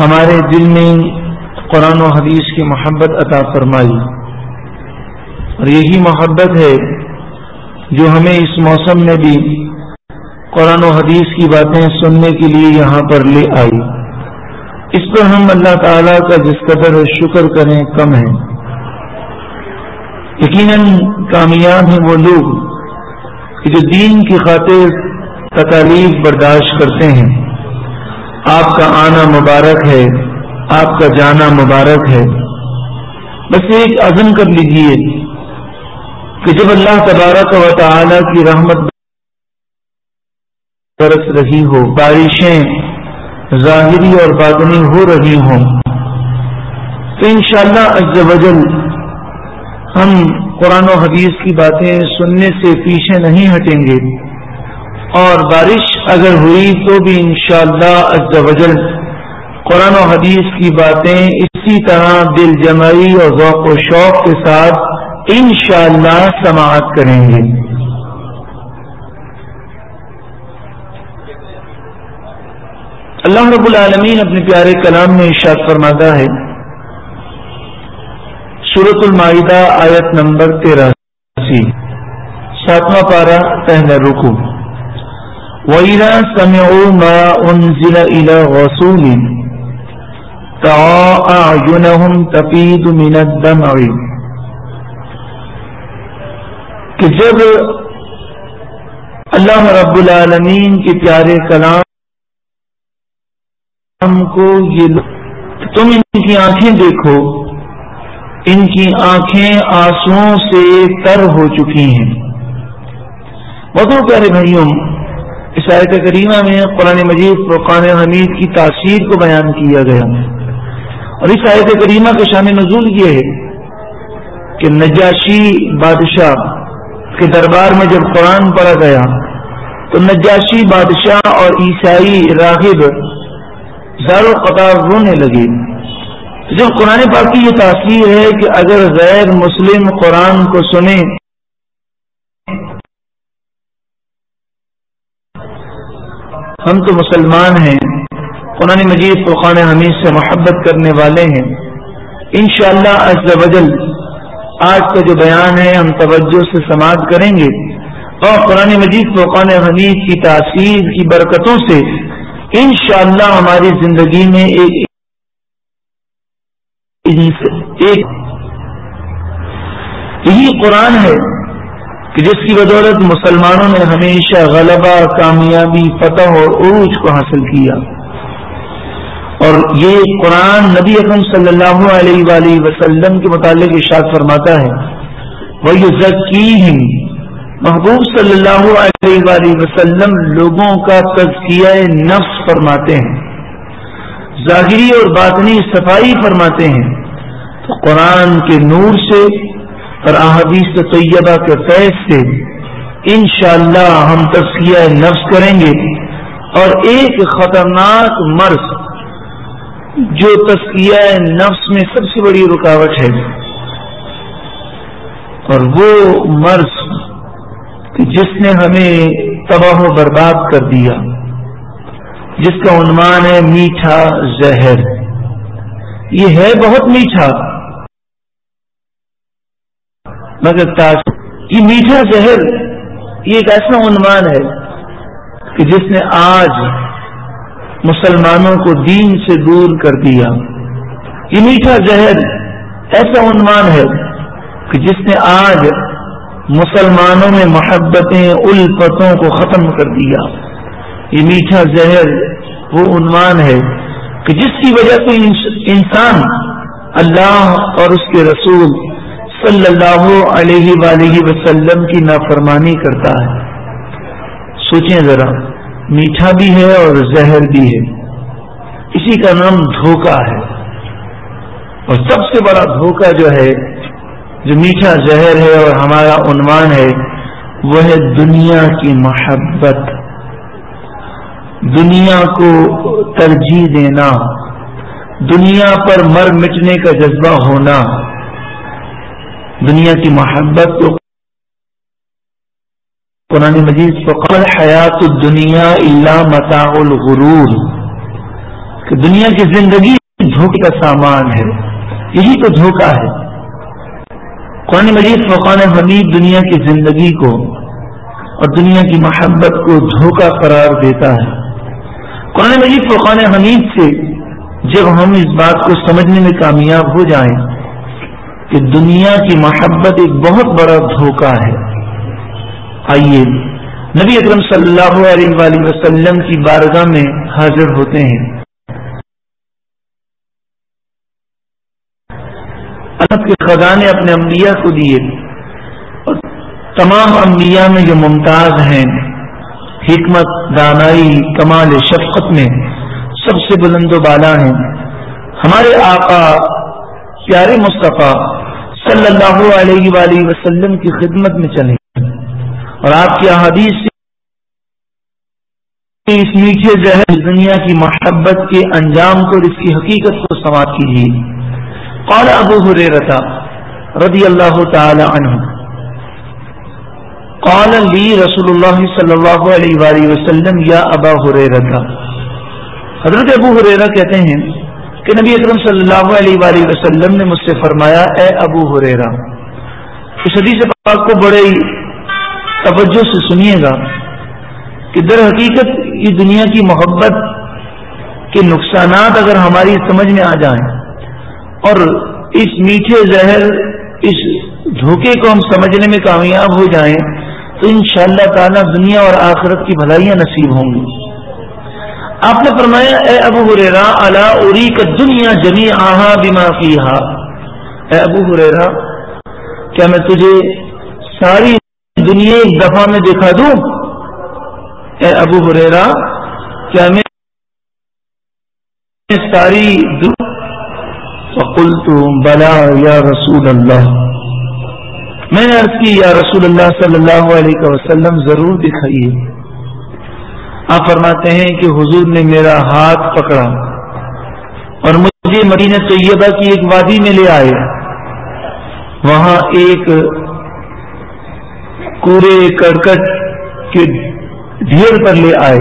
ہمارے دل میں قرآن و حدیث کی محبت عطا فرمائی۔ اور یہی محبت ہے جو ہمیں اس موسم میں بھی قرآن و حدیث کی باتیں سننے کے لیے یہاں پر لے آئی۔ اس پر ہم اللہ تعالی کا جس قدر شکر کریں کم ہے یقیناً کامیاب ہیں وہ لوگ کہ جو دین کی خاطر تکالیف برداشت کرتے ہیں۔ آپ کا آنا مبارک ہے، آپ کا جانا مبارک ہے۔ بس ایک عزم کر لیجیے کہ جب اللہ تبارک و تعالی کی رحمت برس رہی ہو، بارشیں ظاہری اور باطنی ہو رہی ہوں، تو انشاءاللہ شاء اللہ ہم قرآن و حدیث کی باتیں سننے سے پیچھے نہیں ہٹیں گے۔ اور بارش اگر ہوئی تو بھی انشاءاللہ شاء اللہ قرآن و حدیث کی باتیں اسی طرح دل جمعی اور ذوق و شوق کے ساتھ انشاءاللہ اللہ سماعت کریں گے۔ اللہ رب العالمین اپنے پیارے کلام میں ارشاد فرماتا ہے۔ سورت المائدہ آیت نمبر تیرہ ساتواں پارا پہلا رکو ویرا سمعوا ما انزل الى غسول تعا تفید من الدمع. کہ جب اللہ رب العالمین کے پیارے کلام ہم کو یہ تم ان کی آنکھیں دیکھو، ان کی آنکھیں آنسو سے تر ہو چکی ہیں۔ بہت پیارے بھائیوں اس آیت کریمہ میں قرآن مجید، فرقان حمید کی تاثیر کو بیان کیا گیا۔ اور اس آیت کریمہ کا شان نزول یہ ہے کہ نجاشی بادشاہ کے دربار میں جب قرآن پڑھا گیا، تو نجاشی بادشاہ اور عیسائی راغب زار و قطار رونے لگے۔ جب قرآن پاک کی یہ تاثیر ہے کہ اگر غیر مسلم قرآن کو سنیں ہم تو مسلمان ہیں، قرآن مجید فقان حمید سے محبت کرنے والے ہیں۔ انشاءاللہ شاء اللہ آج کا جو بیان ہے، ہم توجہ سے سماعت کریں گے۔ اور قرآن مجید فوقان حمید کی تاثیر کی برکتوں سے انشاءاللہ ہماری زندگی میں ایک ایک یہی قرآن ہے۔ کہ جس کی بدولت مسلمانوں نے ہمیشہ غلبہ، کامیابی، فتح اور عروج کو حاصل کیا۔ اور یہ قرآن نبی اکرم صلی اللہ علیہ وآلہ وسلم کے متعلق اشاد فرماتا ہے۔ وہ ذکی محبوب صلی اللہ علیہ وآلہ وسلم لوگوں کا تزکیہ نفس فرماتے ہیں۔ ظاہری اور باطنی صفائی فرماتے ہیں۔ تو قرآن کے نور سے اور احادیث طیبہ کے فیض سے انشاءاللہ ہم تزکیہ نفس کریں گے اور ایک خطرناک مرض جو تسکیہ نفس میں سب سے بڑی رکاوٹ ہے اور وہ مرض جس نے ہمیں تباہ و برباد کر دیا، جس کا عنوان ہے میٹھا زہر۔ یہ ہے بہت میٹھا۔ مگر تاج یہ میٹھا زہر، یہ ایک ایسا عنوان ہے کہ جس نے آج مسلمانوں کو دین سے دور کر دیا۔ یہ میٹھا زہر ایسا عنوان ہے کہ جس نے آج مسلمانوں میں محبتیں، الفتوں کو ختم کر دیا۔ یہ میٹھا زہر وہ عنوان ہے کہ جس کی وجہ سے انسان اللہ اور اس کے رسول صلی اللہ علیہ وآلہ وسلم کی نافرمانی کرتا ہے۔ سوچیں ذرا، میٹھا بھی ہے اور زہر بھی ہے۔ اسی کا نام دھوکا ہے۔ اور سب سے بڑا دھوکا جو ہے، جو میٹھا زہر ہے اور ہمارا عنوان ہے، وہ ہے دنیا کی محبت۔ دنیا کو ترجیح دینا۔ دنیا پر مر مٹنے کا جذبہ ہونا۔ دنیا کی محبت کو قرآن مجید فقل حیات الدنیا اللہ متاع الغرور، کہ دنیا کی زندگی دھوکے کا سامان ہے، یہی تو دھوکہ ہے۔ قرآن مجید فقان حمید دنیا کی زندگی کو اور دنیا کی محبت کو دھوکہ قرار دیتا ہے۔ قرآن مجید فقان حمید سے جب ہم اس بات کو سمجھنے میں کامیاب ہو جائیں کہ دنیا کی محبت ایک بہت بڑا دھوکہ ہے۔ آئیے، نبی اکرم صلی اللہ علیہ وآلہ وسلم کی بارگاہ میں حاضر ہوتے ہیں۔ اللہ کے خزانے اپنے انبیاء کو دیے۔ اور تمام انبیاء میں جو ممتاز ہیں، حکمت، دانائی، کمال، شفقت میں سب سے بلند و بالا ہیں۔ ہمارے آقا پیارے مصطفیٰ صلی اللہ علیہ وآلہ وسلم کی خدمت میں چلیں۔ اور آپ کی احادیث اس میٹھے زہر دنیا کی محبت کے انجام کو اور اس کی حقیقت کو سماعت کیجیے۔ قال ابو حریرتا رضی اللہ تعالی عنہ، قال لی رسول اللہ صلی اللہ علیہ وآلہ وسلم یا ابا حریرتا حضرت ابو حریرہ کہتے ہیں کہ نبی اکرم صلی اللہ علیہ وآلہ وسلم نے مجھ سے فرمایا، اے ابو حریرہ اس حدیث پاک کو بڑے توجہ سے سنیے گا کہ در حقیقت یہ دنیا کی محبت کے نقصانات اگر ہماری سمجھ میں آ جائیں اور اس میٹھے زہر، اس دھوکے کو ہم سمجھنے میں کامیاب ہو جائیں، تو انشاءاللہ تعالی دنیا اور آخرت کی بھلائیاں نصیب ہوں گی۔ آپ نے فرمایا، اے ابو ہریرا اللہ اری کا دنیا جمی آہا بیما فیہا. اے ابو ہریرا کیا میں تجھے ساری دنیا ایک دفعہ میں دکھا دوں؟ اے ابو ہریرا کیا میں ساری فقلت بلا یا رسول اللہ. میں نے عرض کی، یا رسول اللہ صلی اللہ علیہ وسلم، ضرور دکھائیے. آپ فرماتے ہیں کہ حضور نے میرا ہاتھ پکڑا اور مجھے مدینہ طیبہ کی ایک وادی میں لے آئے۔ وہاں ایک کوڑے کرکٹ کے ڈھیر پر لے آئے،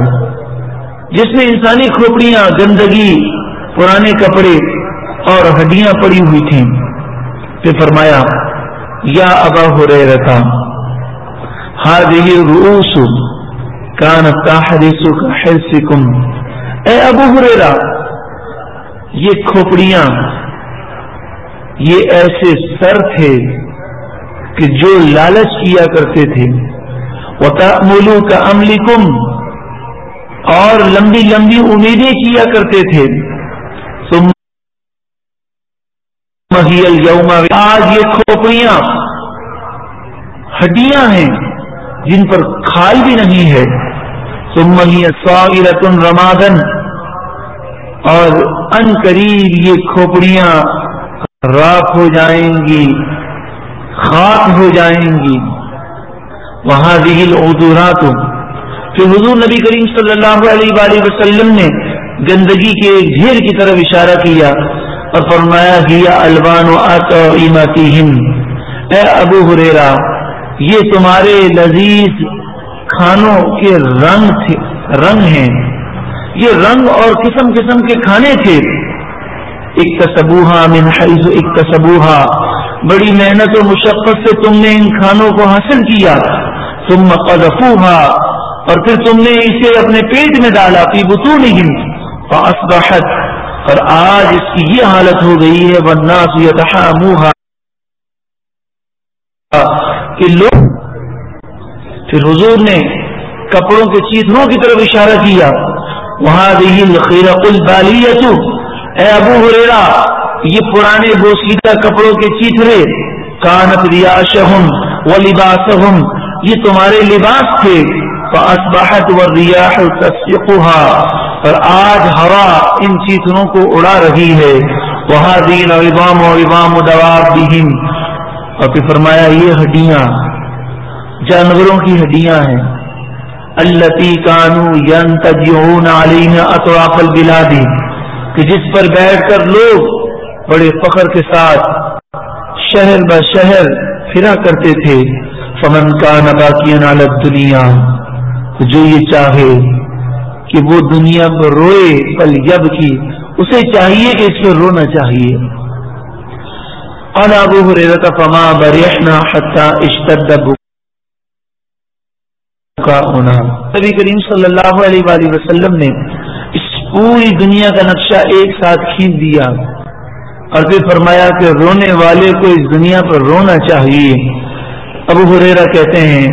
جس میں انسانی کھوپڑیاں، گندگی، پرانے کپڑے اور ہڈیاں پڑی ہوئی تھیں۔ پھر فرمایا، یا ابا ہو رہے رہتا ہار روس کان تاحرس کا حرسکم۔ اے ابو ہریرا یہ کھوپڑیاں، یہ ایسے سر تھے کہ جو لالچ کیا کرتے تھے۔ مولو کا عملی کم اور لمبی لمبی امیدیں کیا کرتے تھے۔ آج یہ کھوپڑیاں، ہڈیاں ہیں جن پر کھال بھی نہیں ہے۔ ثم ہی رمادن اور ان قریب یہ کھوپڑیاں راک ہو جائیں گی، خاک ہو جائیں گی. وہاں دل ادورات پھر حضور نبی کریم صلی اللہ علیہ وآلہ وسلم نے گندگی کے ایک ڈھیر کی طرف اشارہ کیا اور فرمایا گیا البان و ہند اے ابو ہریرا یہ تمہارے لذیذ کھانوں کے رنگ تھے، رنگ ہیں۔ یہ رنگ اور قسم قسم کے کھانے تھے۔ ایک تصبوہا من حیث ایک بڑی محنت و مشقت سے تم نے ان کھانوں کو حاصل کیا۔ تم قذفوہا۔ اور پھر تم نے اسے اپنے پیٹ میں ڈالا۔ پی بطونہم۔ فاصبحت۔ اور آج اس کی یہ حالت ہو گئی ہے۔ والناس یتحاموہا۔ کہ لوگ پھر حضور نے کپڑوں کے چیتروں کی طرف اشارہ کیا۔ وہاں اے ابو ہریرا یہ پرانے بوسیدہ کپڑوں کے چیترے کانت ریاشہم و لباسہم یہ تمہارے لباس تھے۔ فاصبحت والریاح تسفقها اور آج ہوا ان چیتروں کو اڑا رہی ہے۔ وہاں دین عبام و عبام دواب اور پھر فرمایا، یہ ہڈیاں جانوروں کی ہڈیاں ہیں۔ التی کانو ین تجیون علیہ اطراف البلادی کہ جس پر بیٹھ کر لوگ بڑے فخر کے ساتھ شہر ب شہر پھرا کرتے تھے۔ فمن کا نباکی نالت دنیا جو یہ چاہے کہ وہ دنیا پر روئے پل یب کی اسے چاہیے کہ اس پہ رونا چاہیے۔ اور ابو حریرت فما برحنا حتى اشتد کا ہونا نبی کریم صلی اللہ علیہ وآلہ وسلم نے اس پوری دنیا کا نقشہ ایک ساتھ کھینچ دیا اور پھر فرمایا کہ رونے والے کو اس دنیا پر رونا چاہیے۔ ابو حریرا کہتے ہیں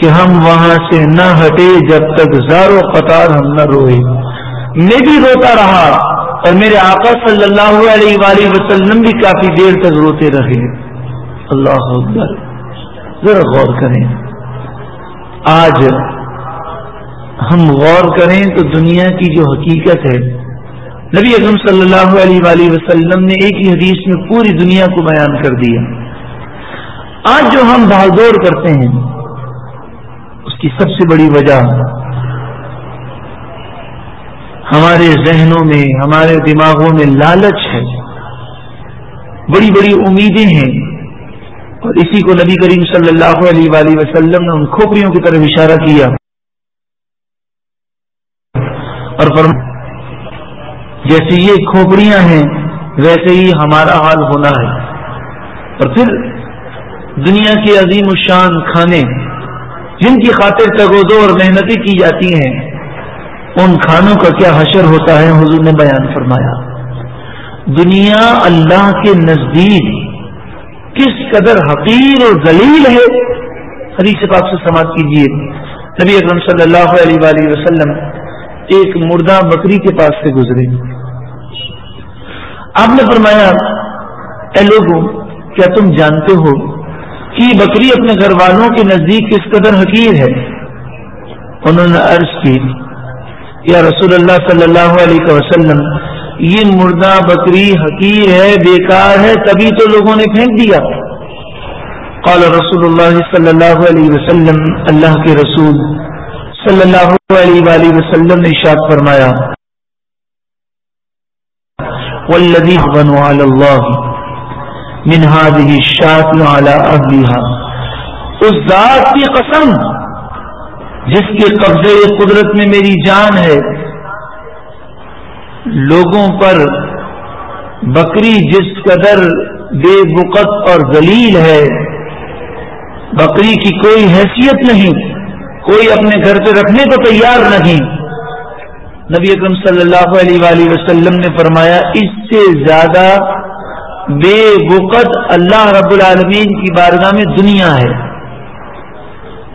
کہ ہم وہاں سے نہ ہٹے جب تک زارو قطار ہم نہ روئے۔ میں بھی روتا رہا اور میرے آقا صلی اللہ علیہ وآلہ وسلم بھی کافی دیر تک روتے رہے۔ اللہ اکبر۔ ذرا غور کریں۔ آج ہم غور کریں تو دنیا کی جو حقیقت ہے، نبی اکرم صلی اللہ علیہ وآلہ وسلم نے ایک ہی حدیث میں پوری دنیا کو بیان کر دیا۔ آج جو ہم بھاگ کرتے ہیں، اس کی سب سے بڑی وجہ ہمارے ذہنوں میں، ہمارے دماغوں میں لالچ ہے۔ بڑی بڑی امیدیں ہیں۔ اور اسی کو نبی کریم صلی اللہ علیہ وآلہ وسلم نے ان کھوپڑیوں کی طرف اشارہ کیا اور فرم جیسے یہ کھوپڑیاں ہیں، ویسے ہی ہمارا حال ہونا ہے۔ اور پھر دنیا کے عظیم الشان کھانے، جن کی خاطر تگودو اور محنتیں کی جاتی ہیں، ان کھانوں کا کیا حشر ہوتا ہے؟ حضور نے بیان فرمایا۔ دنیا اللہ کے نزدیک کس قدر حقیر اور ذلیل ہے۔ حدیث پاک سے سماعت کیجیے نبی اکرم صلی اللہ علیہ وآلہ وسلم ایک مردہ بکری کے پاس سے گزرے۔ آپ نے فرمایا، اے لوگوں، کیا تم جانتے ہو کہ بکری اپنے گھر والوں کے نزدیک کس قدر حقیر ہے؟ انہوں نے عرض کی، یا رسول اللہ صلی اللہ علیہ وسلم یہ مردہ بکری حقیر ہے، بیکار ہے، تبھی تو لوگوں نے پھینک دیا۔ قال رسول اللہ صلی اللہ علیہ وسلم، اللہ کے رسول صلی اللہ علیہ وآلہ وسلم نے شاد فرمایا والذی بنو علی اللہ من هذه الشاة على اهلها اس ذات کی قسم، جس کے قبضے قدرت میں میری جان ہے لوگوں پر بکری جس قدر بے بقت اور ذلیل ہے، بکری کی کوئی حیثیت نہیں، کوئی اپنے گھر پہ رکھنے کو تیار نہیں۔ نبی اکرم صلی اللہ علیہ وآلہ وسلم نے فرمایا، اس سے زیادہ بے بقت اللہ رب العالمین کی بارگاہ میں دنیا ہے۔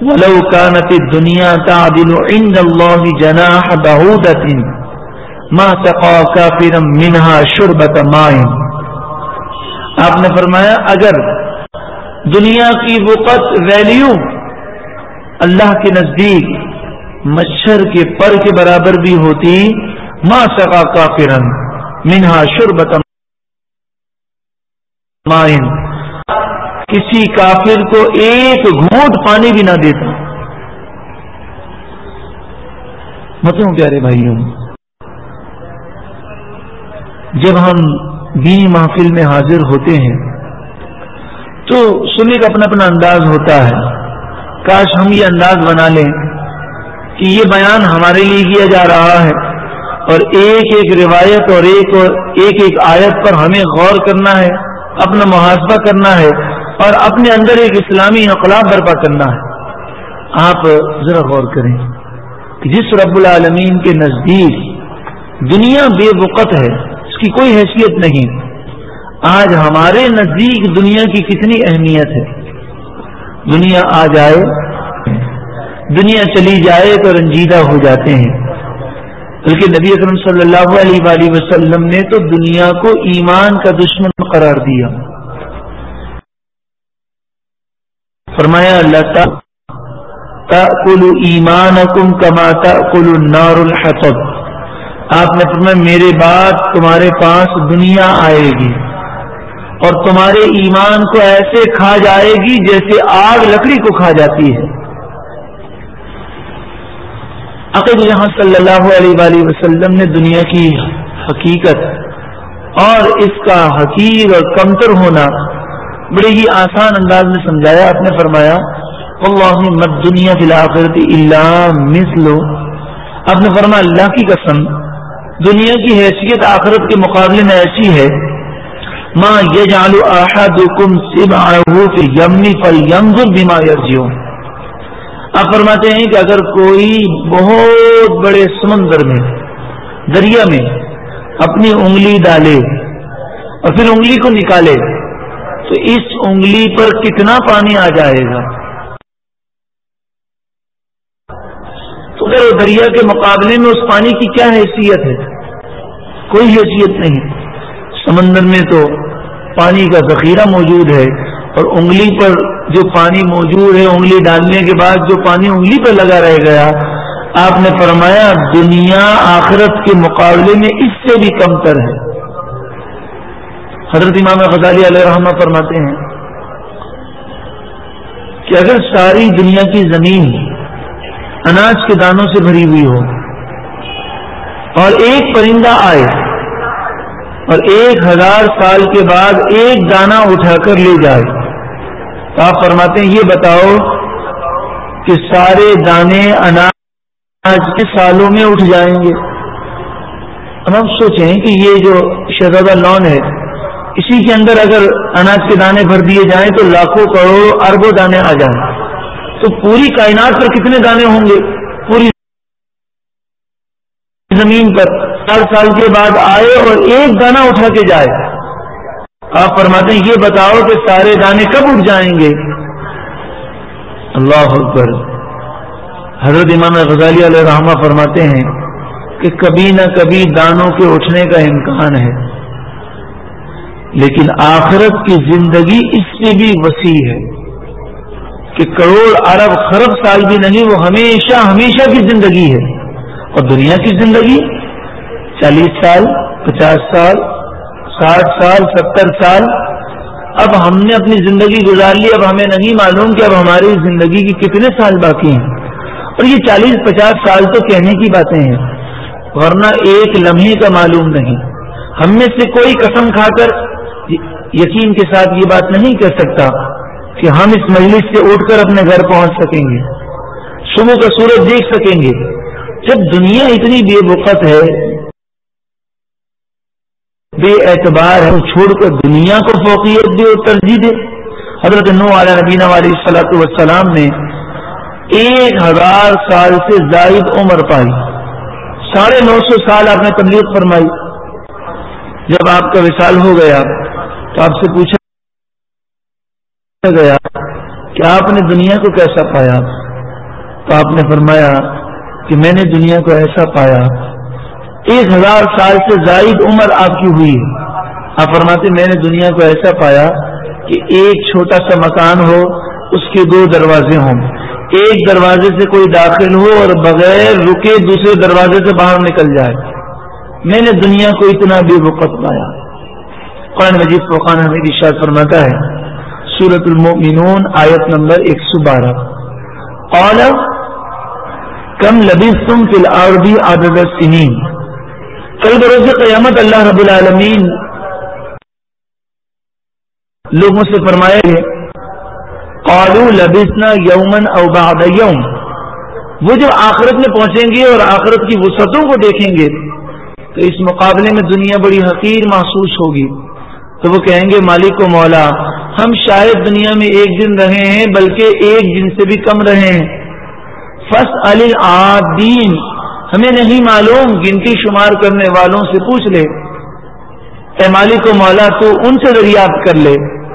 ولو كانت الدنيا تعدل عند الله جناح بعودة ما تقى كافرا منها شربة ماء۔ آپ نے فرمایا، اگر دنیا کی وقت ویلیو اللہ کے نزدیک مچھر کے پر کے برابر بھی ہوتی، ما سقا کافرن منہا شربت مائن کسی کافر کو ایک گھونٹ پانی بھی نہ دیتا۔ مطلب پیارے بھائیوں جب ہم دینی محفل میں حاضر ہوتے ہیں تو سننے کا اپنا اپنا انداز ہوتا ہے۔ کاش ہم یہ انداز بنا لیں کہ یہ بیان ہمارے لیے کیا جا رہا ہے اور ایک ایک روایت اور ایک اور ایک ایک آیت پر ہمیں غور کرنا ہے، اپنا محاسبہ کرنا ہے اور اپنے اندر ایک اسلامی انقلاب برپا کرنا ہے۔ آپ ذرا غور کریں کہ جس رب العالمین کے نزدیک دنیا بے وقت ہے اس کی کوئی حیثیت نہیں۔ آج ہمارے نزدیک دنیا کی کتنی اہمیت ہے۔ دنیا آ جائے، دنیا چلی جائے تو رنجیدہ ہو جاتے ہیں۔ بلکہ نبی اکرم صلی اللہ علیہ وآلہ وسلم نے تو دنیا کو ایمان کا دشمن قرار دیا۔ فرمایا اللہ کلو ایمان کم کماتا کلو نار الحطب۔ آپ نے فرمایا، میرے بعد تمہارے پاس دنیا آئے گی اور تمہارے ایمان کو ایسے کھا جائے گی جیسے آگ لکڑی کو کھا جاتی ہے۔ عقید جہاں صلی اللہ علیہ وآلہ وسلم نے دنیا کی حقیقت اور اس کا حقیق اور کمتر ہونا بڑے ہی آسان انداز میں سمجھایا۔ آپ نے فرمایا اللہ مت دنیا فی الآخرت اللہ مثلو آپ نے فرمایا، اللہ کی قسم دنیا کی حیثیت آخرت کے مقابلے میں ایسی ہے۔ ماں یہ جالو آحد کم یمنی پر یمز بیما یرجیوں آپ فرماتے ہیں کہ اگر کوئی بہت بڑے سمندر میں، دریا میں اپنی انگلی ڈالے اور پھر انگلی کو نکالے، تو اس انگلی پر کتنا پانی آ جائے گا؟ تو اگر دریا کے مقابلے میں اس پانی کی کیا حیثیت ہے؟ کوئی حیثیت نہیں سمندر میں تو پانی کا ذخیرہ موجود ہے اور انگلی پر جو پانی موجود ہے، انگلی ڈالنے کے بعد جو پانی انگلی پر لگا رہ گیا، آپ نے فرمایا دنیا آخرت کے مقابلے میں اس سے بھی کم تر ہے۔ حضرت امام غزالی علیہ رحمہ فرماتے ہیں کہ اگر ساری دنیا کی زمین اناج کے دانوں سے بھری ہوئی ہو۔ اور ایک پرندہ آئے۔ اور ایک ہزار سال کے بعد ایک دانہ اٹھا کر لے جائے۔ تو آپ فرماتے ہیں، یہ بتاؤ کہ سارے دانے اناج کے سالوں میں اٹھ جائیں گے۔ اب ہم سوچیں کہ یہ جو شہزادہ لون ہے، اسی کے اندر اگر اناج کے دانے بھر دیے جائیں تو لاکھوں کروڑوں اربوں دانے آ جائیں۔ تو پوری کائنات پر کتنے دانے ہوں گے؟ پوری زمین پر۔ چار سال کے بعد آئے اور ایک دانہ اٹھا کے جائے۔ آپ فرماتے ہیں، یہ بتاؤ کہ سارے دانے کب اٹھ جائیں گے؟ اللہ اکبر۔ حضرت امام غزالی علیہ رحمہ فرماتے ہیں کہ کبھی نہ کبھی دانوں کے اٹھنے کا امکان ہے۔ لیکن آخرت کی زندگی اس سے بھی وسیع ہے۔ کہ کروڑ ارب خرب سال بھی نہیں، وہ ہمیشہ ہمیشہ کی زندگی ہے۔ اور دنیا کی زندگی چالیس سال، پچاس سال، ساٹھ سال، ستر سال۔ اب ہم نے اپنی زندگی گزار لی، اب ہمیں نہیں معلوم کہ اب ہماری زندگی کی کتنے سال باقی ہیں۔ اور یہ چالیس، پچاس سال تو کہنے کی باتیں ہیں، ورنہ ایک لمحے کا معلوم نہیں۔ ہم میں سے کوئی قسم کھا کر یقین کے ساتھ یہ بات نہیں کر سکتا۔ کہ ہم اس مجلس سے اٹھ کر اپنے گھر پہنچ سکیں گے۔ صبح کا سورج دیکھ سکیں گے۔ جب دنیا اتنی بے وقت ہے، بے اعتبار ہے، چھوڑ کر دنیا کو فوقیت دے اور ترجیح دے۔ حضرت نو علیہ نبینہ علیہ صلاحت والسلام نے ایک ہزار سال سے زائد عمر پائی۔ ساڑھے نو سو سال آپ نے تبلیغ فرمائی۔ جب آپ کا وصال ہو گیا تو آپ سے پوچھا گیا کہ آپ نے دنیا کو کیسا پایا؟ تو آپ نے فرمایا کہ میں نے دنیا کو ایسا پایا۔ ایک ہزار سال سے زائد عمر آپ کی ہوئی۔ آپ فرماتے میں نے دنیا کو ایسا پایا کہ ایک چھوٹا سا مکان ہو، اس کے دو دروازے ہوں۔ ایک دروازے سے کوئی داخل ہو اور بغیر رکے دوسرے دروازے سے باہر نکل جائے۔ میں نے دنیا کو اتنا بے وقت پایا۔ قرآن مجید فقان حمید اشاد فرماتا ہے سورت المؤمنون، آیت نمبر ایک سو بارہ۔ اور کم لبیز تم فی العربی عدد سنین کل بروز قیامت اللہ رب العالمین لوگوں سے فرمایا گئے، قالو لبسنا یومن او بعد یوم۔ وہ جو آخرت میں پہنچیں گے اور آخرت کی وسعتوں کو دیکھیں گے، تو اس مقابلے میں دنیا بڑی حقیر محسوس ہوگی۔ تو وہ کہیں گے، مالک و مولا ہم شاید دنیا میں ایک دن رہے ہیں، بلکہ ایک دن سے بھی کم رہے ہیں۔ فس علی آدین ہمیں نہیں معلوم گنتی شمار کرنے والوں سے پوچھ لے۔ اے مالک و مولا، تو ان سے دریافت کر لے۔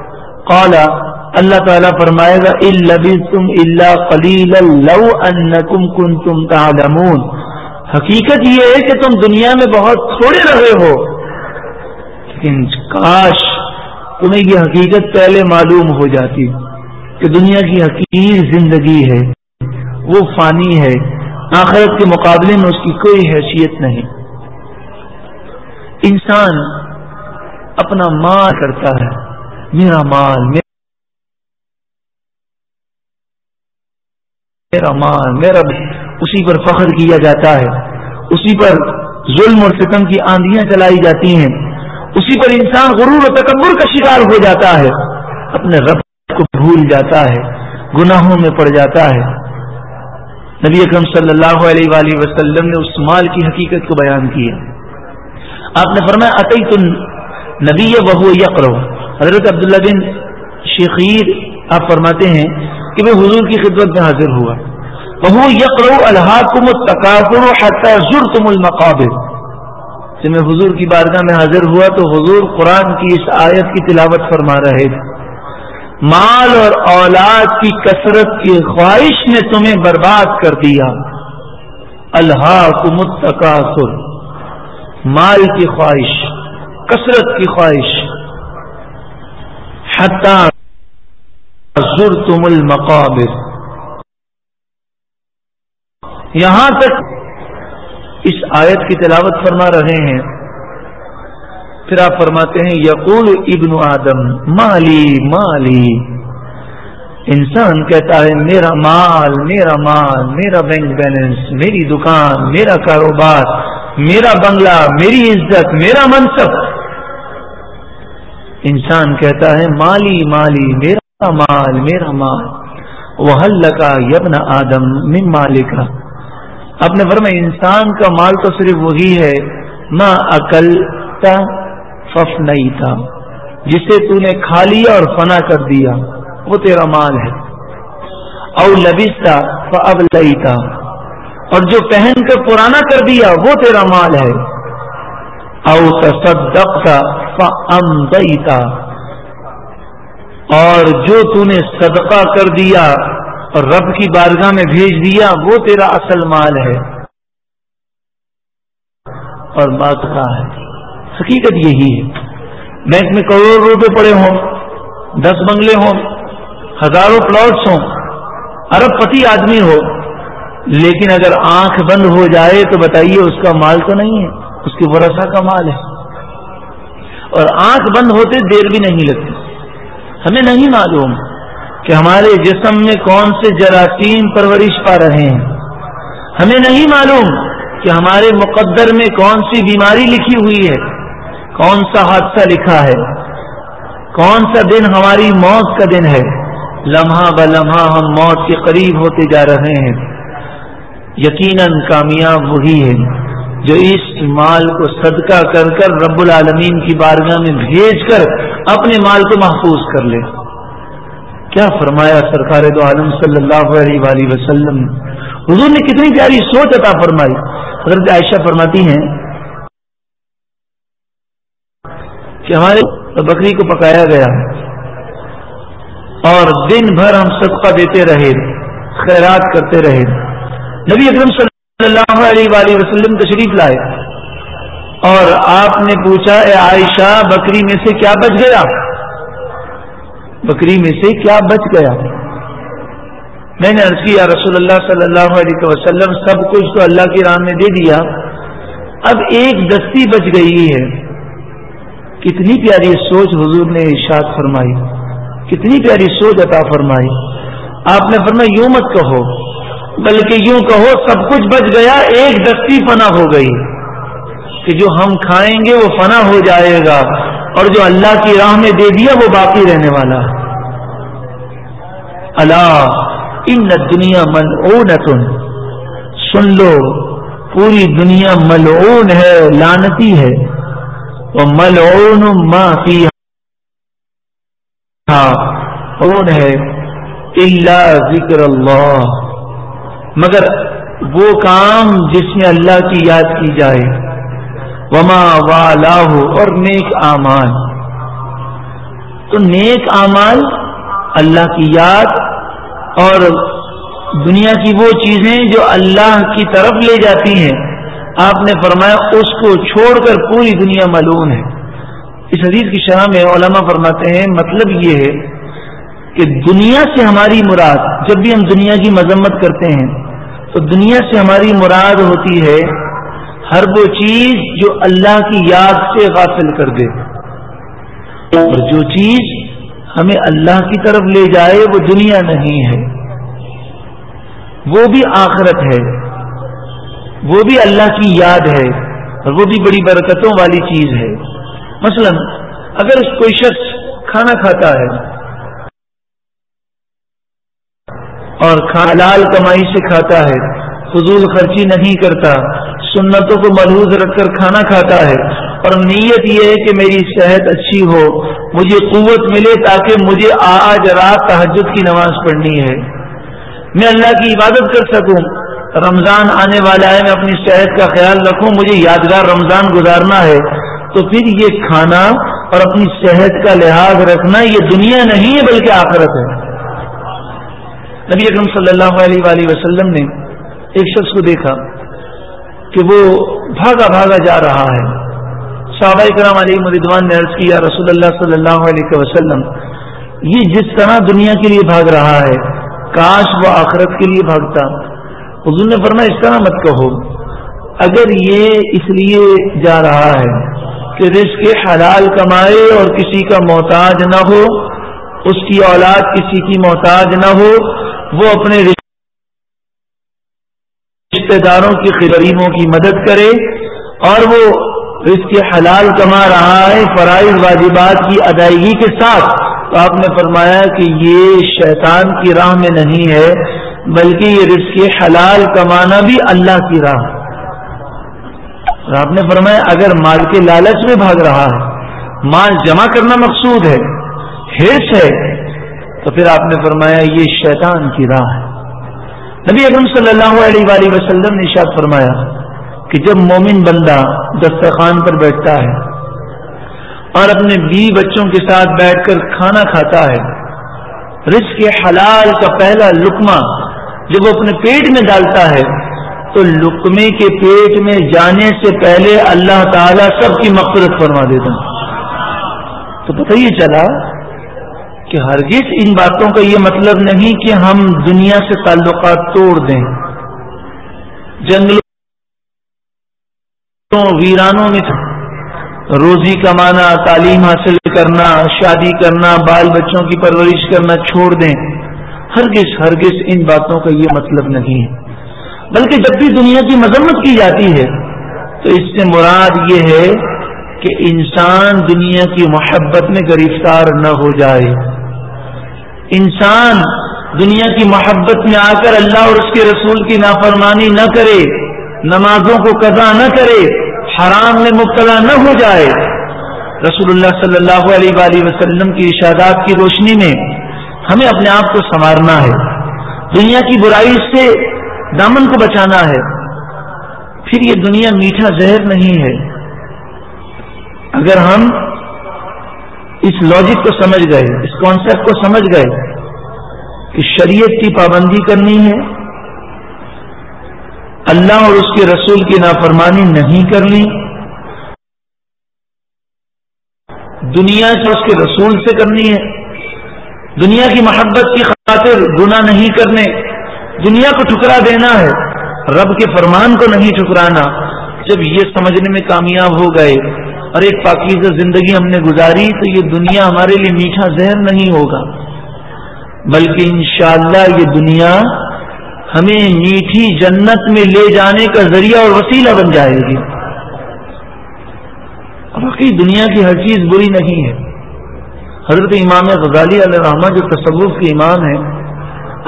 قالا اللہ تعالیٰ فرمائے گا تم اللہ قلیل کن تم تعلمون۔ حقیقت یہ ہے کہ تم دنیا میں بہت تھوڑے رہے ہو۔ لیکن کاش تمہیں یہ حقیقت پہلے معلوم ہو جاتی کہ دنیا کی حقیر زندگی ہے، وہ فانی ہے، آخرت کے مقابلے میں اس کی کوئی حیثیت نہیں۔ انسان اپنا مال کرتا ہے، میرا مال میرا مال، میرا اسی پر فخر کیا جاتا ہے، اسی پر ظلم اور ستم کی آندیاں چلائی جاتی ہیں۔ اسی پر انسان غرور و تکبر کا شکار ہو جاتا ہے، اپنے رب کو بھول جاتا ہے، گناہوں میں پڑ جاتا ہے۔ نبی اکرم صلی اللہ علیہ وآلہ وسلم نے اس مال کی حقیقت کو بیان کیا۔ آپ نے فرمایا عطی تن نبی بہو یقرو حضرت عبداللہ بن شیخیر آپ فرماتے ہیں کہ میں حضور کی خدمت میں حاضر ہوا۔ بہو یقرو الحاکم تقابر المقابر جب میں حضور کی بارگاہ میں حاضر ہوا تو حضور قرآن کی اس آیت کی تلاوت فرما رہے تھے۔ مال اور اولاد کی کثرت کی خواہش نے تمہیں برباد کر دیا۔ اللہ کو متقاصر مال کی خواہش، کثرت کی خواہش۔ حتر تم المقابر۔ یہاں تک اس آیت کی تلاوت فرما رہے ہیں۔ پھر آپ فرماتے ہیں، یقول ابن آدم، مالی مالی۔ انسان کہتا ہے، میرا مال میرا مال، میرا بینک بیلنس میری دکان، میرا کاروبار، میرا بنگلہ، میری عزت، میرا منصب۔ انسان کہتا ہے، مالی مالی، میرا مال میرا مال۔ وہ حل یبن آدم من مالکا۔ آپ نے فرمایا، انسان کا مال تو صرف وہی ہے ماں عقل فف نہیں تھا جسے تو نے کھا لیا اور فنا کر دیا، وہ تیرا مال ہے۔ او لبستا اب لئی تھا اور جو پہن کر پرانا کر دیا، وہ تیرا مال ہے۔ او تصدق تھا اور جو تو نے صدقہ کر دیا اور رب کی بارگاہ میں بھیج دیا، وہ تیرا اصل مال ہے۔ اور بات کا ہے، حقیقت یہی ہے۔ بینک میں کروڑوں روپے پڑے ہوں، دس بنگلے ہوں، ہزاروں پلاٹس ہوں، ارب پتی آدمی ہو، لیکن اگر آنکھ بند ہو جائے تو بتائیے اس کا مال تو نہیں ہے، اس کی ورثہ کا مال ہے۔ اور آنکھ بند ہوتے دیر بھی نہیں لگتی، ہمیں نہیں معلوم۔ کہ ہمارے جسم میں کون سے جراثیم پرورش پا رہے ہیں۔ ہمیں نہیں معلوم کہ ہمارے مقدر میں کون سی بیماری لکھی ہوئی ہے، کون سا حادثہ لکھا ہے۔ کون سا دن ہماری موت کا دن ہے۔ لمحہ ب لمحہ ہم موت کے قریب ہوتے جا رہے ہیں۔ یقیناً کامیاب وہی ہے جو اس مال کو صدقہ کر کر رب العالمین کی بارگاہ میں بھیج کر اپنے مال کو محفوظ کر لے۔ کیا فرمایا سرکار دو عالم صلی اللہ علیہ وآلہ وسلم؟ حضور نے کتنی پیاری سوچ عطا فرمائی۔ حضرت عائشہ فرماتی ہیں کہ ہمارے بکری کو پکایا گیا اور دن بھر ہم صدقہ دیتے رہے، خیرات کرتے رہے۔ نبی اکرم صلی اللہ علیہ وآلہ وسلم تشریف لائے۔ اور آپ نے پوچھا، اے عائشہ، بکری میں سے کیا بچ گیا؟ بکری میں سے کیا بچ گیا؟ میں نے عرض کیا، رسول اللہ صلی اللہ علیہ وسلم، سب کچھ تو اللہ کی راہ میں دے دیا۔ اب ایک دستی بچ گئی ہے۔ کتنی پیاری سوچ حضور نے ارشاد فرمائی۔ کتنی پیاری سوچ عطا فرمائی۔ آپ نے فرمایا، یوں مت کہو، بلکہ یوں کہو، سب کچھ بچ گیا، ایک دستی فنا ہو گئی کہ جو ہم کھائیں گے وہ فنا ہو جائے گا۔ اور جو اللہ کی راہ میں دے دیا وہ باقی رہنے والا۔ اللہ ان دنیا ملعون سن لو، پوری دنیا ملعون ہے لانتی ہے۔ وہ ملعون ما فی اون ہے؟ اللہ ذکر اللہ۔ مگر وہ کام جس میں اللہ کی یاد کی جائے۔ وما والاہ اور نیک اعمال۔ تو نیک اعمال اللہ کی یاد اور دنیا کی وہ چیزیں جو اللہ کی طرف لے جاتی ہیں۔ آپ نے فرمایا، اس کو چھوڑ کر پوری دنیا معلوم ہے۔ اس حدیث کی شرح میں علماء فرماتے ہیں مطلب یہ ہے کہ دنیا سے ہماری مراد، جب بھی ہم دنیا کی مذمت کرتے ہیں، تو دنیا سے ہماری مراد ہوتی ہے ہر وہ چیز جو اللہ کی یاد سے غافل کر دے۔ اور جو چیز ہمیں اللہ کی طرف لے جائے وہ دنیا نہیں ہے۔ وہ بھی آخرت ہے۔ وہ بھی اللہ کی یاد ہے۔ اور وہ بھی بڑی برکتوں والی چیز ہے۔ مثلا اگر کوئی شخص کھانا کھاتا ہے اور لال کمائی سے کھاتا ہے، فضول خرچی نہیں کرتا سنتوں کو ملحوظ رکھ کر کھانا کھاتا ہے۔ اور نیت یہ ہے کہ میری صحت اچھی ہو، مجھے قوت ملے تاکہ مجھے آج رات تحجد کی نماز پڑھنی ہے۔ میں اللہ کی عبادت کر سکوں۔ رمضان آنے والا ہے میں اپنی صحت کا خیال رکھوں، مجھے یادگار رمضان گزارنا ہے۔ تو پھر یہ کھانا اور اپنی صحت کا لحاظ رکھنا یہ دنیا نہیں ہے بلکہ آخرت ہے۔ نبی اکرم صلی اللہ علیہ وآلہ وسلم نے ایک شخص کو دیکھا۔ کہ وہ بھاگا بھاگا جا رہا ہے۔ صحابہ کرام علیہ مردوان نے عرض کیا رسول اللہ صلی اللہ علیہ وسلم، یہ جس طرح دنیا کے لیے بھاگ رہا ہے، کاش وہ آخرت کے لیے بھاگتا۔ حضور نے فرمایا، اس طرح مت کہو۔ اگر یہ اس لیے جا رہا ہے کہ رزق حلال کمائے اور کسی کا محتاج نہ ہو، اس کی اولاد کسی کی محتاج نہ ہو، وہ اپنے رشتے داروں کی غریبوں کی مدد کرے اور وہ رزق حلال کما رہا ہے، فرائض واجبات کی ادائیگی کے ساتھ۔ تو آپ نے فرمایا کہ یہ شیطان کی راہ میں نہیں ہے، بلکہ یہ رزق حلال کمانا بھی اللہ کی راہ۔ اور آپ نے فرمایا، اگر مال کے لالچ میں بھاگ رہا ہے، مال جمع کرنا مقصود ہے ہرس ہے، تو پھر آپ نے فرمایا یہ شیطان کی راہ ہے۔ نبی اکرم صلی اللہ علیہ وآلہ وسلم نے شاد فرمایا کہ جب مومن بندہ دسترخوان پر بیٹھتا ہے اور اپنے بی بچوں کے ساتھ بیٹھ کر کھانا کھاتا ہے، رزق کے حلال کا پہلا لکما جب وہ اپنے پیٹ میں ڈالتا ہے، تو لکمے کے پیٹ میں جانے سے پہلے اللہ تعالیٰ سب کی مغفرت فرما دیتا تو پتہ یہ چلا کہ ہرگز ان باتوں کا یہ مطلب نہیں کہ ہم دنیا سے تعلقات توڑ دیں۔ جنگلوں، ویرانوں میں روزی کمانا، تعلیم حاصل کرنا، شادی کرنا، بال بچوں کی پرورش کرنا چھوڑ دیں۔ ہرگز ہرگز ان باتوں کا یہ مطلب نہیں۔ ہے بلکہ جب بھی دنیا کی مذمت کی جاتی ہے، تو اس سے مراد یہ ہے کہ انسان دنیا کی محبت میں گرفتار نہ ہو جائے۔ انسان دنیا کی محبت میں آ کر اللہ اور اس کے رسول کی نافرمانی نہ کرے، نمازوں کو قضا نہ کرے، حرام میں مبتلا نہ ہو جائے۔ رسول اللہ صلی اللہ علیہ وآلہ وسلم کی ارشادات کی روشنی میں ہمیں اپنے آپ کو سنوارنا ہے۔ دنیا کی برائی سے دامن کو بچانا ہے۔ پھر یہ دنیا میٹھا زہر نہیں ہے۔ اگر ہم اس لاجک کو سمجھ گئے، اس کانسیپٹ کو سمجھ گئے کہ شریعت کی پابندی کرنی ہے۔ اللہ اور اس کے رسول کی نافرمانی نہیں کرنی۔ دنیا سے اس کے رسول سے کرنی ہے۔ دنیا کی محبت کی خاطر گناہ نہیں کرنے۔ دنیا کو ٹھکرا دینا ہے۔ رب کے فرمان کو نہیں ٹھکرانا۔ جب یہ سمجھنے میں کامیاب ہو گئے اور ایک پاکیزہ زندگی ہم نے گزاری، تو یہ دنیا ہمارے لیے میٹھا زہر نہیں ہوگا۔ بلکہ انشاءاللہ یہ دنیا ہمیں میٹھی جنت میں لے جانے کا ذریعہ اور وسیلہ بن جائے گی۔ باقی دنیا کی ہر چیز بری نہیں ہے۔ حضرت امام غزالی علیہ رحمٰ جو تصوف کے امام ہیں،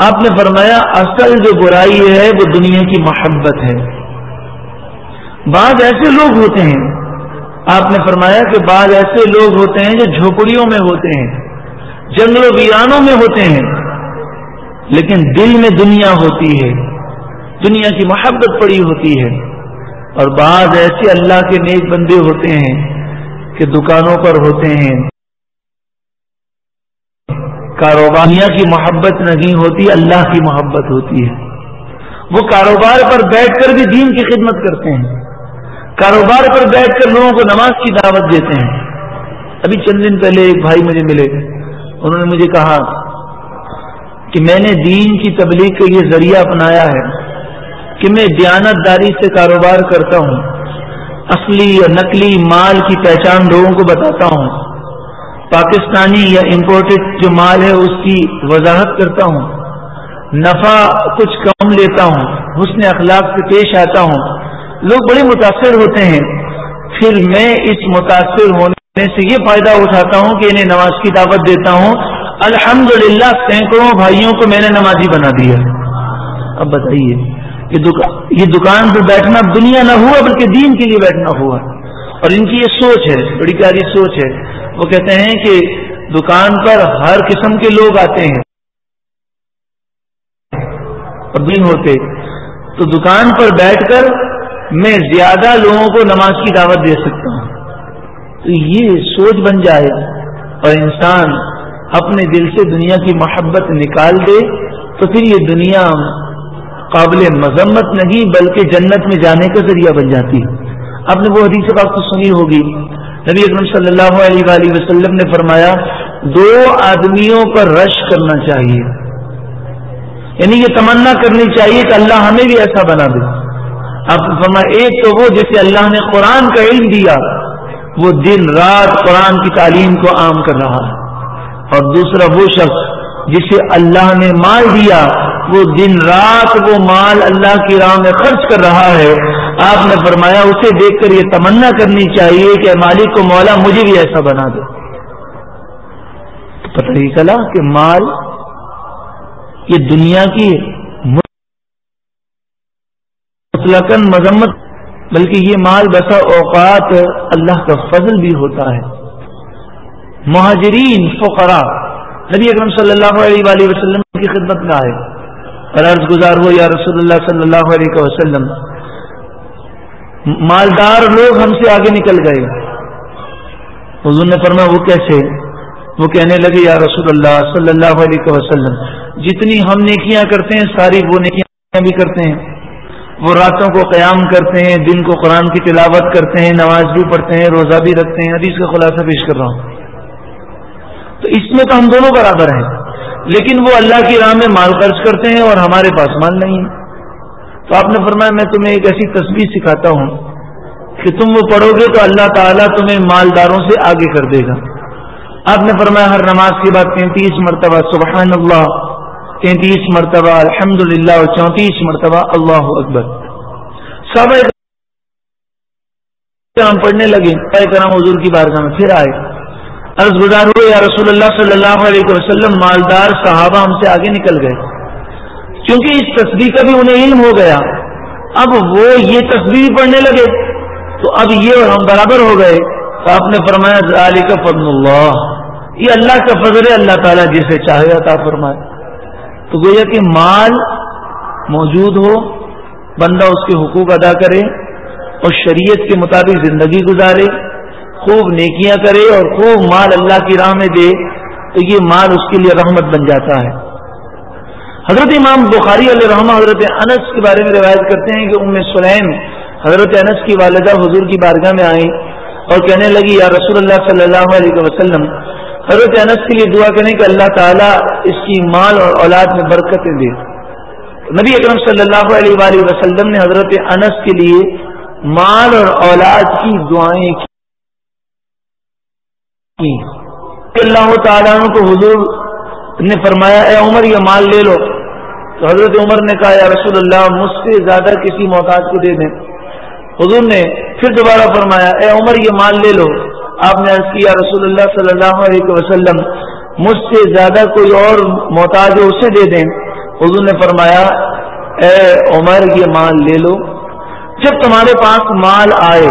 آپ نے فرمایا، اصل جو برائی ہے، وہ دنیا کی محبت ہے۔ بعض ایسے لوگ ہوتے ہیں آپ نے فرمایا کہ بعض ایسے لوگ ہوتے ہیں جو جھوپڑیوں میں ہوتے ہیں جنگل و ویرانوں میں ہوتے ہیں۔ لیکن دل میں دنیا ہوتی ہے، دنیا کی محبت پڑی ہوتی ہے۔ اور بعض ایسے اللہ کے نیک بندے ہوتے ہیں کہ دکانوں پر ہوتے ہیں۔ کاروباریاں کی محبت نہیں ہوتی، اللہ کی محبت ہوتی ہے۔ وہ کاروبار پر بیٹھ کر بھی دین کی خدمت کرتے ہیں۔ کاروبار پر بیٹھ کر لوگوں کو نماز کی دعوت دیتے ہیں۔ ابھی چند دن پہلے ایک بھائی مجھے ملے۔ انہوں نے مجھے کہا کہ میں نے دین کی تبلیغ کا یہ ذریعہ اپنایا ہے کہ میں دیانت داری سے کاروبار کرتا ہوں۔ اصلی یا نقلی مال کی پہچان لوگوں کو بتاتا ہوں۔ پاکستانی یا امپورٹڈ جو مال ہے اس کی وضاحت کرتا ہوں۔ نفع کچھ کم لیتا ہوں۔ حسن اخلاق سے پیش آتا ہوں۔ لوگ بڑے متاثر ہوتے ہیں۔ پھر میں اس متاثر ہونے سے یہ فائدہ اٹھاتا ہوں کہ انہیں نماز کی دعوت دیتا ہوں۔ الحمدللہ، سینکڑوں بھائیوں کو میں نے نمازی بنا دیا اب بتائیے، یہ دکان پہ بیٹھنا دنیا نہ ہوا، بلکہ دین کے لیے بیٹھنا ہوا۔ اور ان کی یہ سوچ ہے، بڑی پیاری سوچ ہے۔ وہ کہتے ہیں کہ دکان پر ہر قسم کے لوگ آتے ہیں۔ اور نہیں ہوتے، تو دکان پر بیٹھ کر میں زیادہ لوگوں کو نماز کی دعوت دے سکتا ہوں۔ تو یہ سوچ بن جائے اور انسان اپنے دل سے دنیا کی محبت نکال دے تو پھر یہ دنیا قابل مذمت نہیں، بلکہ جنت میں جانے کا ذریعہ بن جاتی۔ ہے آپ نے وہ حدیث بات تو سنی ہوگی۔ نبی اکرم صلی اللہ علیہ وآلہ وسلم نے فرمایا، دو آدمیوں پر رش کرنا چاہیے۔ یعنی یہ تمنا کرنی چاہیے کہ اللہ ہمیں بھی ایسا بنا دے۔ آپ فرمایا ایک تو وہ جسے اللہ نے قرآن کا علم دیا، وہ دن رات قرآن کی تعلیم کو عام کر رہا ہے۔ اور دوسرا وہ شخص جسے اللہ نے مال دیا، وہ دن رات وہ مال اللہ کی راہ میں خرچ کر رہا ہے۔ آپ نے فرمایا، اسے دیکھ کر یہ تمنا کرنی چاہیے کہ مالک کو مولا مجھے بھی ایسا بنا دے۔ پتہ ہی چلا کہ مال یہ دنیا کی مطلقاً مذمت، بلکہ یہ مال بسا اوقات اللہ کا فضل بھی ہوتا ہے۔ مہاجرین، فقراء، نبی اکرم صلی اللہ علیہ وآلہ وسلم کی خدمت میں آئے۔ اور عرض گزار ہو، یا رسول اللہ صلی اللہ علیہ وسلم، مالدار لوگ ہم سے آگے نکل گئے۔ حضور نے فرمایا، وہ کیسے؟ وہ کہنے لگے، یا رسول اللہ صلی اللہ علیہ وسلم، جتنی ہم نیکیاں کرتے ہیں، ساری وہ نیکیاں بھی کرتے ہیں۔ وہ راتوں کو قیام کرتے ہیں، دن کو قرآن کی تلاوت کرتے ہیں، نماز بھی پڑھتے ہیں، روزہ بھی رکھتے ہیں، حدیث کا خلاصہ پیش کر رہا ہوں۔ تو اس میں تو ہم دونوں برابر ہیں، لیکن وہ اللہ کی راہ میں مال خرچ کرتے ہیں اور ہمارے پاس مال نہیں ہے۔ تو آپ نے فرمایا، میں تمہیں ایک ایسی تصویر سکھاتا ہوں کہ تم وہ پڑھو گے تو اللہ تعالیٰ تمہیں مالداروں سے آگے کر دے گا۔ آپ نے فرمایا، ہر نماز کے بعد تینتیس مرتبہ، سبحان اللہ۔ تینتیس مرتبہ الحمد للہ اور چونتیس مرتبہ، اللہ اکبر۔ سب ہم پڑھنے لگے کرام حضور کی بارگاہ میں، پھر آئے۔ عرض گزار ہوئے، یا رسول اللہ صلی اللہ علیہ وسلم، مالدار صحابہ ہم سے آگے نکل گئے۔ کیونکہ اس تصویر کا بھی انہیں علم ہو گیا، اب وہ یہ تصویر پڑھنے لگے، تو اب یہ اور ہم برابر ہو گئے۔ تو آپ نے فرمایا علی کا فضل اللہ۔ یہ اللہ کا فضل ہے، اللہ تعالیٰ جسے چاہے عطا فرمائے۔ تو گویا کہ مال موجود ہو، بندہ اس کے حقوق ادا کرے اور شریعت کے مطابق زندگی گزارے، خوب نیکیاں کرے اور خوب مال اللہ کی راہ میں دے، تو یہ مال اس کے لیے رحمت بن جاتا ہے۔ حضرت امام بخاری علیہ رحمہ حضرت انس کے بارے میں روایت کرتے ہیں کہ ام سلیم حضرت انس کی والدہ حضور کی بارگاہ میں آئیں اور کہنے لگی یا رسول اللہ صلی اللہ علیہ وسلم حضرت انس کے لیے دعا کریں کہ اللہ تعالیٰ اس کی مال اور اولاد میں برکتیں دے۔ نبی اکرم صلی اللہ علیہ وآلہ وسلم نے حضرت انس کے لیے مال اور اولاد کی دعائیں کی۔ اللہ تعالیٰ کو حضور نے فرمایا، اے عمر، یہ مال لے لو۔ تو حضرت عمر نے کہا، یا رسول اللہ، مجھ سے زیادہ کسی محتاج کو دے دیں۔ حضور نے پھر دوبارہ فرمایا، اے عمر، یہ مال لے لو۔ آپ نے عرض کیا رسول اللہ صلی اللہ علیہ وسلم، مجھ سے زیادہ کوئی اور محتاج ہو اسے دے دیں۔ حضور نے فرمایا، اے عمر، یہ مال لے لو۔ جب تمہارے پاس مال آئے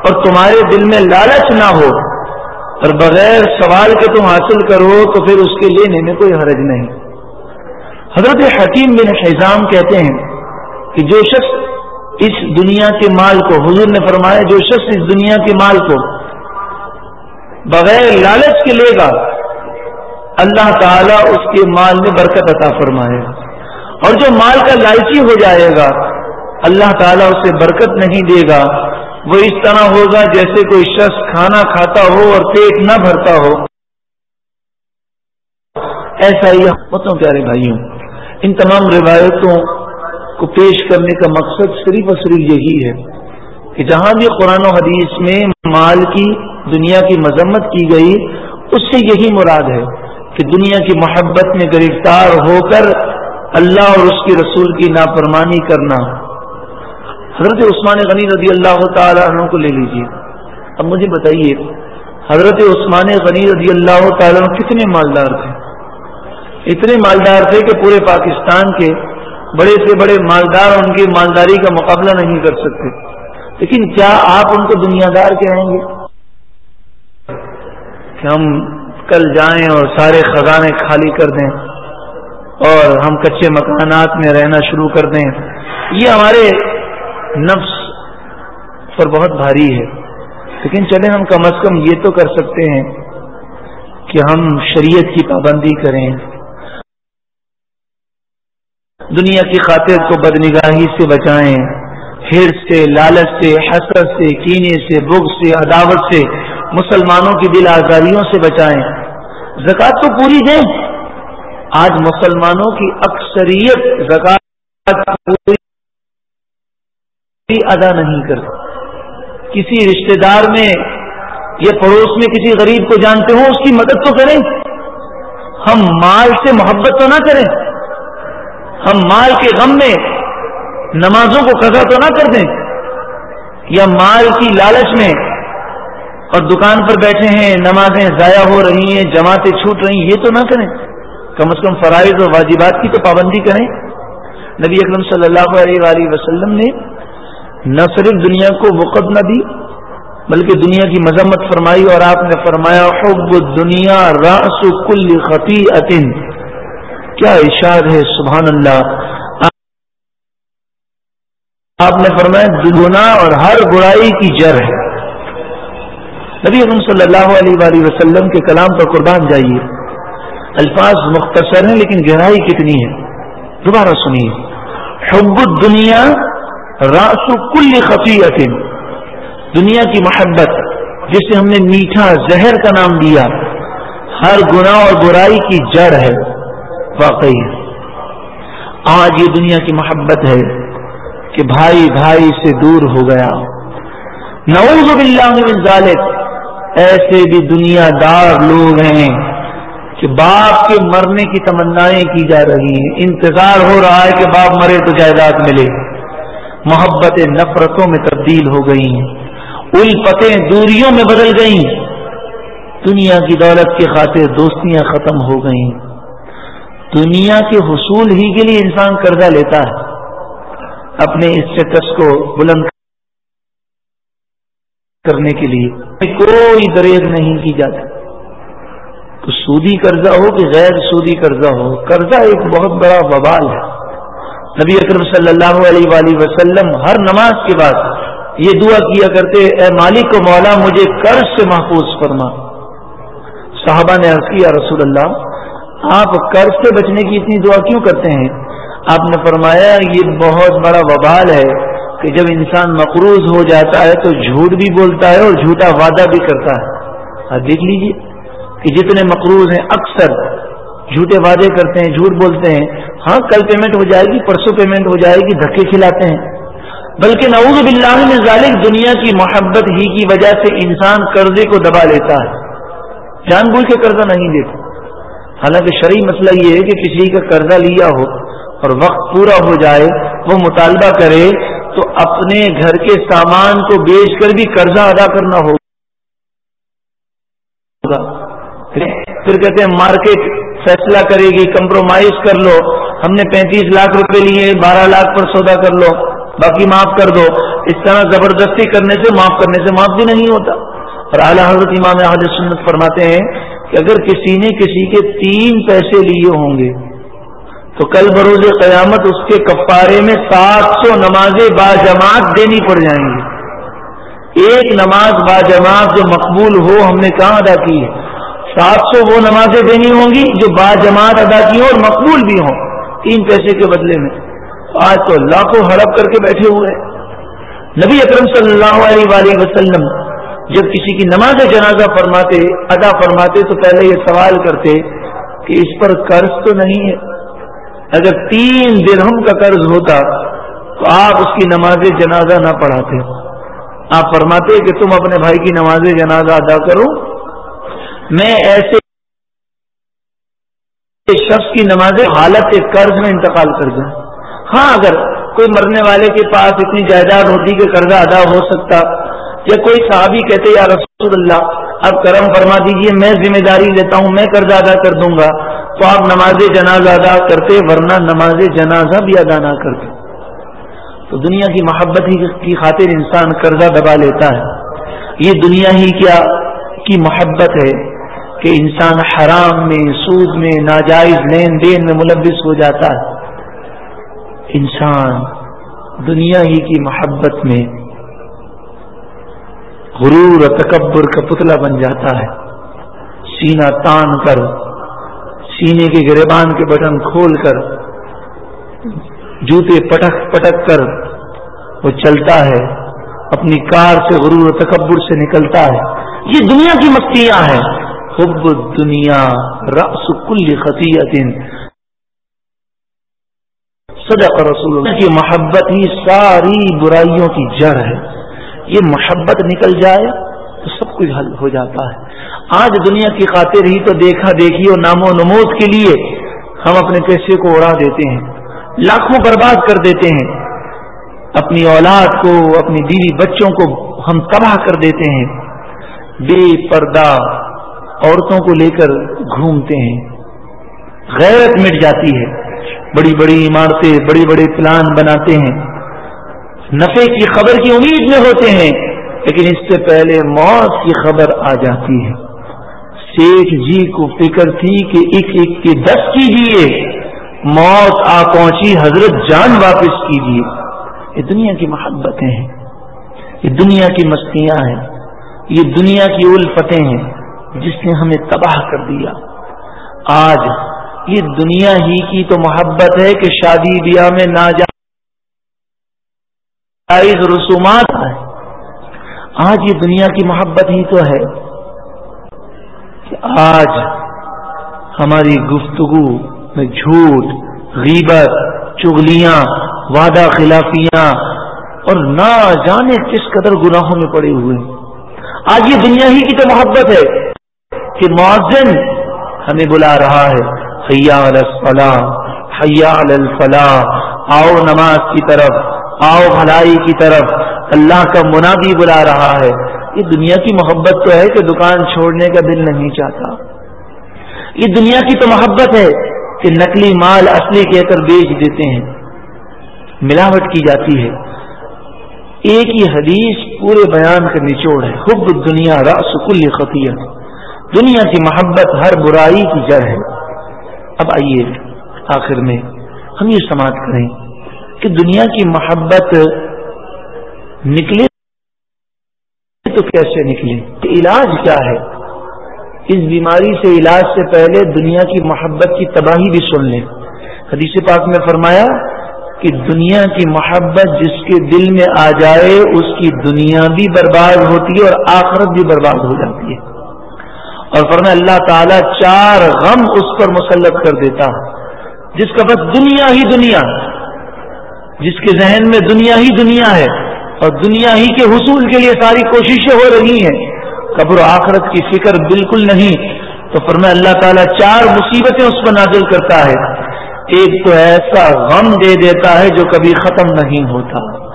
اور تمہارے دل میں لالچ نہ ہو، اور بغیر سوال کے تم حاصل کرو، تو پھر اس کے لینے میں کوئی حرج نہیں۔ حضرت حکیم بن حیزام کہتے ہیں کہ جو شخص اس دنیا کے مال کو، حضور نے فرمایا، جو شخص اس دنیا کے مال کو بغیر لالچ کے لے گا، اللہ تعالیٰ اس کے مال میں برکت عطا فرمائے گا۔ اور جو مال کا لالچی ہو جائے گا، اللہ تعالیٰ اسے برکت نہیں دے گا۔ وہ اس طرح ہوگا جیسے کوئی شخص کھانا کھاتا ہو اور پیٹ نہ بھرتا ہو۔ ایسا ہی بتوں پیارے بھائیوں، ان تمام روایتوں کو پیش کرنے کا مقصد صرف اور صرف یہی ہے۔ کہ جہاں بھی قرآن و حدیث میں مال کی دنیا کی مذمت کی گئی، اس سے یہی مراد ہے کہ دنیا کی محبت میں گرفتار ہو کر اللہ اور اس کے رسول کی نافرمانی کرنا۔ حضرت عثمان غنی رضی اللہ تعالیٰ عنہ کو لے لیجیے اب مجھے بتائیے، حضرت عثمان غنی رضی اللہ تعالیٰ عنہ کتنے مالدار تھے؟ اتنے مالدار تھے کہ پورے پاکستان کے بڑے سے بڑے مالدار ان کی مالداری کا مقابلہ نہیں کر سکتے۔ لیکن کیا آپ ان کو دنیا دار کہیں گے؟ کہ ہم کل جائیں اور سارے خزانے خالی کر دیں اور ہم کچے مکانات میں رہنا شروع کر دیں۔ یہ ہمارے نفس پر بہت بھاری ہے۔ لیکن چلیں ہم کم از کم یہ تو کر سکتے ہیں کہ ہم شریعت کی پابندی کریں۔ دنیا کی خاطر کو بدنگاہی سے بچائیں۔ ہر سے، لالچ سے، حسرت سے، کینے سے بغ سے، عداوت سے، مسلمانوں کی دل آزادیوں سے بچائیں۔ زکوٰۃ تو پوری دیں۔ آج مسلمانوں کی اکثریت زکوٰۃ پوری ادا نہیں کرتی۔ کسی رشتہ دار میں یا پڑوس میں کسی غریب کو جانتے ہوں، اس کی مدد تو کریں۔ ہم مال سے محبت تو نہ کریں۔ ہم مال کے غم میں نمازوں کو قضا تو نہ کر دیں یا مال کی لالچ میں اور دکان پر بیٹھے ہیں، نمازیں ضائع ہو رہی ہیں، جماعتیں چھوٹ رہی ہیں، یہ تو نہ کریں۔ کم از کم فرائض اور واجبات کی تو پابندی کریں۔ نبی اکرم صلی اللہ علیہ وآلہ وسلم نے نہ صرف دنیا کو وقت نہ دی، بلکہ دنیا کی مذمت فرمائی اور آپ نے فرمایا، حب دنیا راس کل خطی کیا ارشاد ہے؟ سبحان اللہ۔ آپ نے فرمایا دگنا اور ہر برائی کی جڑ ہے۔ نبی اکرم صلی اللہ علیہ وآلہ وسلم کے کلام پر قربان جائیے۔ الفاظ مختصر ہیں لیکن گہرائی کتنی ہے۔ دوبارہ سنیے۔ حب دنیا راسو کل خفی دنیا کی محبت جسے ہم نے میٹھا زہر کا نام دیا، ہر گناہ اور برائی کی جڑ ہے۔ واقعی، آج یہ دنیا کی محبت ہے۔ کہ بھائی بھائی سے دور ہو گیا نعوذ باللہ من ذالک۔ ایسے بھی دنیا دار لوگ ہیں کہ باپ کے مرنے کی تمنائیں کی جا رہی ہیں۔ انتظار ہو رہا ہے کہ باپ مرے تو جائیداد ملے۔ محبت نفرتوں میں تبدیل ہو گئی ہیں۔ الفتیں دوریوں میں بدل گئیں دنیا کی دولت کی خاطر دوستیاں ختم ہو گئیں دنیا کے حصول ہی کے لیے انسان قرضہ لیتا ہے۔ اپنے اسٹیٹس کو بلند کرنے کے لیے کوئی دریز نہیں کی جاتی۔ تو سودی قرضہ ہو کہ غیر سودی قرضہ ہو، قرضہ ایک بہت بڑا وبال ہے۔ نبی اکرم صلی اللہ علیہ وآلہ وسلم ہر نماز کے بعد یہ دعا کیا کرتے، اے مالک و مولا، مجھے قرض سے محفوظ فرما۔ صحابہ نے عرض کیا، رسول اللہ، آپ قرض سے بچنے کی اتنی دعا کیوں کرتے ہیں؟ آپ نے فرمایا یہ بہت بڑا وبال ہے کہ جب انسان مقروض ہو جاتا ہے تو جھوٹ بھی بولتا ہے اور جھوٹا وعدہ بھی کرتا ہے۔ آپ دیکھ لیجیے کہ جتنے مقروض ہیں، اکثر جھوٹے وعدے کرتے ہیں، جھوٹ بولتے ہیں۔ ہاں کل پیمنٹ ہو جائے گی، پرسوں پیمنٹ ہو جائے گی، دھکے کھلاتے ہیں۔ بلکہ نعوذ باللہ میں ظالم دنیا کی محبت ہی کی وجہ سے انسان قرضے کو دبا لیتا ہے۔ جان بوجھ کے قرضہ نہیں دیتا۔ حالانکہ شرعی مسئلہ یہ ہے کہ کسی کا قرضہ لیا ہو۔ اور وقت پورا ہو جائے، وہ مطالبہ کرے، تو اپنے گھر کے سامان کو بیچ کر بھی قرضہ ادا کرنا ہوگا۔ پھر کہتے ہیں، مارکیٹ فیصلہ کرے گی، کمپرومائز کر لو۔ ہم نے پینتیس لاکھ روپے لیے، بارہ لاکھ پر سودا کر لو۔ باقی معاف کر دو۔ اس طرح زبردستی کرنے سے، معاف کرنے سے معاف بھی نہیں ہوتا۔ اور اعلیٰ حضرت امام حضرت سنت فرماتے ہیں کہ اگر کسی نے کسی کے تین پیسے لیے ہوں گے تو کل بروز قیامت اس کے کفارے میں سات سو نمازیں با جماعت دینی پڑ جائیں گی۔ ایک نماز با جماعت جو مقبول ہو ہم نے کہاں ادا کی ہے؟ سات سو وہ نمازیں دینی ہوں گی جو با جماعت ادا کی ہوں اور مقبول بھی ہوں۔ تین پیسے کے بدلے میں۔ آج تو لاکھوں ہڑپ کر کے بیٹھے ہوئے نبی اکرم صلی اللہ علیہ وآلہ وسلم جب کسی کی نماز جنازہ فرماتے، ادا فرماتے تو پہلے یہ سوال کرتے کہ اس پر قرض تو نہیں ہے۔ اگر تین درہم کا قرض ہوتا تو آپ اس کی نماز جنازہ نہ پڑھاتے۔ آپ فرماتے کہ تم اپنے بھائی کی نماز جنازہ ادا کرو۔ میں ایسے شخص کی نماز حالت قرض میں انتقال کر دوں۔ ہاں اگر کوئی مرنے والے کے پاس اتنی جائیداد ہوتی کہ قرضہ ادا ہو سکتا، یا کوئی صحابی کہتے، یا رسول اللہ اب کرم فرما دیجیے، میں ذمہ داری لیتا ہوں، میں قرض ادا کر دوں گا تو آپ نماز جنازہ ادا کرتے ورنہ نماز جنازہ بھی ادا نہ کرتے۔ تو دنیا کی محبت ہی کی خاطر انسان قرضہ دبا لیتا ہے۔ یہ دنیا ہی کیا کی محبت ہے کہ انسان حرام میں، سود میں، ناجائز لین دین میں ملوث ہو جاتا ہے۔ انسان دنیا ہی کی محبت میں غرور و تکبر کا پتلا بن جاتا ہے۔ سینہ تان کر سینے کے گریبان کے بٹن کھول کر، جوتے پٹک پٹک کر، وہ چلتا ہے، اپنی کار سے غرور و تکبر سے نکلتا ہے۔ یہ دنیا کی مستیاں ہیں۔ حب دنیا رس کل خطیت صدق رسول اللہ۔ کی محبت ہی ساری برائیوں کی جڑ ہے۔ یہ محبت نکل جائے کچھ حل ہو جاتا ہے۔ آج دنیا کی خاطر ہی تو دیکھا دیکھی اور نام و نمود کے لیے ہم اپنے پیسے کو اڑا دیتے ہیں، لاکھوں برباد کر دیتے ہیں۔ اپنی اولاد کو، اپنی بیوی بچوں کو ہم تباہ کر دیتے ہیں۔ بے پردہ عورتوں کو لے کر گھومتے ہیں۔ غیرت مٹ جاتی ہے۔ بڑی بڑی عمارتیں، بڑے بڑے پلان بناتے ہیں۔ نفے کی خبر کی امید میں ہوتے ہیں۔ لیکن اس سے پہلے موت کی خبر آ جاتی ہے۔ شیخ جی کو فکر تھی کہ ایک ایک کے دس کیجیے موت آ پہنچی، حضرت جان واپس کیجیے۔ یہ دنیا کی محبتیں ہیں، یہ دنیا کی مستیاں ہیں، یہ دنیا کی الفتیں ہیں، جس نے ہمیں تباہ کر دیا۔ آج یہ دنیا ہی کی تو محبت ہے کہ شادی بیاہ میں نہ جائز رسومات ہے آج یہ دنیا کی محبت ہی تو ہے کہ آج ہماری گفتگو میں جھوٹ، غیبت چگلیاں وعدہ خلافیاں اور نہ جانے کس قدر گناہوں میں پڑے ہوئے آج یہ دنیا ہی کی تو محبت ہے کہ معذن ہمیں بلا رہا ہے۔ حیا الفلاح حیا الفلاح، آؤ نماز کی طرف، آؤ بھلائی کی طرف۔ اللہ کا منادی بلا رہا ہے۔ یہ دنیا کی محبت تو ہے کہ دکان چھوڑنے کا دل نہیں چاہتا۔ یہ دنیا کی تو محبت ہے کہ نقلی مال اصلی کہہ کر بیچ دیتے ہیں۔ ملاوٹ کی جاتی ہے۔ ایک ہی حدیث پورے بیان کا نچوڑ ہے۔ حب دنیا راس کل خطیت دنیا کی محبت ہر برائی کی جڑ ہے۔ اب آئیے آخر میں ہم یہ سماعت کریں کہ دنیا کی محبت نکلے تو کیسے نکلے؟ علاج کیا ہے؟ اس بیماری سے علاج سے پہلے دنیا کی محبت کی تباہی بھی سن لیں۔ حدیث پاک میں فرمایا کہ دنیا کی محبت جس کے دل میں آ جائے، اس کی دنیا بھی برباد ہوتی ہے اور آخرت بھی برباد ہو جاتی ہے۔ اور فرمایا اللہ تعالیٰ چار غم اس پر مسلط کر دیتا جس کا بس دنیا ہی دنیا، جس کے ذہن میں دنیا ہی دنیا ہے اور دنیا ہی کے حصول کے لیے ساری کوششیں ہو رہی ہیں۔ قبر و آخرت کی فکر بالکل نہیں۔ تو پھر میں اللہ تعالیٰ چار مصیبتیں اس پر نازل کرتا ہے۔ ایک تو ایسا غم دے دیتا ہے جو کبھی ختم نہیں ہوتا۔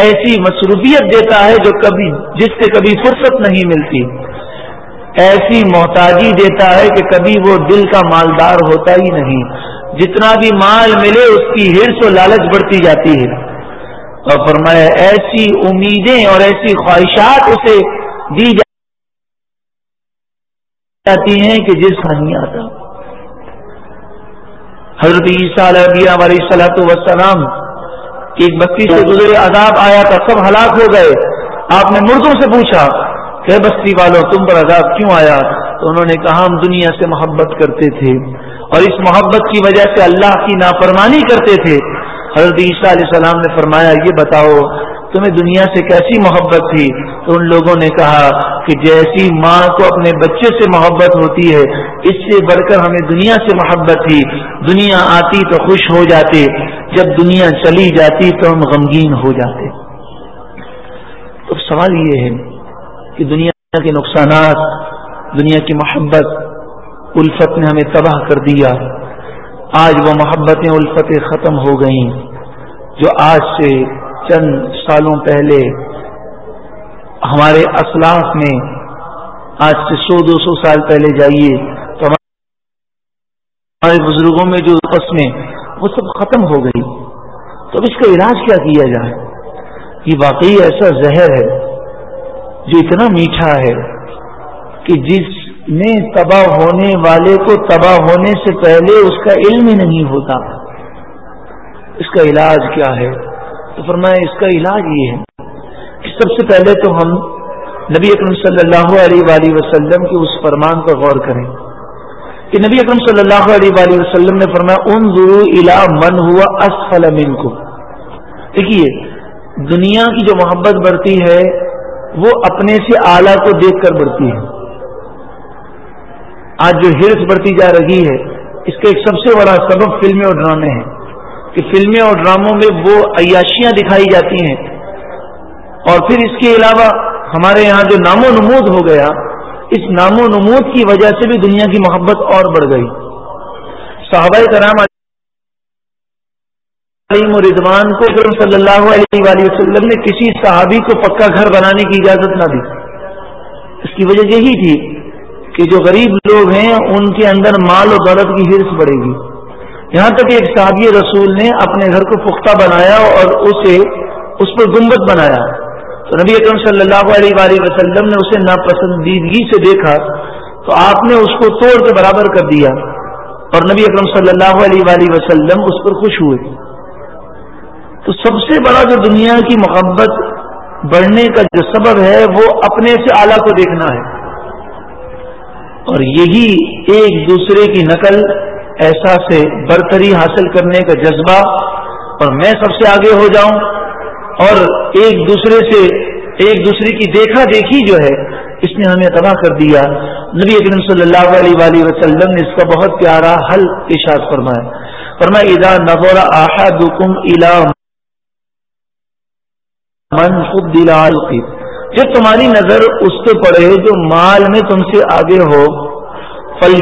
ایسی مصروفیت دیتا ہے جو کبھی جس سے کبھی فرصت نہیں ملتی۔ ایسی محتاجی دیتا ہے کہ کبھی وہ دل کا مالدار ہوتا ہی نہیں۔ جتنا بھی مال ملے اس کی ہرس و لالچ بڑھتی جاتی ہے۔ اور فرمایا، ایسی امیدیں اور ایسی خواہشات اسے دی جاتی ہیں کہ جس کا نہیں آتا. حضرت عیسیٰ علیہ علیہ صلاحت وسلام ایک بستی سے گزرے عذاب آیا تھا، سب ہلاک ہو گئے۔ آپ نے مردوں سے پوچھا، کہ بستی والوں، تم پر عذاب کیوں آیا؟ تو انہوں نے کہا، ہم دنیا سے محبت کرتے تھے اور اس محبت کی وجہ سے اللہ کی نافرمانی کرتے تھے۔ حضرت عیسیٰ علیہ السلام نے فرمایا، یہ بتاؤ، تمہیں دنیا سے کیسی محبت تھی؟ تو ان لوگوں نے کہا کہ جیسی ماں کو اپنے بچے سے محبت ہوتی ہے، اس سے بڑھ کر ہمیں دنیا سے محبت تھی۔ دنیا آتی تو خوش ہو جاتے، جب دنیا چلی جاتی تو ہم غمگین ہو جاتے۔ تو سوال یہ ہے کہ دنیا کے نقصانات، دنیا کی محبت، الفت نے ہمیں تباہ کر دیا۔ آج وہ محبتیں الفتیں ختم ہو گئیں، جو آج سے چند سالوں پہلے ہمارے اسلاف میں آج سے سو دو سو سال پہلے جائیے، تو ہمارے بزرگوں میں جو آپس میں وہ سب ختم ہو گئی تو اب اس کا علاج کیا کیا جائے؟ یہ واقعی ایسا زہر ہے جو اتنا میٹھا ہے کہ جس میں تباہ ہونے والے کو تباہ ہونے سے پہلے اس کا علم ہی نہیں ہوتا۔ اس کا علاج کیا ہے؟ تو فرمایا اس کا علاج یہ ہے کہ سب سے پہلے تو ہم نبی اکرم صلی اللہ علیہ وآلہ وسلم کے اس فرمان پر غور کریں۔ کہ نبی اکرم صلی اللہ علیہ وآلہ وسلم نے فرمایا ان ضرور الا من ہوا اسفل کو دیکھیے، دنیا کی جو محبت بڑھتی ہے، وہ اپنے سے اعلیٰ کو دیکھ کر بڑھتی ہے۔ آج جو ہرس بڑھتی جا رہی ہے، اس کا ایک سب سے بڑا سبب فلمیں اور ڈرامے ہیں۔ کہ فلمیں اور ڈراموں میں وہ عیاشیاں دکھائی جاتی ہیں۔ اور پھر اس کے علاوہ ہمارے یہاں جو نام و نمود ہو گیا، اس نام و نمود کی وجہ سے بھی دنیا کی محبت اور بڑھ گئی۔ صحابہ کرام علیم و رضوان کو صلی اللہ علیہ وآلہ وسلم نے کسی صحابی کو پکا گھر بنانے کی اجازت نہ دی۔ اس کی وجہ یہی تھی کہ جو غریب لوگ ہیں، ان کے اندر مال و دولت کی ہرس بڑھے گی۔ یہاں تک ایک صحابی رسول نے اپنے گھر کو پختہ بنایا اور اسے اس پر گنبد بنایا۔ تو نبی اکرم صلی اللہ علیہ وآلہ وسلم نے اسے ناپسندیدگی سے دیکھا۔ تو آپ نے اس کو توڑ کے برابر کر دیا اور نبی اکرم صلی اللہ علیہ وآلہ وسلم اس پر خوش ہوئے۔ تو سب سے بڑا جو دنیا کی محبت بڑھنے کا جو سبب ہے، وہ اپنے سے اعلیٰ کو دیکھنا ہے۔ اور یہی ایک دوسرے کی نقل ایسا سے برتری حاصل کرنے کا جذبہ اور میں سب سے آگے ہو جاؤں اور ایک دوسرے سے ایک دوسرے کی دیکھا دیکھی جو ہے، اس نے ہمیں تباہ کر دیا۔ نبی اکرم صلی اللہ علیہ وآلہ وسلم نے اس کا بہت پیارا حل اشاعت فرمایا۔ فرمایا ادا نبور آحا دکم الا من خود دلا جب تمہاری نظر اس پہ پڑے، جو مال میں تم سے آگے ہو فل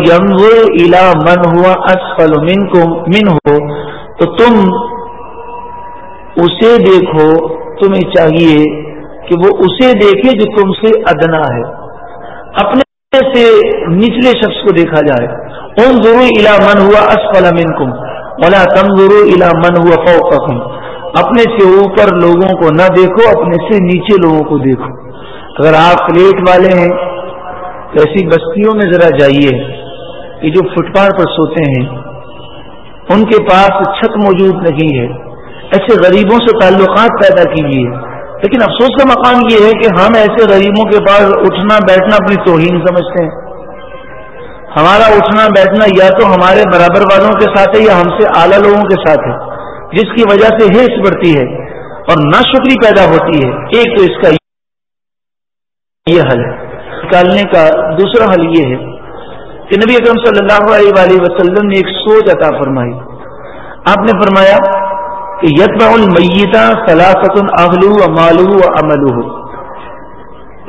الا من ہوا اسفل من کو من ہو تو تم اسے دیکھو، تمہیں چاہیے کہ وہ اسے دیکھے جو تم سے ادنا ہے۔ اپنے سے نچلے شخص کو دیکھا جائے۔ ان ضرور الا من ہوا اسفل من کم اولا تم ضرور الا من ہوا فوقکم اپنے سے اوپر لوگوں کو نہ دیکھو، اپنے سے نیچے لوگوں کو دیکھو۔ اگر آپ فلیٹ والے ہیں، تو ایسی بستیوں میں ذرا جائیے کہ جو فٹ پاتھ پر سوتے ہیں، ان کے پاس چھت موجود نہیں ہے۔ ایسے غریبوں سے تعلقات پیدا کیجیے۔ لیکن افسوس کا مقام یہ ہے کہ ہم ایسے غریبوں کے پاس اٹھنا، بیٹھنا اپنی توہین سمجھتے ہیں۔ ہمارا اٹھنا، بیٹھنا یا تو ہمارے برابر والوں کے ساتھ ہے یا ہم سے اعلیٰ لوگوں کے ساتھ ہے۔ جس کی وجہ سے ہرس بڑھتی ہے اور نہ شکری پیدا ہوتی ہے، ایک تو اس کا یہ حل ہے۔ نکالنے کا دوسرا حل یہ ہے کہ نبی اکرم صلی اللہ علیہ وآلہ وسلم نے ایک سوچ عطا فرمائی۔ آپ نے فرمایا کہ یتبع المیتا سلاست اغلو و مالو و عملو۔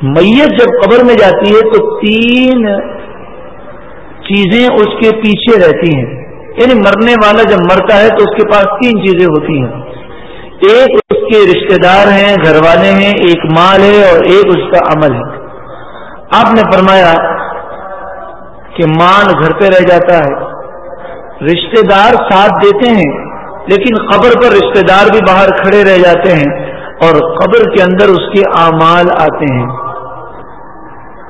میت جب قبر میں جاتی ہے تو تین چیزیں اس کے پیچھے رہتی ہیں۔ یعنی مرنے والا جب مرتا ہے تو اس کے پاس تین چیزیں ہوتی ہیں۔ ایک اس کے رشتہ دار ہیں، گھر والے ہیں، ایک مال ہے اور ایک اس کا عمل ہے۔ آپ نے فرمایا کہ مال گھر پہ رہ جاتا ہے۔ رشتہ دار ساتھ دیتے ہیں، لیکن قبر پر رشتہ دار بھی باہر کھڑے رہ جاتے ہیں اور قبر کے اندر اس کے اعمال آتے ہیں۔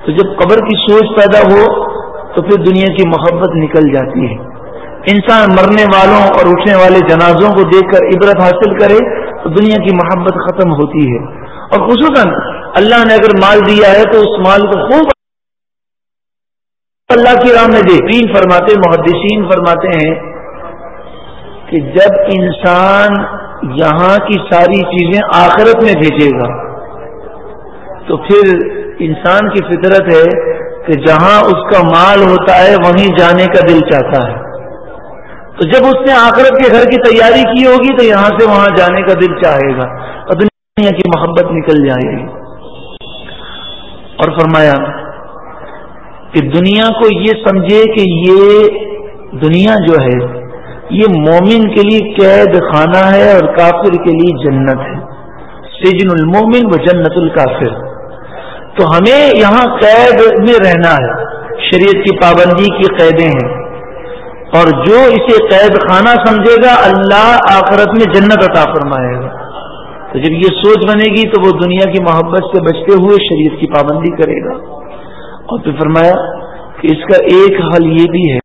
تو جب قبر کی سوچ پیدا ہو تو پھر دنیا کی محبت نکل جاتی ہے۔ انسان مرنے والوں اور اٹھنے والے جنازوں کو دیکھ کر عبرت حاصل کرے تو دنیا کی محبت ختم ہوتی ہے۔ اور خصوصاً اللہ نے اگر مال دیا ہے تو اس مال کو خوب اللہ کی رام نے دے تین فرماتے محدثین فرماتے ہیں کہ جب انسان یہاں کی ساری چیزیں آخرت میں بھیجے گا، تو پھر انسان کی فطرت ہے کہ جہاں اس کا مال ہوتا ہے وہیں جانے کا دل چاہتا ہے۔ تو جب اس نے آخرت کے گھر کی تیاری کی ہوگی تو یہاں سے وہاں جانے کا دل چاہے گا۔ اور دنیا کی محبت نکل جائے گی۔ اور فرمایا کہ دنیا کو یہ سمجھے کہ یہ دنیا جو ہے، یہ مومن کے لیے قید خانہ ہے اور کافر کے لیے جنت ہے۔ سجن المومن و جنت الکافر۔ تو ہمیں یہاں قید میں رہنا ہے۔ شریعت کی پابندی کی قیدیں ہیں۔ اور جو اسے قید خانہ سمجھے گا، اللہ آخرت میں جنت عطا فرمائے گا۔ تو جب یہ سوچ بنے گی، تو وہ دنیا کی محبت سے بچتے ہوئے شریعت کی پابندی کرے گا۔ اور پھر فرمایا کہ اس کا ایک حل یہ بھی ہے۔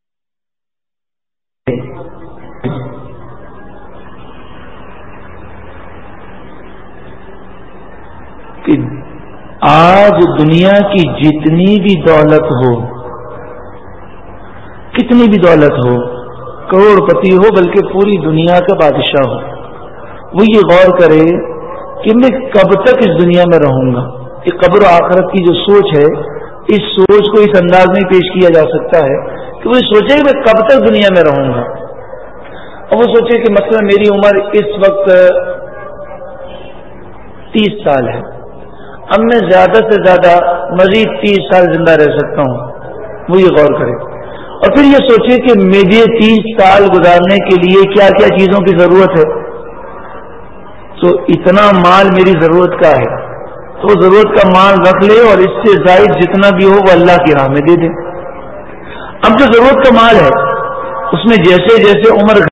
کہ آج دنیا کی جتنی بھی دولت ہو کتنی بھی دولت ہو کروڑ پتی ہو، بلکہ پوری دنیا کا بادشاہ ہو۔ وہ یہ غور کرے کہ میں کب تک اس دنیا میں رہوں گا۔ یہ قبر و آخرت کی جو سوچ ہے، اس سوچ کو اس انداز میں پیش کیا جا سکتا ہے کہ وہ سوچے کہ میں کب تک دنیا میں رہوں گا۔ اور وہ سوچے کہ مثلا میری عمر اس وقت تیس سال ہے۔ اب میں زیادہ سے زیادہ مزید تیس سال زندہ رہ سکتا ہوں۔ وہ یہ غور کرے۔ پھر یہ سوچے کہ مجھے تیس سال گزارنے کے لیے کیا کیا چیزوں کی ضرورت ہے؟ تو اتنا مال میری ضرورت کا ہے۔ تو ضرورت کا مال رکھ لے اور اس سے زائد جتنا بھی ہو وہ اللہ کی راہ میں دے دے۔ اب جو ضرورت کا مال ہے، اس میں جیسے جیسے عمر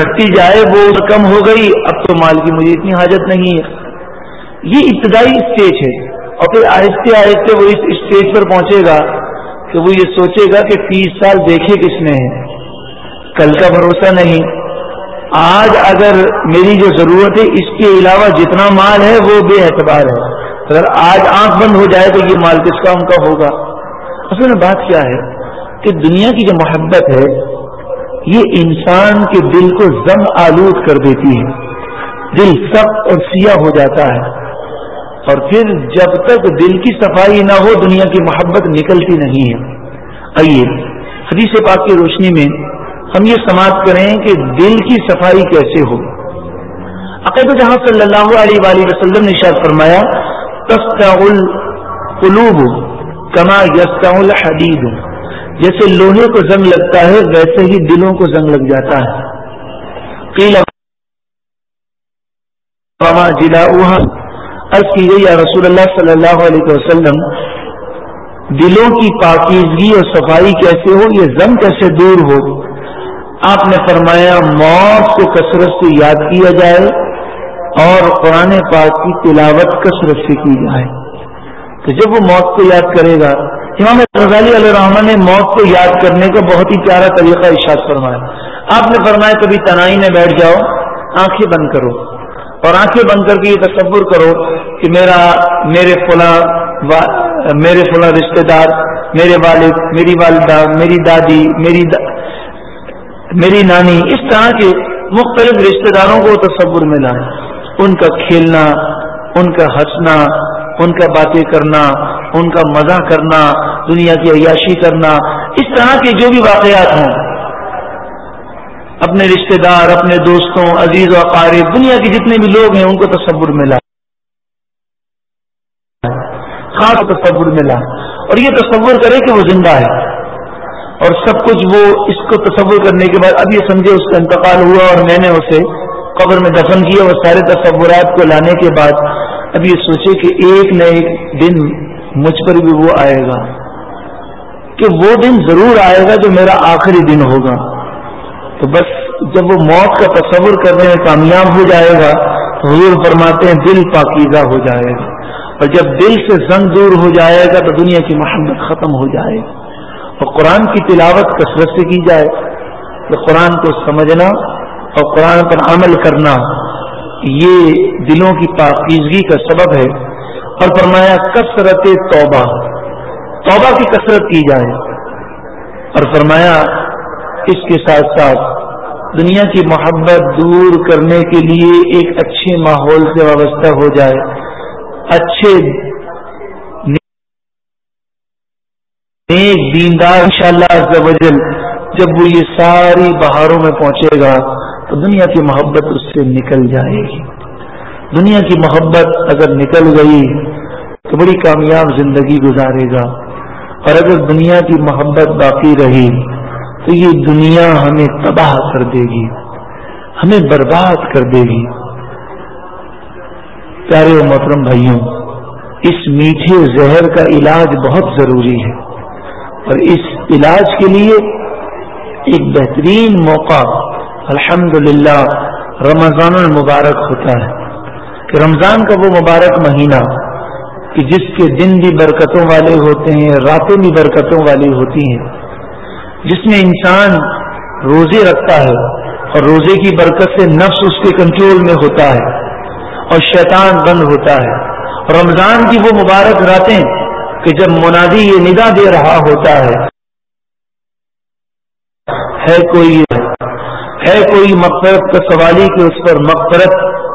گھٹتی جائے، وہ کم ہو گئی، اب تو مال کی مجھے اتنی حاجت نہیں ہے۔ یہ ابتدائی اسٹیج ہے۔ اور پھر آہستہ آہستہ وہ اس اسٹیج پر پہنچے گا۔ کہ وہ یہ سوچے گا کہ تیس سال دیکھے کس نے ہے کل کا بھروسہ نہیں۔ آج اگر میری جو ضرورت ہے، اس کے علاوہ جتنا مال ہے، وہ بے اعتبار ہے۔ اگر آج آنکھ بند ہو جائے تو یہ مال کس کام کا ہوگا۔ اصل میں بات کیا ہے کہ دنیا کی جو محبت ہے، یہ انسان کے دل کو زم آلود کر دیتی ہے۔ دل سخت اور سیاہ ہو جاتا ہے۔ اور پھر جب تک دل کی صفائی نہ ہو دنیا کی محبت نکلتی نہیں ہے۔ آئیے، حدیث پاک کی روشنی میں ہم یہ سماعت کریں کہ دل کی صفائی کیسے ہو۔ عقید جہاں صلی اللہ علیہ وآلہ وسلم نے شاید فرمایا القلوب کما یستا الحدید جیسے لوہے کو زنگ لگتا ہے، ویسے ہی دلوں کو زنگ لگ جاتا ہے۔ جلا عرض کی گئی، یا رسول اللہ صلی اللہ علیہ وسلم، دلوں کی پاکیزگی اور صفائی کیسے ہو، یہ زم کیسے دور ہو؟ آپ نے فرمایا، موت کو کثرت سے یاد کیا جائے اور قرآن پاک کی تلاوت کثرت سے کی جائے۔ تو جب وہ موت کو یاد کرے گا، امام رضالی علیہ رحمان نے موت کو یاد کرنے کا بہت ہی پیارا طریقہ ارشاد فرمایا۔ آپ نے فرمایا، کبھی تنائی میں بیٹھ جاؤ، آنکھیں بند کرو۔ اور آنکھیں بند کر کے یہ تصور کرو کہ میرا میرے فلاں میرے فلاں رشتے دار، میرے والد، میری والدہ، میری دادی، میری دا، میری نانی، اس طرح کے مختلف رشتے داروں کو تصور میں لائیں۔ ان کا کھیلنا، ان کا ہنسنا، ان کا باتیں کرنا، ان کا مزہ کرنا، دنیا کی عیاشی کرنا، اس طرح کے جو بھی واقعات ہوں۔ اپنے رشتہ دار، اپنے دوستوں، عزیز و اقارب، دنیا کے جتنے بھی لوگ ہیں، ان کو تصور ملا۔ خاص تصور ملا۔ اور یہ تصور کرے کہ وہ زندہ ہے۔ اور سب کچھ وہ اس کو تصور کرنے کے بعد، اب یہ سمجھے اس کا انتقال ہوا اور میں نے اسے قبر میں دفن کیا اور سارے تصورات کو لانے کے بعد، اب یہ سوچے کہ ایک نہ ایک دن مجھ پر بھی وہ آئے گا۔ کہ وہ دن ضرور آئے گا جو میرا آخری دن ہوگا۔ تو بس جب وہ موت کا تصور کرنے میں کامیاب ہو جائے گا تو حضور فرماتے ہیں دل پاکیزہ ہو جائے گا۔ اور جب دل سے زنگ دور ہو جائے گا تو دنیا کی محبت ختم ہو جائے گی۔ اور قرآن کی تلاوت کثرت سے کی جائے۔ کہ قرآن کو سمجھنا اور قرآن پر عمل کرنا یہ دلوں کی پاکیزگی کا سبب ہے۔ اور فرمایا کثرت توبہ۔ توبہ کی کثرت کی جائے۔ اور فرمایا اس کے ساتھ ساتھ دنیا کی محبت دور کرنے کے لیے ایک اچھے ماحول سے وابستہ ہو جائے۔ اچھے نیک دیندار ان شاء جب وہ یہ ساری بہاروں میں پہنچے گا تو دنیا کی محبت اس سے نکل جائے گی۔ دنیا کی محبت اگر نکل گئی تو بڑی کامیاب زندگی گزارے گا۔ اور اگر دنیا کی محبت باقی رہی تو یہ دنیا ہمیں تباہ کر دے گی، ہمیں برباد کر دے گی۔ پیارے و محترم بھائیوں، اس میٹھے زہر کا علاج بہت ضروری ہے اور اس علاج کے لیے ایک بہترین موقع الحمد رمضان المبارک ہوتا ہے۔ کہ رمضان کا وہ مبارک مہینہ کہ جس کے دن بھی برکتوں والے ہوتے ہیں، راتیں بھی برکتوں والی ہوتی ہیں۔ جس میں انسان روزے رکھتا ہے اور روزے کی برکت سے نفس اس کے کنٹرول میں ہوتا ہے اور شیطان بند ہوتا ہے۔ رمضان کی وہ مبارک راتیں کہ جب منادی یہ نگاہ دے رہا ہوتا ہے۔ ہے کوئی ہے کوئی مقبرت کا سوالی کہ اس پر مقبرت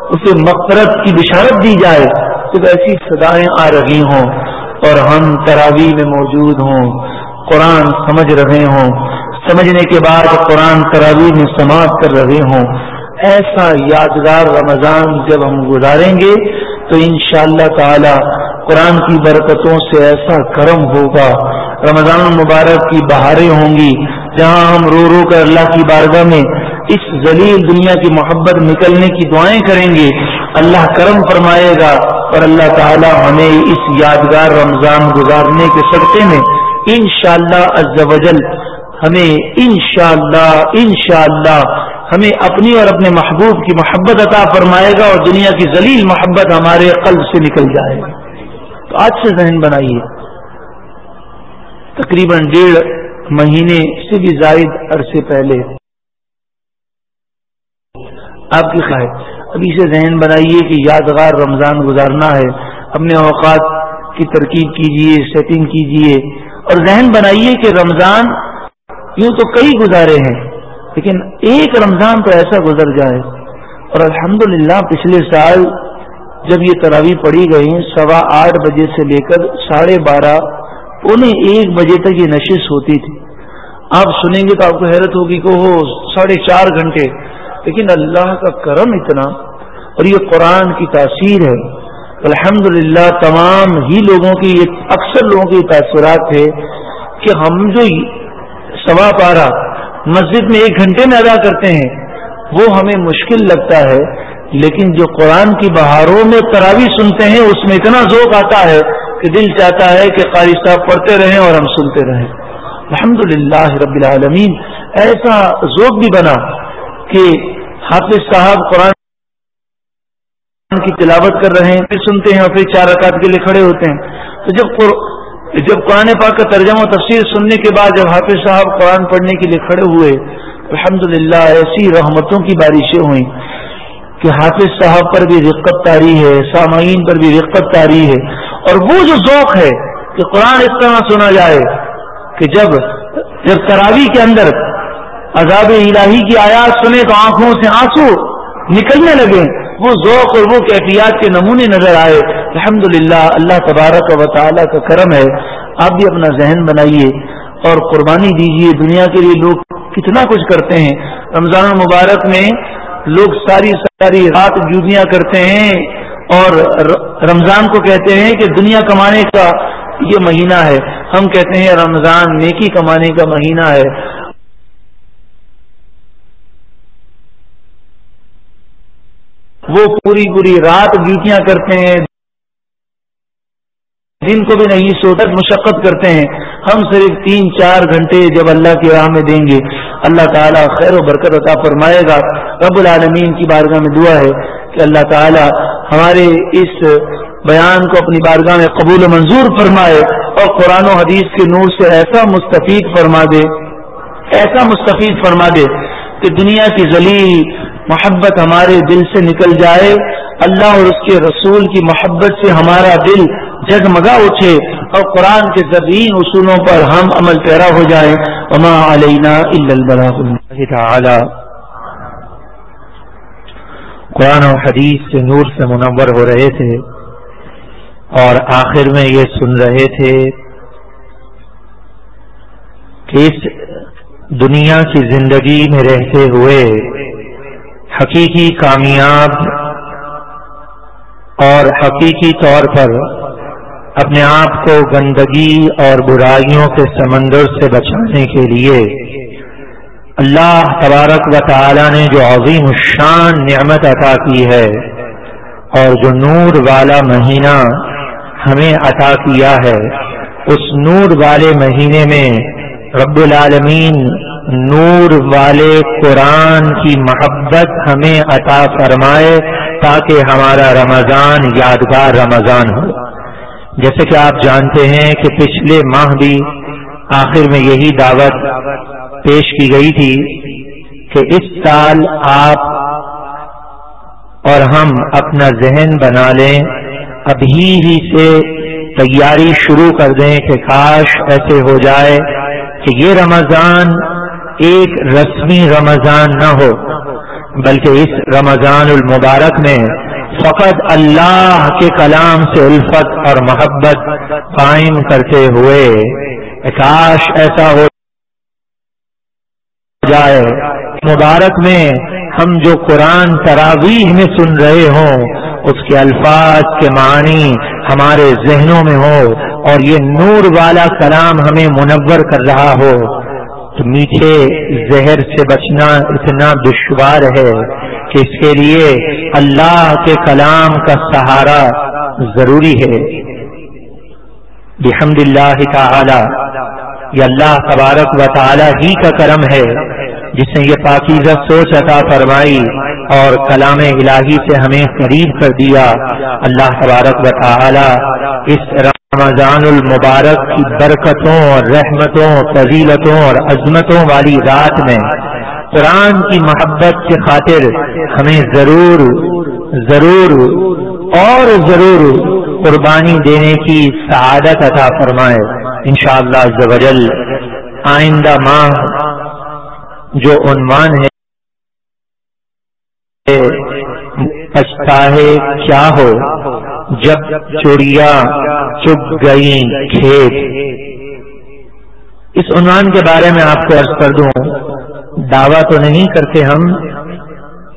اسے مقبرت کی بشارت دی جائے۔ تو ایسی سدائیں آ رہی ہوں اور ہم تراوی میں موجود ہوں۔ قرآن سمجھ رہے ہوں۔ سمجھنے کے بعد قرآن تراوی میں سماعت کر رہے ہوں۔ ایسا یادگار رمضان جب ہم گزاریں گے تو انشاءاللہ اللہ تعالی قرآن کی برکتوں سے ایسا کرم ہوگا۔ رمضان مبارک کی بہاریں ہوں گی جہاں ہم رو رو کر اللہ کی بارگاہ میں اس ذلیل دنیا کی محبت نکلنے کی دعائیں کریں گے۔ اللہ کرم فرمائے گا اور اللہ تعالی ہمیں اس یادگار رمضان گزارنے کے سکتے میں انشاءاللہ شاء اللہ ہمیں انشاءاللہ انشاءاللہ ہمیں اپنی اور اپنے محبوب کی محبت عطا فرمائے گا اور دنیا کی ذلیل محبت ہمارے قلب سے نکل جائے گا۔ تو آج سے ذہن بنائیے، تقریباً ڈیڑھ مہینے سے بھی زائد عرصے پہلے۔ آپ کی خواہش ابھی سے ذہن بنائیے کہ یادگار رمضان گزارنا ہے۔ اپنے اوقات کی ترکیب کیجیے سیٹنگ کیجیے اور ذہن بنائیے کہ رمضان یوں تو کئی گزارے ہیں، لیکن ایک رمضان تو ایسا گزر جائے۔ اور الحمدللہ پچھلے سال جب یہ تراوی پڑی گئی سوا آٹھ بجے سے لے کر ساڑھے بارہ، پونے ایک بجے تک یہ نشست ہوتی تھی۔ آپ سنیں گے تو آپ کو حیرت ہوگی کہ وہ ساڑھے چار گھنٹے۔ لیکن اللہ کا کرم اتنا، اور یہ قرآن کی تاثیر ہے۔ الحمد تمام ہی لوگوں کی، اکثر لوگوں کی تاثرات تھے کہ ہم جو سوا پارہ مسجد میں ایک گھنٹے میں ادا کرتے ہیں، وہ ہمیں مشکل لگتا ہے، لیکن جو قرآن کی بہاروں میں تراوی سنتے ہیں، اس میں اتنا ذوق آتا ہے کہ دل چاہتا ہے کہ قاری صاحب پڑھتے رہیں اور ہم سنتے رہیں۔ الحمد رب العالمین، ایسا ذوق بھی بنا کہ حافظ صاحب قرآن کی تلاوت کر رہے ہیں، پھر سنتے ہیں اور پھر چار رکعت کے لیے کھڑے ہوتے ہیں۔ تو جب جب قرآن پاک کا ترجمہ و تفسیر سننے کے بعد جب حافظ صاحب قرآن پڑھنے کے لیے کھڑے ہوئے الحمد ایسی رحمتوں کی بارشیں ہوئیں کہ حافظ صاحب پر بھی رقت تاری ہے، سامعین پر بھی رقت تاری ہے۔ اور وہ جو ذوق ہے کہ قرآن اس طرح سنا جائے کہ جب جب تراوی کے اندر عذاب الہی کی آیات سنے تو آنکھوں سے آنسو نکلنے لگے۔ وہ ذوق اور وہ کیفیات کے نمونے نظر آئے۔ الحمد اللہ تبارک و تعالیٰ کا کرم ہے۔ آپ بھی اپنا ذہن بنائیے اور قربانی دیجیے۔ دنیا کے لیے لوگ کتنا کچھ کرتے ہیں۔ رمضان المبارک میں لوگ ساری ساری رات جوتیاں کرتے ہیں اور رمضان کو کہتے ہیں کہ دنیا کمانے کا یہ مہینہ ہے۔ ہم کہتے ہیں رمضان نیکی کمانے کا مہینہ ہے۔ وہ پوری پوری رات ڈیوٹیاں کرتے ہیں، دن کو بھی نہیں سوٹک مشقت کرتے ہیں۔ ہم صرف تین چار گھنٹے جب اللہ کی راہ میں دیں گے۔ اللہ تعالیٰ خیر و برکت عطا فرمائے گا۔ رب العالمین کی بارگاہ میں دعا ہے کہ اللہ تعالیٰ ہمارے اس بیان کو اپنی بارگاہ میں قبول منظور فرمائے اور قرآن و حدیث کے نور سے ایسا مستفید فرما دے، ایسا مستفید فرما دے کہ دنیا کی ذلیل محبت ہمارے دل سے نکل جائے، اللہ اور اس کے رسول کی محبت سے ہمارا دل جگمگا اٹھے اور قرآن کے زبین اصولوں پر ہم عمل پیرا ہو جائے وما علینا تعالی۔ قرآن و حدیث سے نور سے منور ہو رہے تھے اور آخر میں یہ سن رہے تھے کہ اس دنیا کی زندگی میں رہتے ہوئے حقیقی کامیاب اور حقیقی طور پر اپنے آپ کو گندگی اور برائیوں کے سمندر سے بچانے کے لیے اللہ تبارک و تعالی نے جو عظیم الشان نعمت عطا کی ہے اور جو نور والا مہینہ ہمیں عطا کیا ہے، اس نور والے مہینے میں رب العالمین، نور والے قرآن کی محبت ہمیں عطا فرمائے تاکہ ہمارا رمضان یادگار رمضان ہو۔ جیسے کہ آپ جانتے ہیں کہ پچھلے ماہ بھی آخر میں یہی دعوت پیش کی گئی تھی کہ اس سال آپ اور ہم اپنا ذہن بنا لیں، ابھی ہی سے تیاری شروع کر دیں کہ کاش ایسے ہو جائے کہ یہ رمضان ایک رسمی رمضان نہ ہو، بلکہ اس رمضان المبارک میں فقط اللہ کے کلام سے الفت اور محبت قائم کرتے ہوئے کاش ایسا ہو جائے۔ مبارک میں ہم جو قرآن تراویح میں سن رہے ہوں اس کے الفاظ کے معنی ہمارے ذہنوں میں ہو اور یہ نور والا کلام ہمیں منور کر رہا ہو تو میٹھے زہر سے بچنا اتنا دشوار ہے کہ اس کے لیے اللہ کے کلام کا سہارا ضروری ہے۔ بحمد اللہ تعالی، یہ اللہ تبارک و تعالی ہی کا کرم ہے۔ جس نے یہ پاکیزہ سوچ عطا فرمائی اور کلام الہی سے ہمیں قریب کر دیا۔ اللہ تبارک و تعالی اس رمضان المبارک کی برکتوں اور رحمتوں، فضیلتوں اور عظمتوں والی رات میں قرآن کی محبت کی خاطر ہمیں ضرور ضرور اور ضرور قربانی دینے کی سعادت عطا فرمائے۔ انشاءاللہ شاء اللہ آئندہ ماہ جو عنوان ہے پچھتاہے کیا ہو؟ جب چوریا چپ گئی کھیت۔ اس عنوان کے بارے میں آپ کو عرض کر دوں، دعویٰ تو نہیں کرتے ہم۔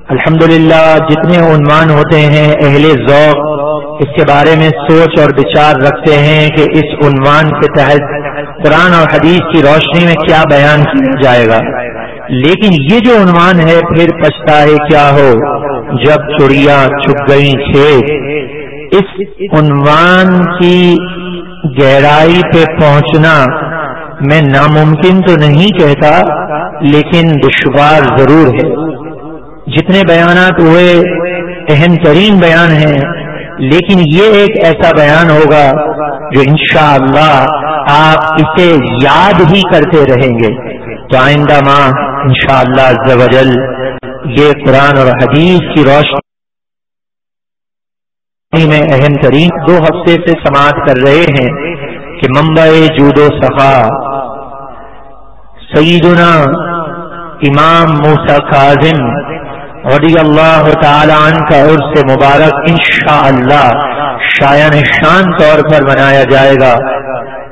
الحمدللہ، جتنے عنوان ہوتے ہیں، اہل ذوق اس کے بارے میں سوچ اور بچار رکھتے ہیں کہ اس عنوان کے تحت قرآن اور حدیث کی روشنی میں کیا بیان کیا جائے گا۔ لیکن یہ جو عنوان ہے، پھر پچھتا ہے کیا ہو؟ جب چڑیا چھپ گئی کھیت اس عنوان کی گہرائی پہ پہنچنا میں ناممکن تو نہیں کہتا، لیکن دشوار ضرور ہے۔ جتنے بیانات ہوئے اہم ترین بیان ہیں، لیکن یہ ایک ایسا بیان ہوگا جو انشاءاللہ آپ اسے یاد ہی کرتے رہیں گے۔ تو آئندہ ماہ ان شاء اللہ یہ قرآن اور حدیث کی روشنی میں اہم ترین دو ہفتے سے سماعت کر رہے ہیں کہ ممبئی جود و صفا سیدنا امام موسا کاظم رضی اللہ تعالی عنہ کا عرص مبارک انشاءاللہ شاعن شان طور پر منایا جائے گا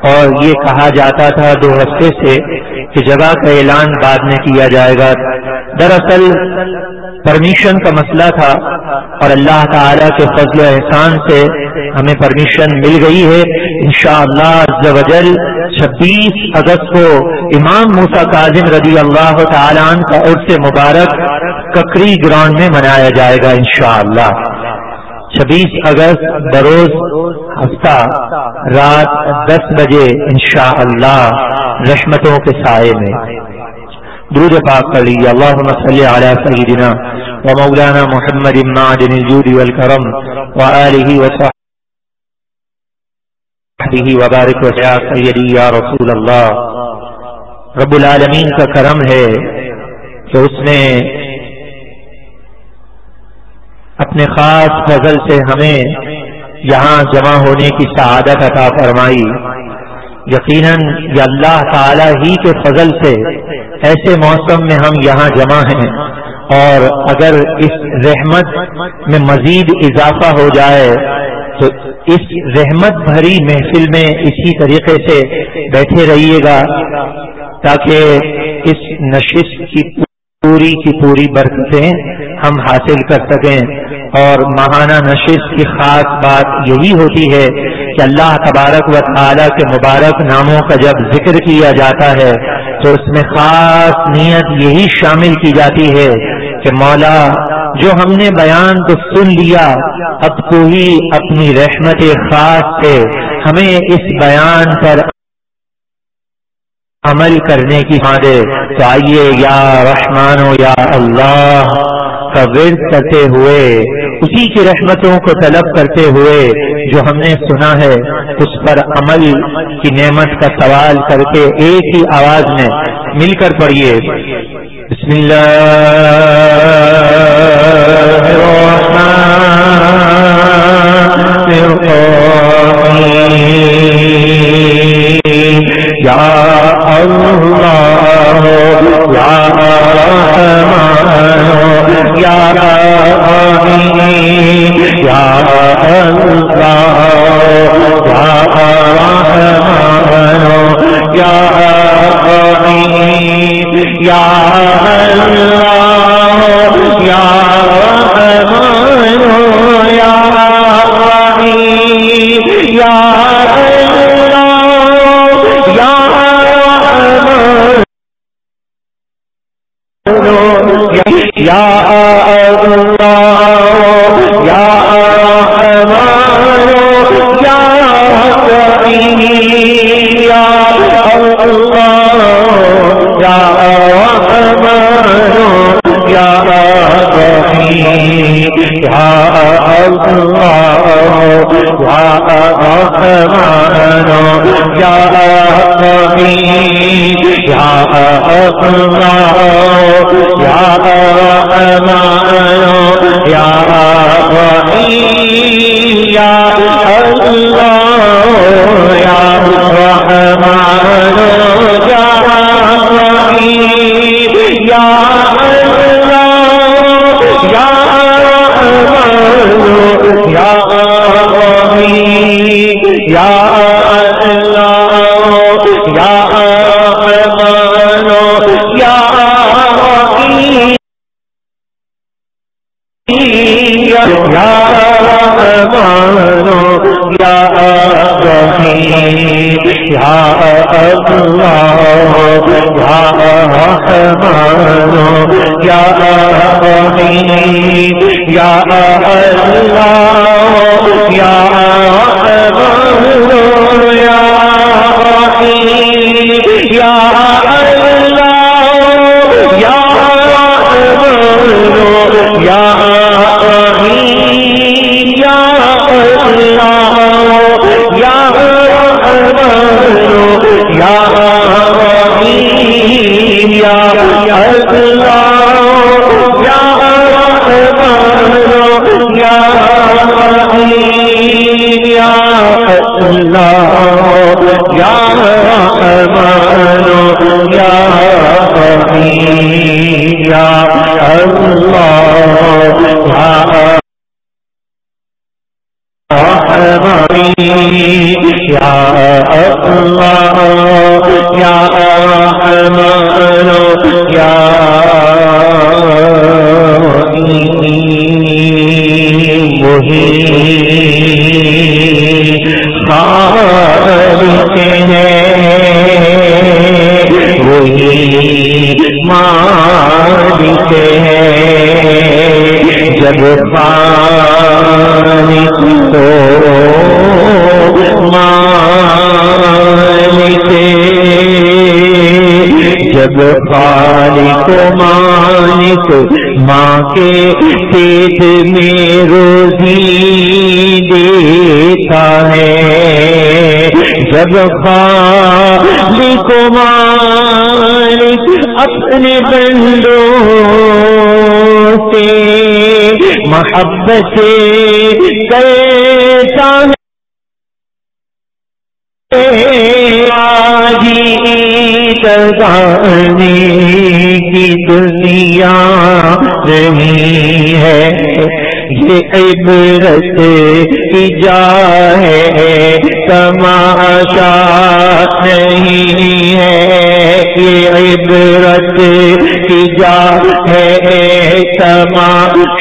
اور یہ کہا جاتا تھا دو ہفتے سے کہ جگہ کا اعلان بعد میں کیا جائے گا۔ دراصل پرمیشن کا مسئلہ تھا اور اللہ تعالی کے فضل و احسان سے ہمیں پرمیشن مل گئی ہے۔ انشاءاللہ شاء اللہ چھبیس اگست کو امام موسا کاظم رضی اللہ تعالیٰ عنہ کا عرص مبارک ککری گراؤنڈ میں منایا جائے گا انشاءاللہ۔ چھبیس اگست بروز ہفتہ رات دس بجے انشاءاللہ اللہ رحمتوں کے سائے میں۔ درود پاک کر لیجیے۔ اللہ صلی علی سیدنا و مولانا محمد معدن الجود والکرم و آلہ و صحبہ وبارک و سیدی یا رسول اللہ۔ رب العالمین کا کرم ہے کہ اس نے اپنے خاص فضل سے ہمیں یہاں جمع ہونے کی سعادت عطا فرمائی۔ یقیناً یہ اللہ تعالی ہی کے فضل سے ایسے موسم میں ہم یہاں جمع ہیں۔ اور اگر اس رحمت میں مزید اضافہ ہو جائے تو اس رحمت بھری محفل میں اسی طریقے سے بیٹھے رہیے گا تاکہ اس نشست کی پوری کی پوری برکتیں ہم حاصل کر سکیں۔ اور ماہانہ نشست کی خاص بات یہی ہوتی ہے کہ اللہ تبارک و تعالی کے مبارک ناموں کا جب ذکر کیا جاتا ہے، تو اس میں خاص نیت یہی شامل کی جاتی ہے کہ مولا، جو ہم نے بیان تو سن لیا، اب تو ہی اپنی رحمت خاص سے ہمیں اس بیان پر عمل کرنے کی دے تو آئیے، یا رحمان و یا اللہ کا ورد کرتے ہوئے، اسی کی رحمتوں کو طلب کرتے ہوئے جو ہم نے سنا ہے، اس پر عمل کی نعمت کا سوال کر کے ایک ہی آواز میں مل کر پڑھیے۔ بسم اللہ۔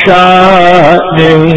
شان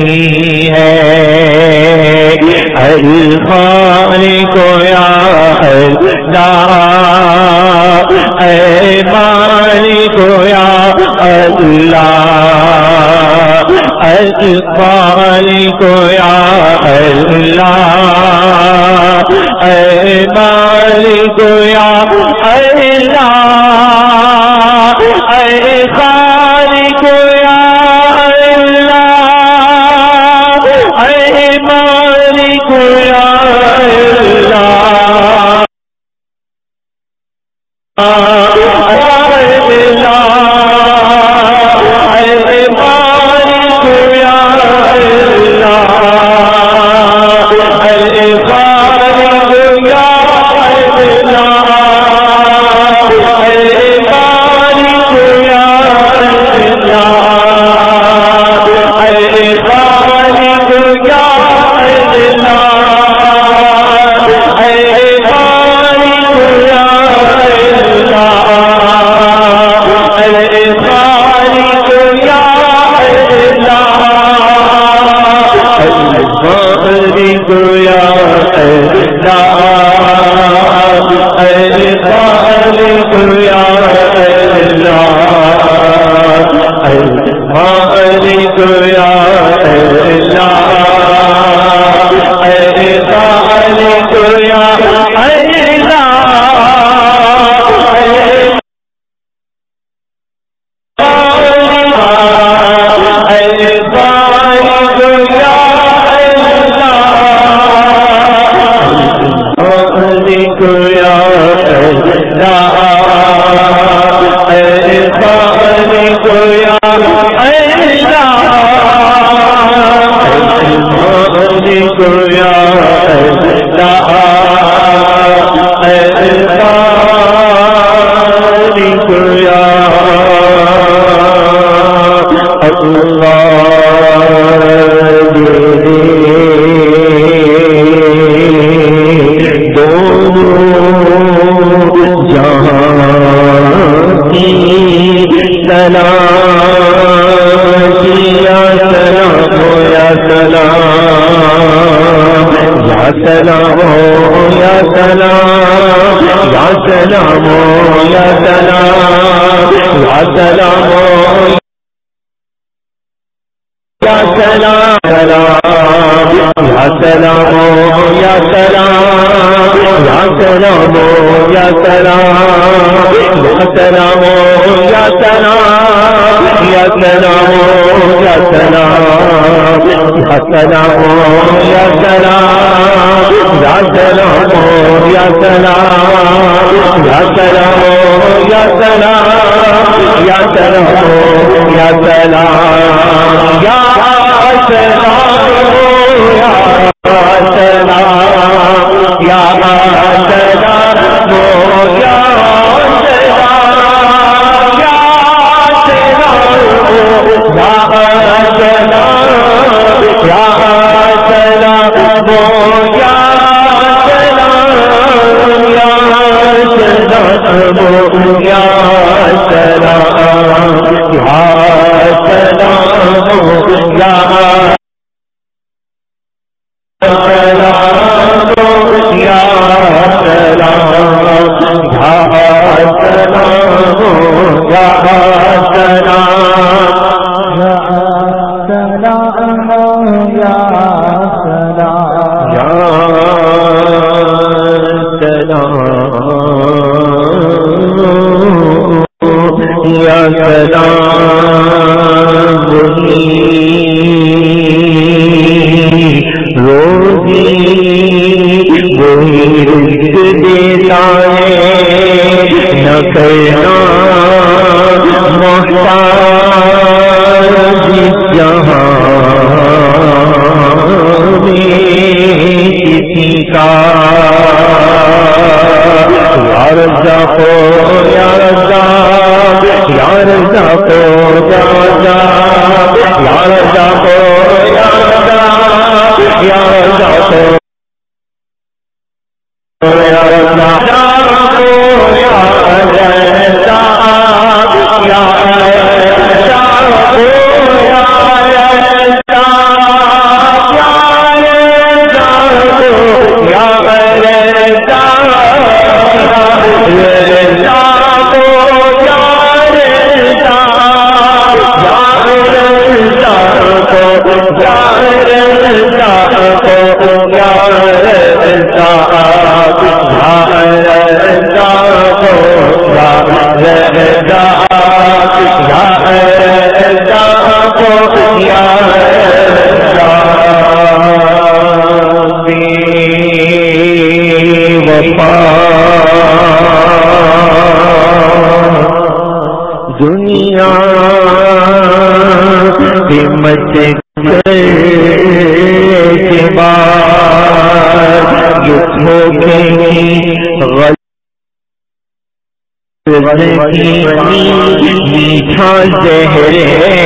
میٹھا زہر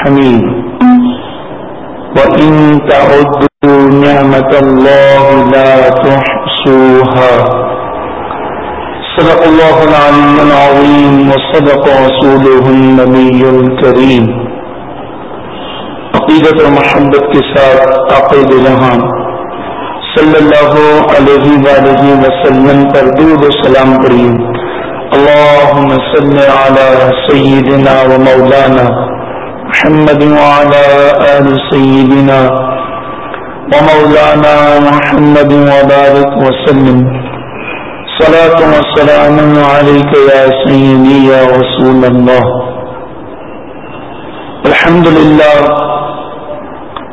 والفرقان الحميد وإن تعدوا نعمة الله لا تحصوها. صدق الله العلي العظيم وصدق رسوله النبي الكريم. عقیدت و محبت کے ساتھ عقید جہاں صلی اللہ علیہ وآلہ وسلم پر دود و سلام کریم اللهم صل على سيدنا ومولانا محمد وعلى آل سيدنا ومولانا محمد وبارك وسلم. صلاة والسلام عليك يا سيدي يا رسول الله. الحمد للہ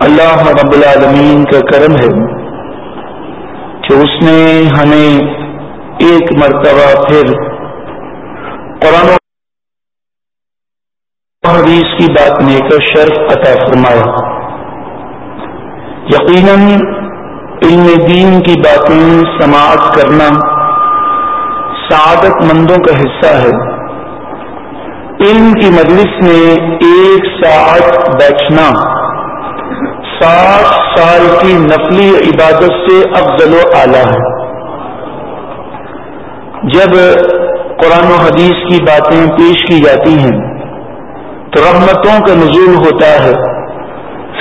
اللہ رب العالمین کا کرم ہے کہ اس نے ہمیں ایک مرتبہ پھر قرآن حدیث کی بات لے کر شرف عطا فرمایا یقیناً علم دین کی باتیں سماعت کرنا سعادت مندوں کا حصہ ہے۔ علم کی مجلس میں ایک ساعت بیٹھنا ساٹھ سال کی نفلی عبادت سے افضل و اعلیٰ ہے۔ جب قرآن و حدیث کی باتیں پیش کی جاتی ہیں تو رحمتوں کا نزول ہوتا ہے،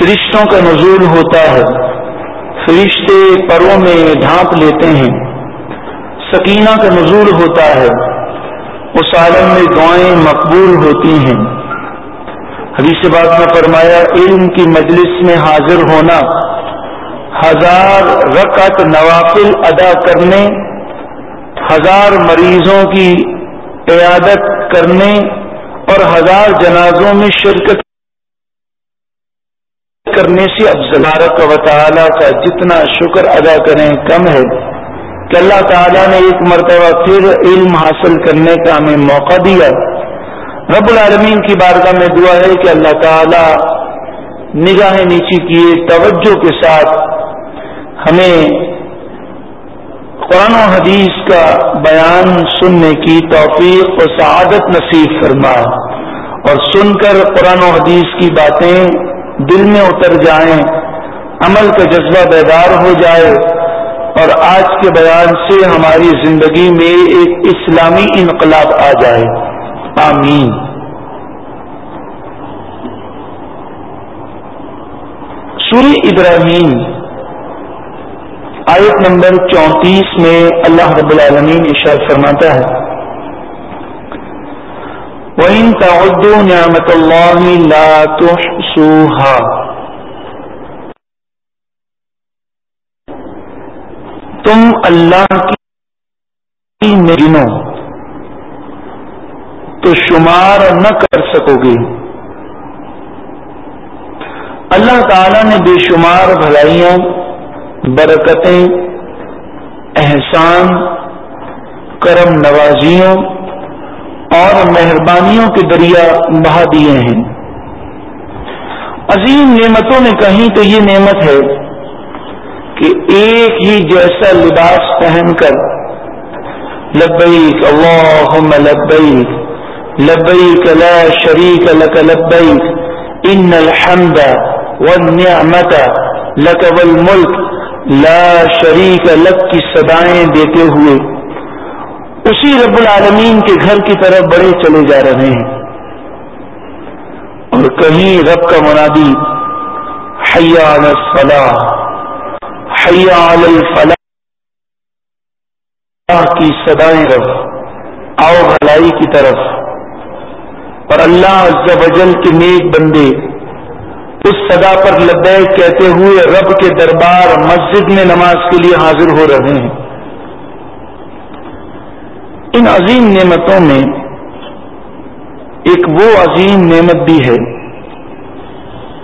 فرشتوں کا نزول ہوتا ہے۔ فرشتے پروں میں ڈھانپ لیتے ہیں۔ سکینہ کا نزول ہوتا ہے۔ اس عالم میں دعائیں مقبول ہوتی ہیں۔ حدیث بات میں فرمایا، علم کی مجلس میں حاضر ہونا، ہزار رکعت نوافل ادا کرنے، ہزار مریضوں کی عیادت کرنے ہزار جنازوں میں شرکت کرنے سے افزلارت و تعالیٰ کا جتنا شکر ادا کریں کم ہے کہ اللہ تعالیٰ نے ایک مرتبہ پھر علم حاصل کرنے کا ہمیں موقع دیا۔ رب العالمین کی بارگاہ میں دعا ہے کہ اللہ تعالیٰ نگاہ نیچی کیے، توجہ کے ساتھ ہمیں قرآن و حدیث کا بیان سننے کی توفیق و سعادت نصیب فرما اور سن کر قرآن و حدیث کی باتیں دل میں اتر جائیں، عمل کا جذبہ بیدار ہو جائے، اور آج کے بیان سے ہماری زندگی میں ایک اسلامی انقلاب آ جائے۔ آمین۔ سوری ابراہیم، آیت نمبر چونتیس میں اللہ رب العالمین اشار فرماتا ہے وَإِن تَعُدُّوا نِعْمَةَ اللَّهِ لَا تُحْسُوهَا تم اللہ کی گنو تو شمار نہ کر سکو گے اللہ تعالی نے بے شمار بھلائیاں برکتیں، احسان، کرم نوازیوں اور مہربانیوں کے دریا بہا دیے ہیں۔ عظیم نعمتوں میں کہیں تو یہ نعمت ہے کہ ایک ہی جیسا لباس پہن کر لبیک، اللہم لبیک لبیک لا شریک لک لبیک، ان الحمد والنعمت لک والملک، لا شریک لک کی صدائیں دیتے ہوئے۔ اسی رب العالمین کے گھر کی طرف بڑے چلے جا رہے ہیں۔ اور کہیں رب کا منادی، حیا الفلاح حیا الفلاح کی سدائیں رب، آؤ بھلائی کی طرف۔ اور اللہ عز و جل کے نیک بندے، اس صدا پر لبیک کہتے ہوئے رب کے دربار مسجد میں نماز کے لیے حاضر ہو رہے ہیں۔ ان عظیم نعمتوں میں ایک وہ عظیم نعمت بھی ہے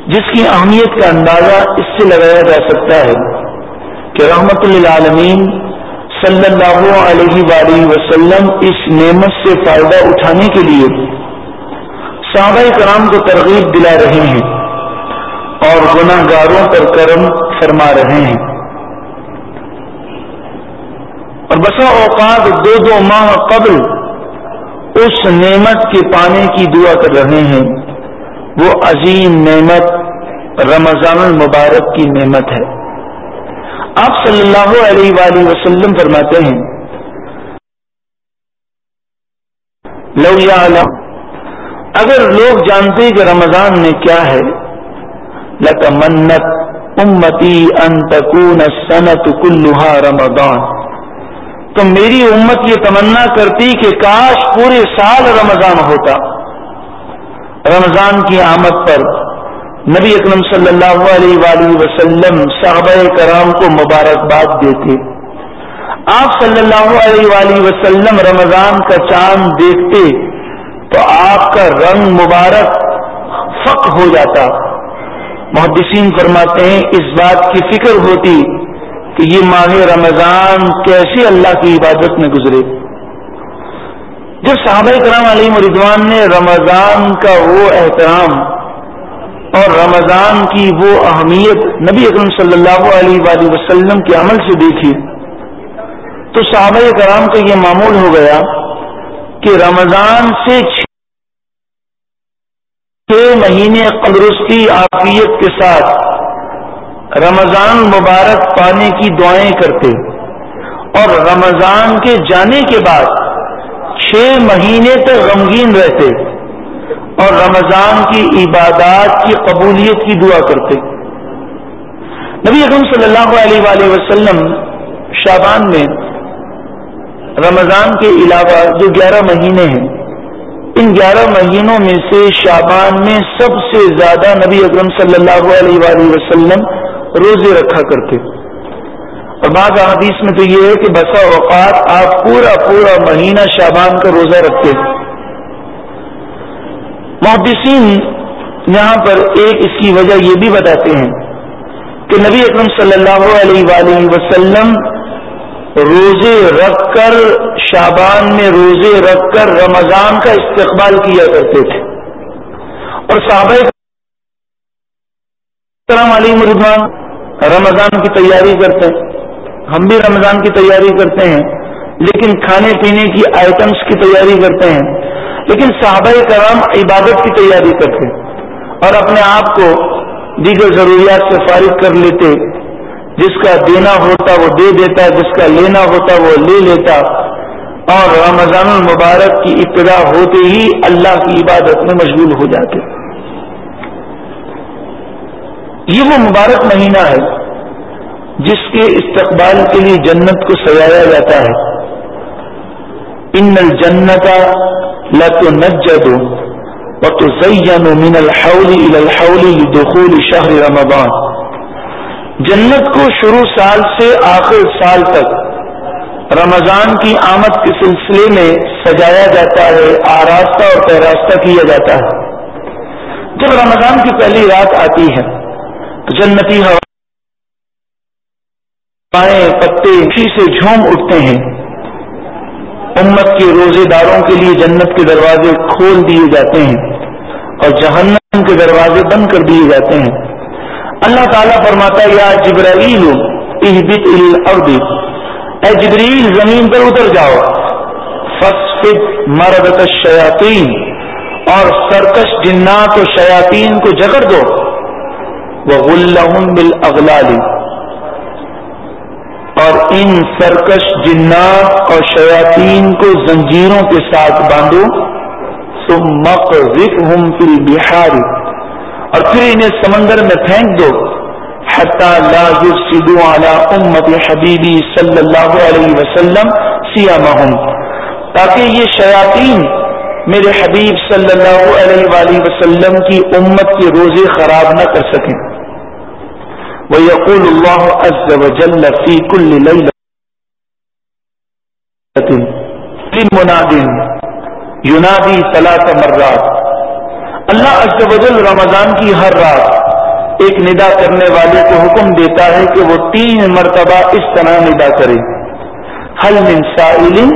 جس کی اہمیت کا اندازہ اس سے لگایا جا سکتا ہے کہ رحمت للعالمین صلی اللہ علیہ وآلہ وسلم اس نعمت سے فائدہ اٹھانے کے لیے صحابہ کرام کو ترغیب دلا رہے ہیں اور گناہ گاروں پر کرم فرما رہے ہیں۔ اور بسا اوقات دو دو ماہ قبل اس نعمت کے پانے کی دعا کر رہے ہیں۔ وہ عظیم نعمت، رمضان المبارک کی نعمت ہے۔ آپ صلی اللہ علیہ وآلہ وسلم فرماتے ہیں، لو یا اگر لوگ جانتے کہ رمضان میں کیا ہے لتمنت امتی ان تکون سنت کلوہا رمضان۔ تو میری امت یہ تمنا کرتی کہ کاش پورے سال رمضان ہوتا۔ رمضان کی آمد پر نبی اکرم صلی اللہ علیہ وآلہ وسلم صحابہ کرام کو مبارکباد دیتے۔ آپ صلی اللہ علیہ وآلہ وسلم رمضان کا چاند دیکھتے تو آپ کا رنگ مبارک فق ہو جاتا۔ محدثین فرماتے ہیں، اس بات کی فکر ہوتی کہ یہ ماہ رمضان کیسے اللہ کی عبادت میں گزرے۔ جب صحابہ کرام علی مردوان نے رمضان کا وہ احترام اور رمضان کی وہ اہمیت نبی اکرم صلی اللہ علیہ وآلہ وسلم کے عمل سے دیکھی، تو صحابہ کرام کا یہ معمول ہو گیا کہ رمضان سے چھ مہینے قدرستی عافیت کے ساتھ رمضان مبارک پانے کی دعائیں کرتے اور رمضان کے جانے کے بعد چھ مہینے تک غمگین رہتے اور رمضان کی عبادات کی قبولیت کی دعا کرتے۔ نبی اکرم صلی اللہ علیہ وآلہ وسلم شابان میں رمضان کے علاوہ جو گیارہ مہینے ہیں، ان گیارہ مہینوں میں سے شابان میں سب سے زیادہ نبی اکرم صلی اللہ علیہ وآلہ وسلم روزے رکھا کرتے۔ اور بعض حدیث میں تو یہ ہے کہ بسا اوقات آپ پورا پورا مہینہ شابان کا روزہ رکھتے۔ محدثین یہاں پر ایک اس کی وجہ یہ بھی بتاتے ہیں کہ نبی اکرم صلی اللہ علیہ وآلہ وسلم روزے رکھ کر شابان میں روزے رکھ کر رمضان کا استقبال کیا کرتے تھے۔ اور صحابہ السلام علی مردوان رمضان کی تیاری کرتے ہیں۔ ہم بھی رمضان کی تیاری کرتے ہیں۔ لیکن کھانے پینے کی آئٹمس کی تیاری کرتے ہیں۔ لیکن صحابہ کرام عبادت کی تیاری کرتے اور اپنے آپ کو دیگر ضروریات سے فارغ کر لیتے۔ جس کا دینا ہوتا وہ دے دیتا، جس کا لینا ہوتا وہ لے لیتا۔ اور رمضان المبارک کی ابتدا ہوتے ہی اللہ کی عبادت میں مشغول ہو جاتے۔ یہ وہ مبارک مہینہ ہے جس کے استقبال کے لیے جنت کو سجایا جاتا ہے۔ ان الجنت لت نجد وتزين من الحول الى الحول لدخول شهر رمضان۔ جنت کو شروع سال سے آخر سال تک رمضان کی آمد کے سلسلے میں سجایا جاتا ہے، آراستہ اور پیراستہ کیا جاتا ہے۔ جب رمضان کی پہلی رات آتی ہے جنتی ہوائیں پتے خوشی سے جھوم اٹھتے ہیں۔ امت کے روزے داروں کے لیے جنت کے دروازے کھول دیے جاتے ہیں اور جہنم کے دروازے بند کر دیے جاتے ہیں۔ اللہ تعالیٰ فرماتا یا جبرائیل اہبت الارض۔ اے جبریل زمین پر اتر جاؤ۔ فصفت مردت الشیاطین۔ اور سرکش جنات و شیاطین کو جگڑ دو۔ وغلہم بالاغلال اور ان سرکش جنات اور شیاطین کو زنجیروں کے ساتھ باندھو، ثم مقذفہم فی البحار. اور پھر انہیں سمندر میں پھینک دو لا يفسدوا على امت حبیبی صلی اللہ علیہ وسلم سیامہم. تاکہ یہ شیاطین میرے حبیب صلی اللہ علیہ وآلہ وسلم کی امت کے روزے خراب نہ کر سکیں۔ وَيَقُولُ اللَّهُ عَزَّ وَجَلَّ فِي كُلِّ لَيْلَةٍ لِمُنَادٍ يُنَادِي ثَلَاثَ مَرَّاتٍ۔ اللہ عز و جل رمضان کی ہر رات ایک ندا کرنے والے کو حکم دیتا ہے کہ وہ تین مرتبہ اس طرح ندا کرے۔ حل من سائل،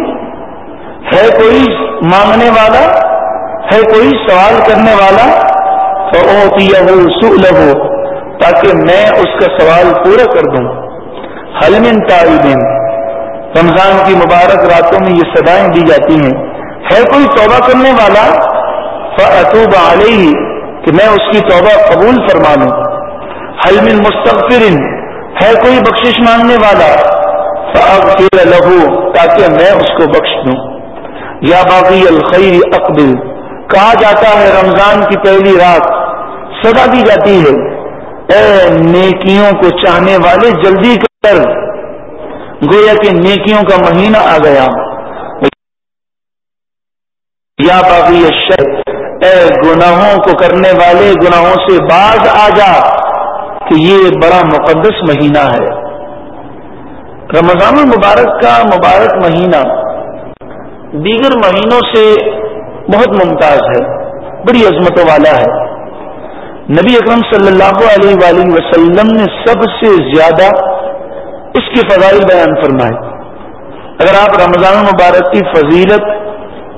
ہے کوئی مانگنے والا؟ ہے کوئی سوال کرنے والا؟ تو ہو تاکہ میں اس کا سوال پورا کر دوں۔ حل من تعلیم رمضان کی مبارک راتوں میں یہ سدائیں دی جاتی ہیں۔ ہے کوئی توبہ کرنے والا؟ فأتوب علیہ، کہ میں اس کی توبہ قبول فرما لوں۔ حلم مستغفر ہے کوئی بخشش مانگنے والا؟ فأغفر له، تاکہ میں اس کو بخش دوں۔ یا باغی الخیر اقبل۔ کہا جاتا ہے، رمضان کی پہلی رات سدا دی جاتی ہے۔ اے نیکیوں کو چاہنے والے، جلدی کر۔ گویا کہ نیکیوں کا مہینہ آ گیا۔ یا باغی الشر، اے گناہوں کو کرنے والے، گناہوں سے باز آ جا کہ یہ بڑا مقدس مہینہ ہے۔ رمضان المبارک کا مبارک مہینہ دیگر مہینوں سے بہت ممتاز ہے، بڑی عظمتوں والا ہے۔ نبی اکرم صلی اللہ علیہ وآلہ وسلم نے سب سے زیادہ اس کی فضائل بیان فرمائے۔ اگر آپ رمضان المبارک کی فضیلت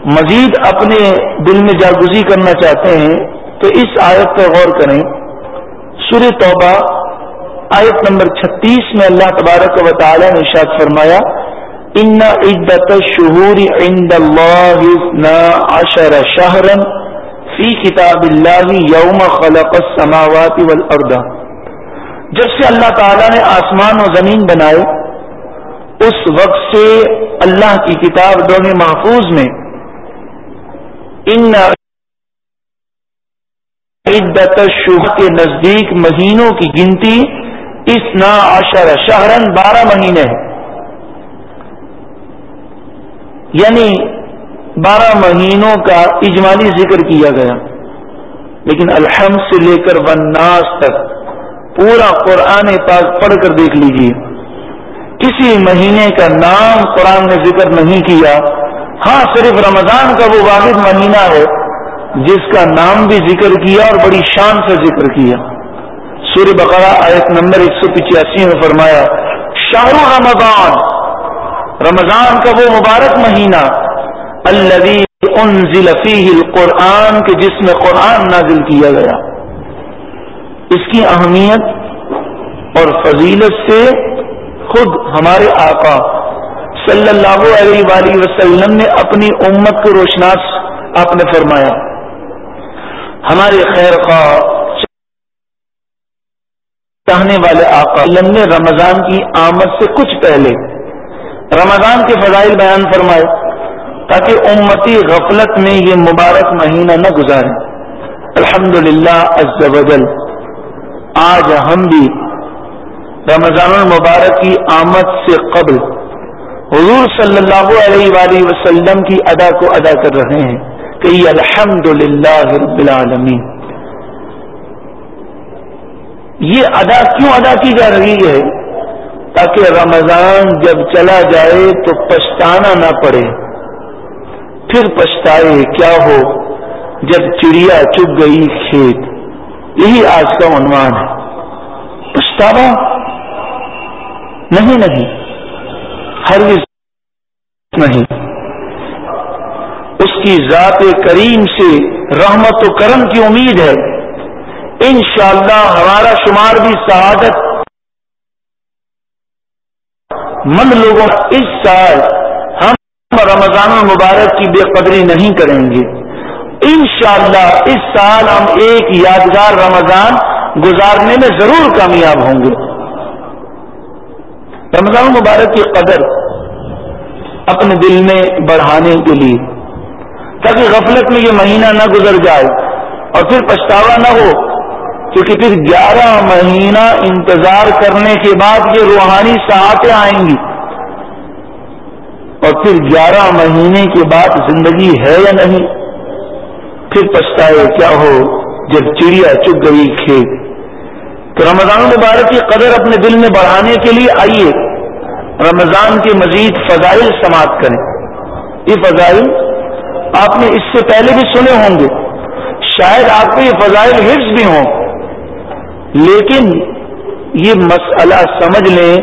مزید اپنے دل میں جاگزی کرنا چاہتے ہیں، تو اس آیت پر غور کریں۔ سور توبہ، آیت نمبر چھتیس میں اللہ تبارک و تعالی نے ارشاد فرمایا، ان عدت شہور عند اللہ عشر شہرن فی کتاب اللہ یوم خلق السماوات والارض۔ جب سے اللہ تعالی نے آسمان و زمین بنائے، اس وقت سے اللہ کی کتاب دون محفوظ میں۔ ان عدت شبہ کے نزدیک مہینوں کی گنتی اس نا اشر شہرن بارہ مہینے ہیں یعنی بارہ مہینوں کا اجمالی ذکر کیا گیا۔ لیکن الحمد سے لے کر وناس تک پورا قرآن پاک پڑھ کر دیکھ لیجیے کسی مہینے کا نام قرآن نے ذکر نہیں کیا۔ ہاں صرف رمضان کا وہ واحد مہینہ ہے جس کا نام بھی ذکر کیا اور بڑی شان سے ذکر کیا۔ سورہ بقرہ آیت نمبر ایک سو پچاسی میں فرمایا شاہ رمضان۔ رمضان کا وہ مبارک مہینہ انزل فیہ القرآن کے جس میں قرآن نازل کیا گیا۔ اس کی اہمیت اور فضیلت سے خود ہمارے آقا صلی اللہ علیہ وآلہ وسلم نے اپنی امت کو روشناس آپ نے فرمایا۔ ہمارے خیر خواہ چاہنے والے آقا نے رمضان کی آمد سے کچھ پہلے، رمضان کے فضائل بیان فرمائے۔ تاکہ امتی غفلت میں یہ مبارک مہینہ نہ گزارے۔ الحمد للہ آج ہم بھی رمضان المبارک کی آمد سے قبل حضور صلی اللہ علیہ وآلہ وسلم کی ادا کو ادا کر رہے ہیں کہ یہ الحمد للہ رب العالمین۔ یہ ادا کیوں ادا کی جا رہی ہے؟ تاکہ رمضان جب چلا جائے تو پچھتانا نہ پڑے۔ پھر پچھتائے کیا ہو؟ جب چڑیا چپ گئی کھیت۔ یہی آج کا عنوان ہے۔ پچھتاوا؟ نہیں نہیں۔ ہر نہیں۔ اس کی ذات کریم سے رحمت و کرم کی امید ہے۔ انشاءاللہ ہمارا شمار بھی سعادت مند لوگوں اس سال رمضان المبارک کی بے قدری نہیں کریں گے۔ انشاءاللہ اس سال ہم ایک یادگار رمضان گزارنے میں ضرور کامیاب ہوں گے۔ رمضان المبارک کی قدر اپنے دل میں بڑھانے کے لیے، تاکہ غفلت میں یہ مہینہ نہ گزر جائے اور پھر پچھتاوا نہ ہو، کیونکہ پھر گیارہ مہینہ انتظار کرنے کے بعد یہ روحانی ساعتیں آئیں گی۔ اور پھر گیارہ مہینے کے بعد زندگی ہے یا نہیں؟ پھر پچھتائے کیا ہو جب چڑیا چک گئی کھیت؟ تو رمضان مبارک کی قدر اپنے دل میں بڑھانے کے لیے آئیے، رمضان کے مزید فضائل سماعت کریں۔ یہ فضائل آپ نے اس سے پہلے بھی سنے ہوں گے۔ شاید آپ کو یہ فضائل حفظ بھی ہوں۔ لیکن یہ مسئلہ سمجھ لیں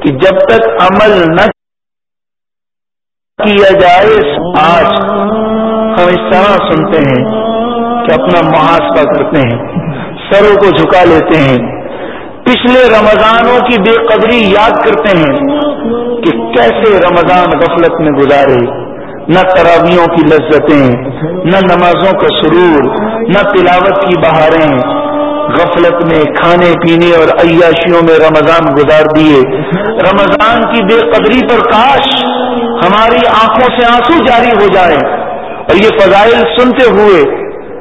کہ جب تک عمل نہ کیا جائے آج ہم اس طرح سنتے ہیں کہ اپنا محاسبہ کرتے ہیں، سروں کو جھکا لیتے ہیں۔ پچھلے رمضانوں کی بے قدری یاد کرتے ہیں کہ کیسے رمضان غفلت میں گزارے۔ نہ تراویوں کی لذتیں، نہ نمازوں کا سرور، نہ تلاوت کی بہاریں۔ غفلت میں کھانے پینے اور عیاشیوں میں رمضان گزار دیے۔ رمضان کی بے قدری پر کاش ہماری آنکھوں سے آنسو جاری ہو جائے اور یہ فضائل سنتے ہوئے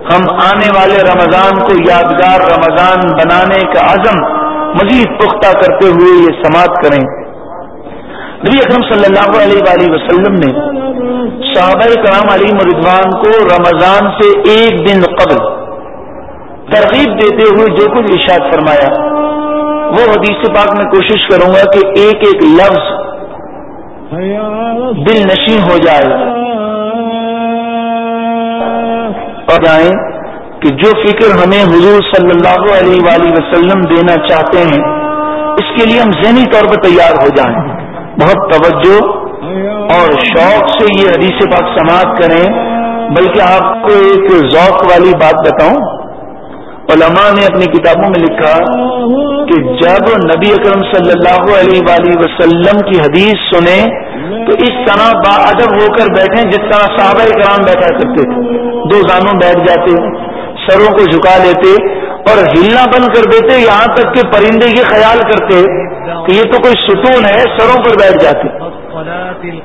ہم آنے والے رمضان کو یادگار رمضان بنانے کا عزم مزید پختہ کرتے ہوئے یہ سماعت کریں۔ نبی اکرم صلی اللہ علیہ وآلہ وسلم نے صحابہ کرام علی مردوان کو رمضان سے ایک دن قبل ترغیب دیتے ہوئے جو کچھ ارشاد فرمایا، وہ حدیث پاک میں کوشش کروں گا کہ ایک ایک لفظ دل نشین ہو جائے۔ اور جائیں کہ جو فکر ہمیں حضور صلی اللہ علیہ وآلہ وسلم دینا چاہتے ہیں، اس کے لیے ہم ذہنی طور پر تیار ہو جائیں۔ بہت توجہ اور شوق سے یہ حدیث پاک سماعت کریں، بلکہ آپ کو ایک ذوق والی بات بتاؤں۔ علماء نے اپنی کتابوں میں لکھا کہ جب نبی اکرم صلی اللہ علیہ وآلہ وسلم کی حدیث سنیں تو اس طرح با ادب ہو کر بیٹھیں جس طرح صحابہ کرام بیٹھا کرتے تھے۔ دو زانوں بیٹھ جاتے، سروں کو جھکا لیتے اور ہلنا بند کر دیتے، یہاں تک کہ پرندے یہ خیال کرتے کہ یہ تو کوئی ستون ہے، سروں پر بیٹھ جاتے۔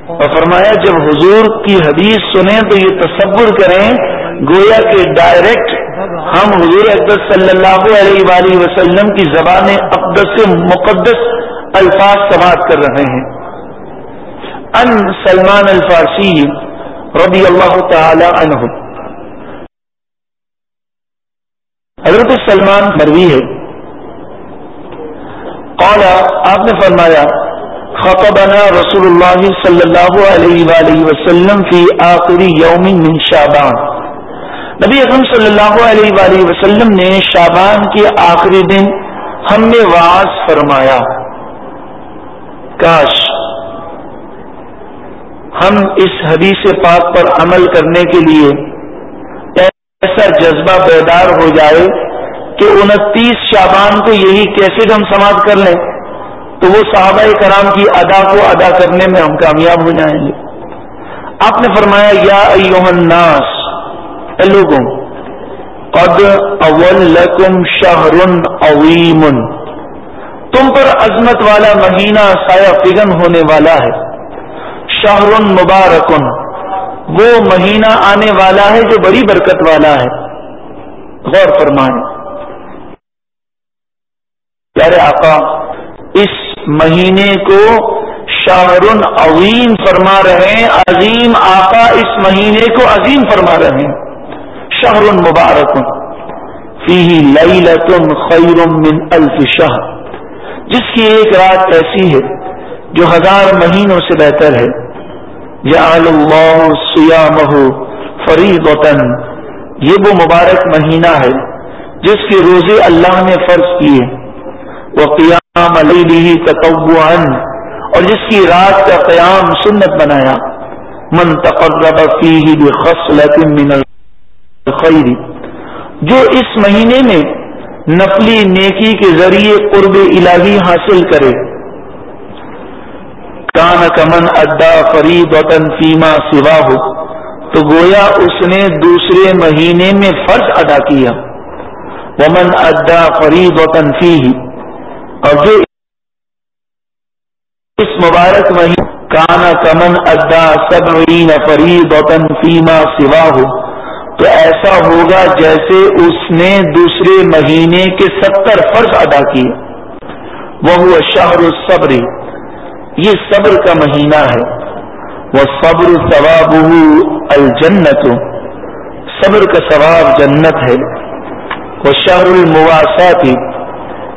اور فرمایا، جب حضور کی حدیث سنیں تو یہ تصور کریں، گویا کہ ڈائریکٹ ہم حضور اقدس صلی اللہ علیہ وآلہ وسلم کی زبان اقدس سے مقدس الفاظ سماعت کر رہے ہیں۔ ان سلمان الفارسی رضی اللہ تعالی عنہ۔ حضرت سلمان مروی ہے۔ قال، آپ نے فرمایا، خطبنا رسول اللہ صلی اللہ علیہ وآلہ وسلم فی آخری یوم من شابان نبی اکرم صلی اللہ علیہ وآلہ وسلم نے شابان کے آخری دن ہم نے واز فرمایا۔ کاش ہم اس حدیث پاک پر عمل کرنے کے لیے ایسا جذبہ بیدار ہو جائے کہ انتیس شابان کو یہی کیسے ہم سماعت کر لیں، تو وہ صحابہ کرام کی ادا کو ادا کرنے میں ہم کامیاب ہو جائیں گے۔ آپ نے فرمایا، یا الناس لوگوں، قد اول لکم شہر عویم تم پر عظمت والا مہینہ سایہ فگن ہونے والا ہے۔ شہر مبارکن وہ مہینہ آنے والا ہے جو بڑی برکت والا ہے۔ غور فرمائیں۔ پیارے آقا، اس مہینے کو شاہر عظیم فرما رہے ہیں، عظیم آقا اس مہینے کو عظیم فرما رہے ہیں۔ شہر مبارک. فی لئی خیر من الف شہر جس کی ایک رات ایسی ہے جو ہزار مہینوں سے بہتر ہے. یا سیام فرید وطن یہ وہ مبارک مہینہ ہے جس کے روزے اللہ نے فرض کیے. وہ قیام علیہ تطوعا. اور جس کی رات کا قیام سنت بنایا. من تقرب فیہ بخصلت من الخیر جو اس مہینے میں نفلی نیکی کے ذریعے قرب الہی حاصل کرے۔ کان کمن ادا فرید وطن فیما سوا ہو تو گویا اس نے دوسرے مہینے میں فرض ادا کیا۔ ومن ادا فرید وطن فی اور جو اس مبارک مہینے کانا کمن ادا سب فرید وطن فیما سوا ہو تو ایسا ہوگا جیسے اس نے دوسرے مہینے کے ستر فرض ادا کیے۔ وہ شہر الصبر۔ یہ صبر کا مہینہ ہے۔ وہ صبر ثواب الجنت۔ صبر کا ثواب جنت ہے۔ وہ شہر المواساتی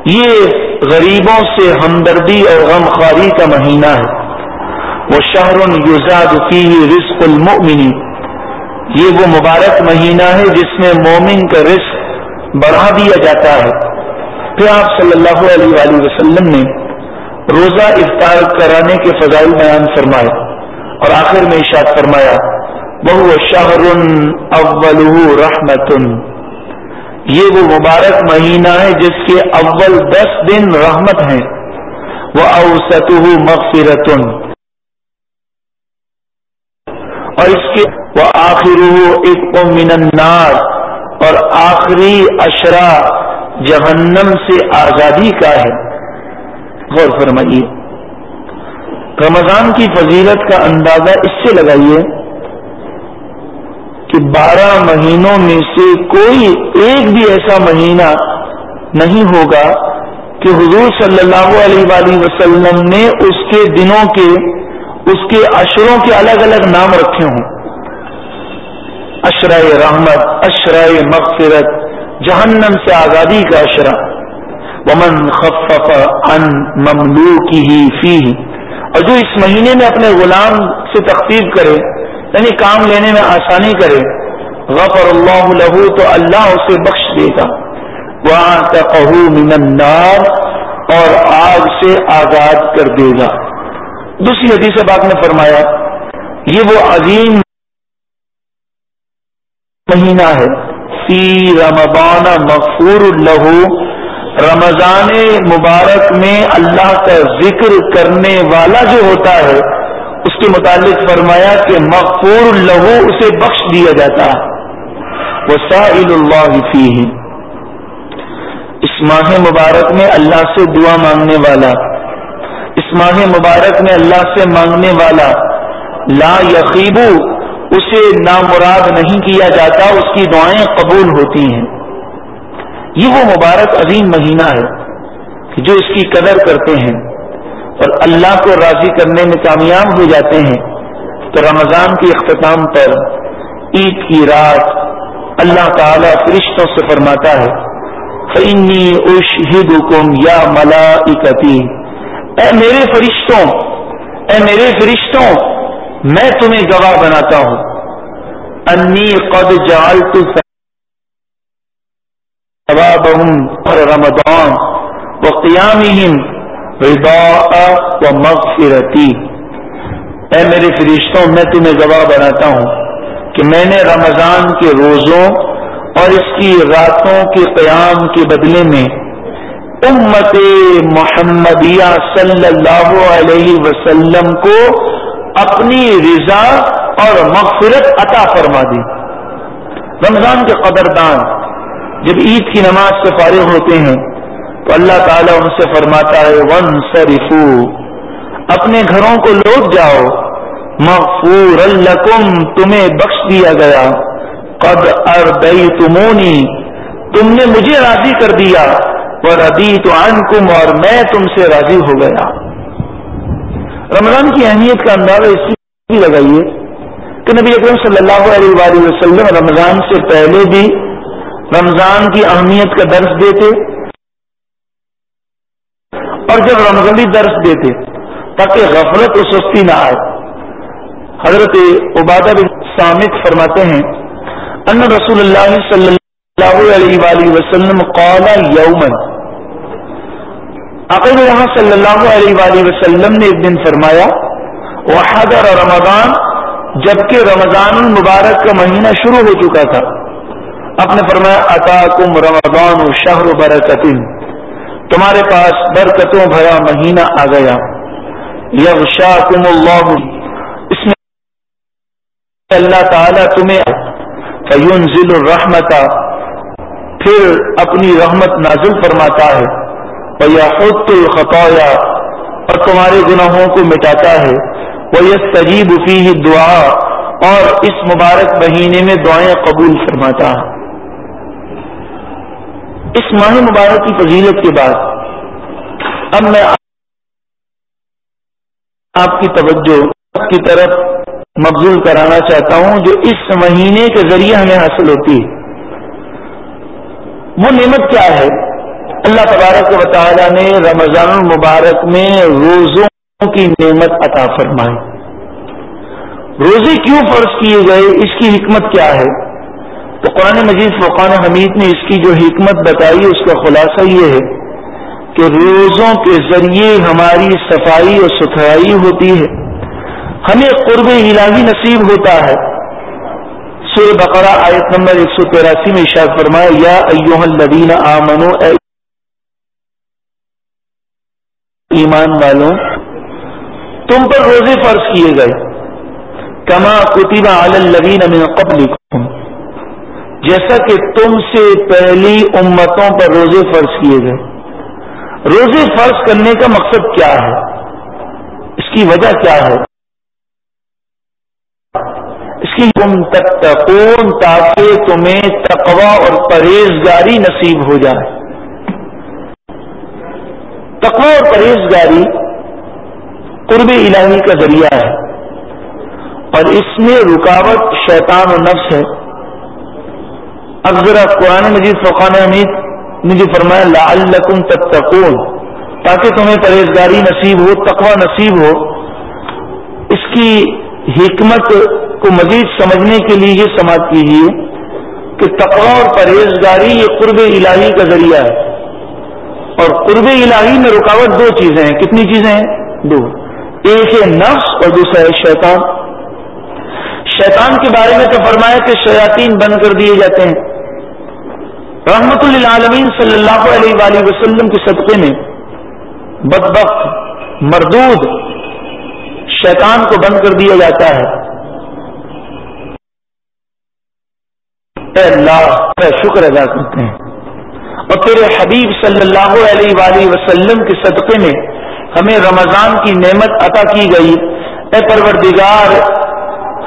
یہ غریبوں سے ہمدردی اور غم خاری کا مہینہ ہے۔ وہ شہر یوزاد فی رزق المؤمنی یہ وہ مبارک مہینہ ہے جس میں مومن کا رزق بڑھا دیا جاتا ہے۔ پھر آپ صلی اللہ علیہ وآلہ وسلم نے روزہ افطار کرانے کے فضائل بیان فرمائے اور آخر میں اشاد فرمایا بہو شہر اول رحمت یہ وہ مبارک مہینہ ہے جس کے اول دس دن رحمت ہیں۔ وہ اوسط مغفرت اور اس کے وہ آخر ایک النار، اور آخری اشرا جہنم سے آزادی کا ہے۔ غور فرمائیے۔ رمضان کی فضیلت کا اندازہ اس سے لگائیے کہ بارہ مہینوں میں سے کوئی ایک بھی ایسا مہینہ نہیں ہوگا کہ حضور صلی اللہ علیہ وآلہ وسلم نے اس کے دنوں کے اس کے اشروں کے الگ الگ نام رکھے ہوں۔ اشرائے رحمت اشرائے مغفرت، جہنم سے آزادی کا اشرا ومن خفف ان مملو کی ہی فی اور جو اس مہینے میں اپنے غلام سے تخفیف کرے یعنی کام لینے میں آسانی کرے، غفر اللہ لہو تو اللہ اسے بخش دے گا۔ وہاں من النار اور آگ سے آزاد کر دے گا۔ دوسری حدیث بات نے فرمایا، یہ وہ عظیم مہینہ ہے۔ سی رمضان مغفور لہو۔ رمضان مبارک میں اللہ کا ذکر کرنے والا جو ہوتا ہے، اس کے متعلق فرمایا کہ مغفور لہو اسے بخش دیا جاتا ہے۔ وہ ساحل اللہ فی اس ماہ مبارک میں اللہ سے دعا مانگنے والا اس ماہ مبارک میں اللہ سے مانگنے والا لا یقیبو اسے نامراد نہیں کیا جاتا، اس کی دعائیں قبول ہوتی ہیں۔ یہ وہ مبارک عظیم مہینہ ہے کہ جو اس کی قدر کرتے ہیں اور اللہ کو راضی کرنے میں کامیاب ہو جاتے ہیں۔ تو رمضان کے اختتام پر، عید کی رات اللہ تعالی فرشتوں سے فرماتا ہے فنی اشہد کم یا ملا اے میرے فرشتوں، اے میرے فرشتوں، میں تمہیں گواہ بناتا ہوں۔ انی قد جعلت ثوابهم رمضان وقيامهم رضاء ومغفرتي اے میرے فرشتوں، میں تمہیں گواہ بناتا ہوں کہ میں نے رمضان کے روزوں اور اس کی راتوں کے قیام کے بدلے میں امت محمدیہ صلی اللہ علیہ وسلم کو اپنی رضا اور مغفرت عطا فرما دی رمضان کے قدردان، جب عید کی نماز سے فارغ ہوتے ہیں، تو اللہ تعالیٰ ان سے فرماتا ہے ون سریفو اپنے گھروں کو لوٹ جاؤ۔ مغفور الکم تمہیں بخش دیا گیا۔ قد اردئی تمونی تم نے مجھے راضی کر دیا۔ اور ادی تو اور میں تم سے راضی ہو گیا۔ رمضان کی اہمیت کا اندازہ اس لیے لگائیے کہ نبی اکرم صلی اللہ علیہ وآلہ وسلم رمضان سے پہلے بھی رمضان کی اہمیت کا درس دیتے اور جب رمضانی درس دیتے تاکہ غفلت و سستی نہ آئے۔ حضرت عبادہ بن سامد فرماتے ہیں، ان رسول اللہ صلی اللہ علیہ وآلہ وسلم قال یومن عقیب وہاں صلی اللہ علیہ وآلہ وسلم نے ایک دن فرمایا، وہ حضر رمضان جبکہ رمضان المبارک کا مہینہ شروع ہو چکا تھا۔ آپ نے فرمایا عطا کم رمضان شہر برکت۔ تمہارے پاس برکتوں بھرا مہینہ آ گیا۔ یغ شاہ کم اللہ۔ اس میں اللہ تعالیٰ تمہیں فیون ضلع الرحمت۔ پھر اپنی رحمت نازل فرماتا ہے۔ خود الخطایا اور تمہارے گناہوں کو مٹاتا ہے۔ وہ یہ تجیب فی دعا اور اس مبارک مہینے میں دعائیں قبول فرماتا ہے۔ اس ماہ مبارک کی فضیلت کے بعد، اب میں آپ کی توجہ کی طرف مقبول کرانا چاہتا ہوں، جو اس مہینے کے ذریعے ہمیں حاصل ہوتی ہے۔ وہ نعمت کیا ہے؟ اللہ تبارک و تعالیٰ نے رمضان المبارک میں روزوں کی نعمت عطا فرمائی۔ روزے کیوں فرض کیے گئے؟ اس کی حکمت کیا ہے؟ تو قرآن مجید فقان حمید نے اس کی جو حکمت بتائی، اس کا خلاصہ یہ ہے کہ روزوں کے ذریعے ہماری صفائی اور ستھرائی ہوتی ہے۔ ہمیں قرب الہی نصیب ہوتا ہے۔ سور بقرہ آیت نمبر ایک سو تراسی میں اشاد فرمایا، یا ایوہ الذین آمنو اے ایمان والوں، تم پر روزے فرض کیے گئے۔ کما کتبہ البین من قبل جیسا کہ تم سے پہلی امتوں پر روزے فرض کیے گئے۔ روزے فرض کرنے کا مقصد کیا ہے؟ اس کی وجہ کیا ہے؟ اس کی تم تک تاکہ تمہیں تقوا اور پرہیزگاری نصیب ہو جائے۔ تقوی اور پرہیزگاری قرب الہی کا ذریعہ ہے۔ اور اس میں رکاوٹ شیطان و نفس ہے۔ اب ذرا قرآن مجید فقان حمید نے جو فرمایا لعلکم تتقون۔ تاکہ تمہیں پرہیزگاری نصیب ہو، تقوی نصیب ہو۔ اس کی حکمت کو مزید سمجھنے کے لیے یہ سماعت کیجیے کہ تقوی اور پرہیزگاری یہ قرب الہی کا ذریعہ ہے۔ اور قرب الہی میں رکاوٹ دو چیزیں ہیں۔ کتنی چیزیں ہیں؟ دو۔ ایک ہے نفس اور دوسرا ہے شیطان۔ شیطان کے بارے میں تو فرمایا کہ شیاطین بند کر دیے جاتے ہیں۔ رحمت للعالمین صلی اللہ علیہ وآلہ وسلم کے صدقے میں بدبخت، مردود شیطان کو بند کر دیا جاتا ہے۔ اے اللہ کا شکر ادا کرتے ہیں۔ اور تیرے حبیب صلی اللہ علیہ وآلہ وسلم کے صدقے میں ہمیں رمضان کی نعمت عطا کی گئی۔ اے پروردگار،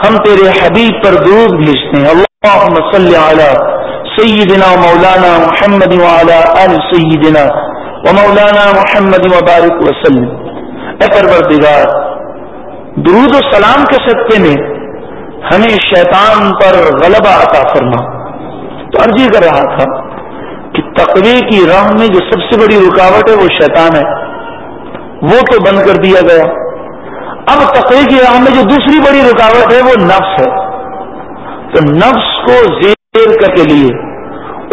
ہم تیرے حبیب پر درود بھیجتے ہیں۔ اللہ صلی علی سیدنا مولانا محمد وعلی آل سیدنا و مولانا محمد وبارک وسلم اے پروردگار، درود و سلام کے صدقے میں ہمیں شیطان پر غلبہ عطا فرما۔ تو عرضی کر رہا تھا تقوی کی راہ میں جو سب سے بڑی رکاوٹ ہے وہ شیطان ہے۔ وہ تو بند کر دیا گیا۔ اب تقوی کی راہ میں جو دوسری بڑی رکاوٹ ہے وہ نفس ہے۔ تو نفس کو زیر کے لیے،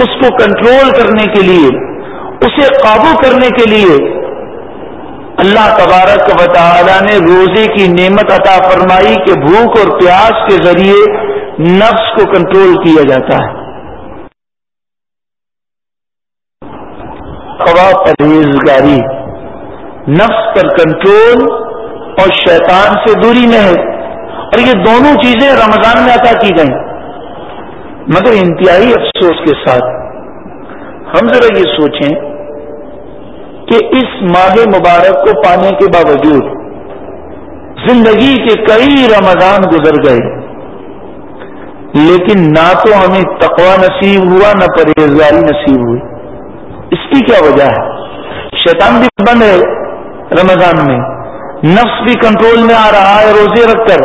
اس کو کنٹرول کرنے کے لیے، اسے قابو کرنے کے لیے اللہ تبارک و تعالی نے روزے کی نعمت عطا فرمائی کہ بھوک اور پیاس کے ذریعے نفس کو کنٹرول کیا جاتا ہے۔ پرہیزگاری، نفس پر کنٹرول اور شیطان سے دوری میں ہے۔ اور یہ دونوں چیزیں رمضان میں عطا کی گئیں۔ مگر انتہائی افسوس کے ساتھ ہم ذرا یہ سوچیں کہ اس ماہ مبارک کو پانے کے باوجود زندگی کے کئی رمضان گزر گئے۔ لیکن نہ تو ہمیں تقوا نصیب ہوا، نہ پرہیزگاری نصیب ہوئی۔ اس کی کیا وجہ ہے؟ شیطان بھی بند ہے رمضان میں۔ نفس بھی کنٹرول میں آ رہا ہے، روزے رکھ کر۔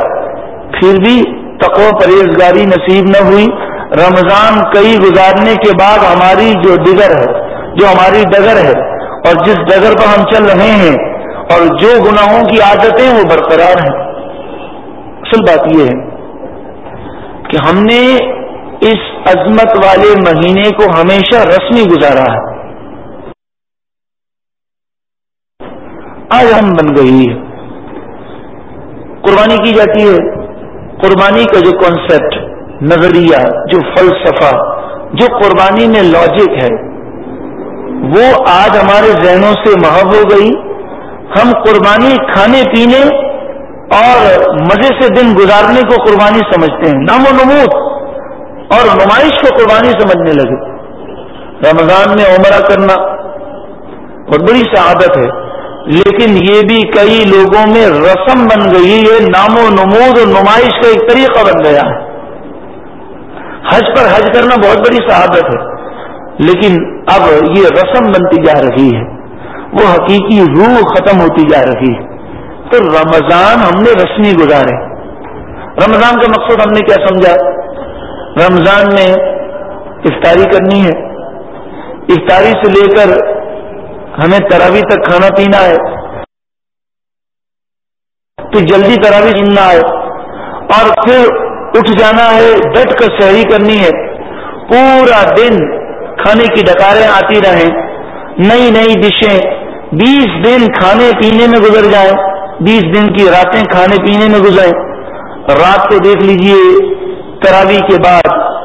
پھر بھی تقوا پرہیزگاری نصیب نہ ہوئی۔ رمضان کئی گزارنے کے بعد ہماری جو ڈگر ہے، جو ہماری ڈگر ہے، اور جس جگہ پر ہم چل رہے ہیں، اور جو گناہوں کی عادتیں وہ برقرار ہیں۔ اصل بات یہ ہے کہ ہم نے اس عظمت والے مہینے کو ہمیشہ رسمی گزارا ہے۔ آج ہم بن گئی ہے۔ قربانی کی جاتی ہے۔ قربانی کا جو کانسیپٹ نظریہ، جو فلسفہ، جو قربانی میں لاجک ہے، وہ آج ہمارے ذہنوں سے محب ہو گئی۔ ہم قربانی کھانے، پینے اور مزے سے دن گزارنے کو قربانی سمجھتے ہیں۔ نام و نمود اور نمائش کو قربانی سمجھنے لگے۔ رمضان میں عمرہ کرنا بہت بڑی سعادت ہے۔ لیکن یہ بھی کئی لوگوں میں رسم بن گئی یہ نام و نمود اور نمائش کا ایک طریقہ بن گیا۔ ہے حج پر حج کرنا بہت بڑی سعادت ہے، لیکن اب یہ رسم بنتی جا رہی ہے، وہ حقیقی روح ختم ہوتی جا رہی ہے۔ تو رمضان ہم نے رسمی گزارے۔ رمضان کا مقصد ہم نے کیا سمجھا؟ رمضان میں افطاری کرنی ہے۔ افطاری سے لے کر ہمیں تراوی تک کھانا پینا ہے۔ پھر جلدی تراوی سننا ہے۔ اور پھر اٹھ جانا ہے ڈٹ کر شہری کرنی ہے۔ پورا دن کھانے کی ڈکاریں آتی رہیں۔ نئی نئی ڈشیں۔ بیس دن کھانے پینے میں گزر جائیں۔ بیس دن کی راتیں کھانے پینے میں گزریں۔ رات کو دیکھ لیجیے تراوی کے بعد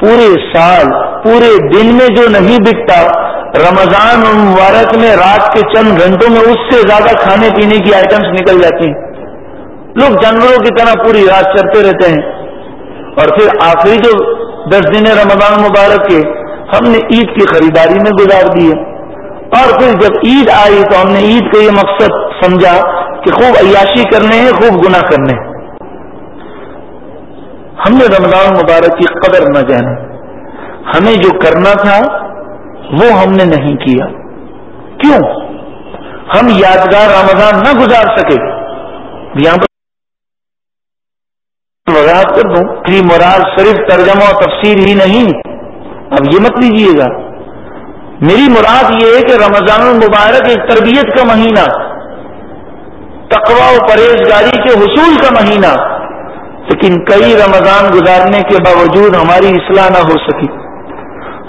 پورے سال، پورے دن میں جو نہیں بکتا رمضان مبارک میں رات کے چند گھنٹوں میں اس سے زیادہ کھانے پینے کی آئٹمس نکل جاتی ہیں۔ لوگ جانوروں کی طرح پوری رات چلتے رہتے ہیں۔ اور پھر آخری جو دس دن رمضان مبارک کے ہم نے عید کی خریداری میں گزار دیے اور پھر جب عید آئی تو ہم نے عید کا یہ مقصد سمجھا کہ خوب عیاشی کرنے ہیں، خوب گنا کرنے ہم نے رمضان مبارک کی قدر نہ جانا ہمیں جو کرنا تھا وہ ہم نے نہیں کیا۔ کیوں؟ ہم یادگار رمضان نہ گزار سکے۔ یہاں پر وضاحت کر دوں۔ کہ مراد صرف ترجمہ اور تفسیر ہی نہیں۔ اب یہ مت لیجیے گا۔ میری مراد یہ ہے کہ رمضان المبارک ایک تربیت کا مہینہ تقوا و پرہیزگاری کے حصول کا مہینہ، لیکن کئی رمضان گزارنے کے باوجود ہماری اصلاح نہ ہو سکی۔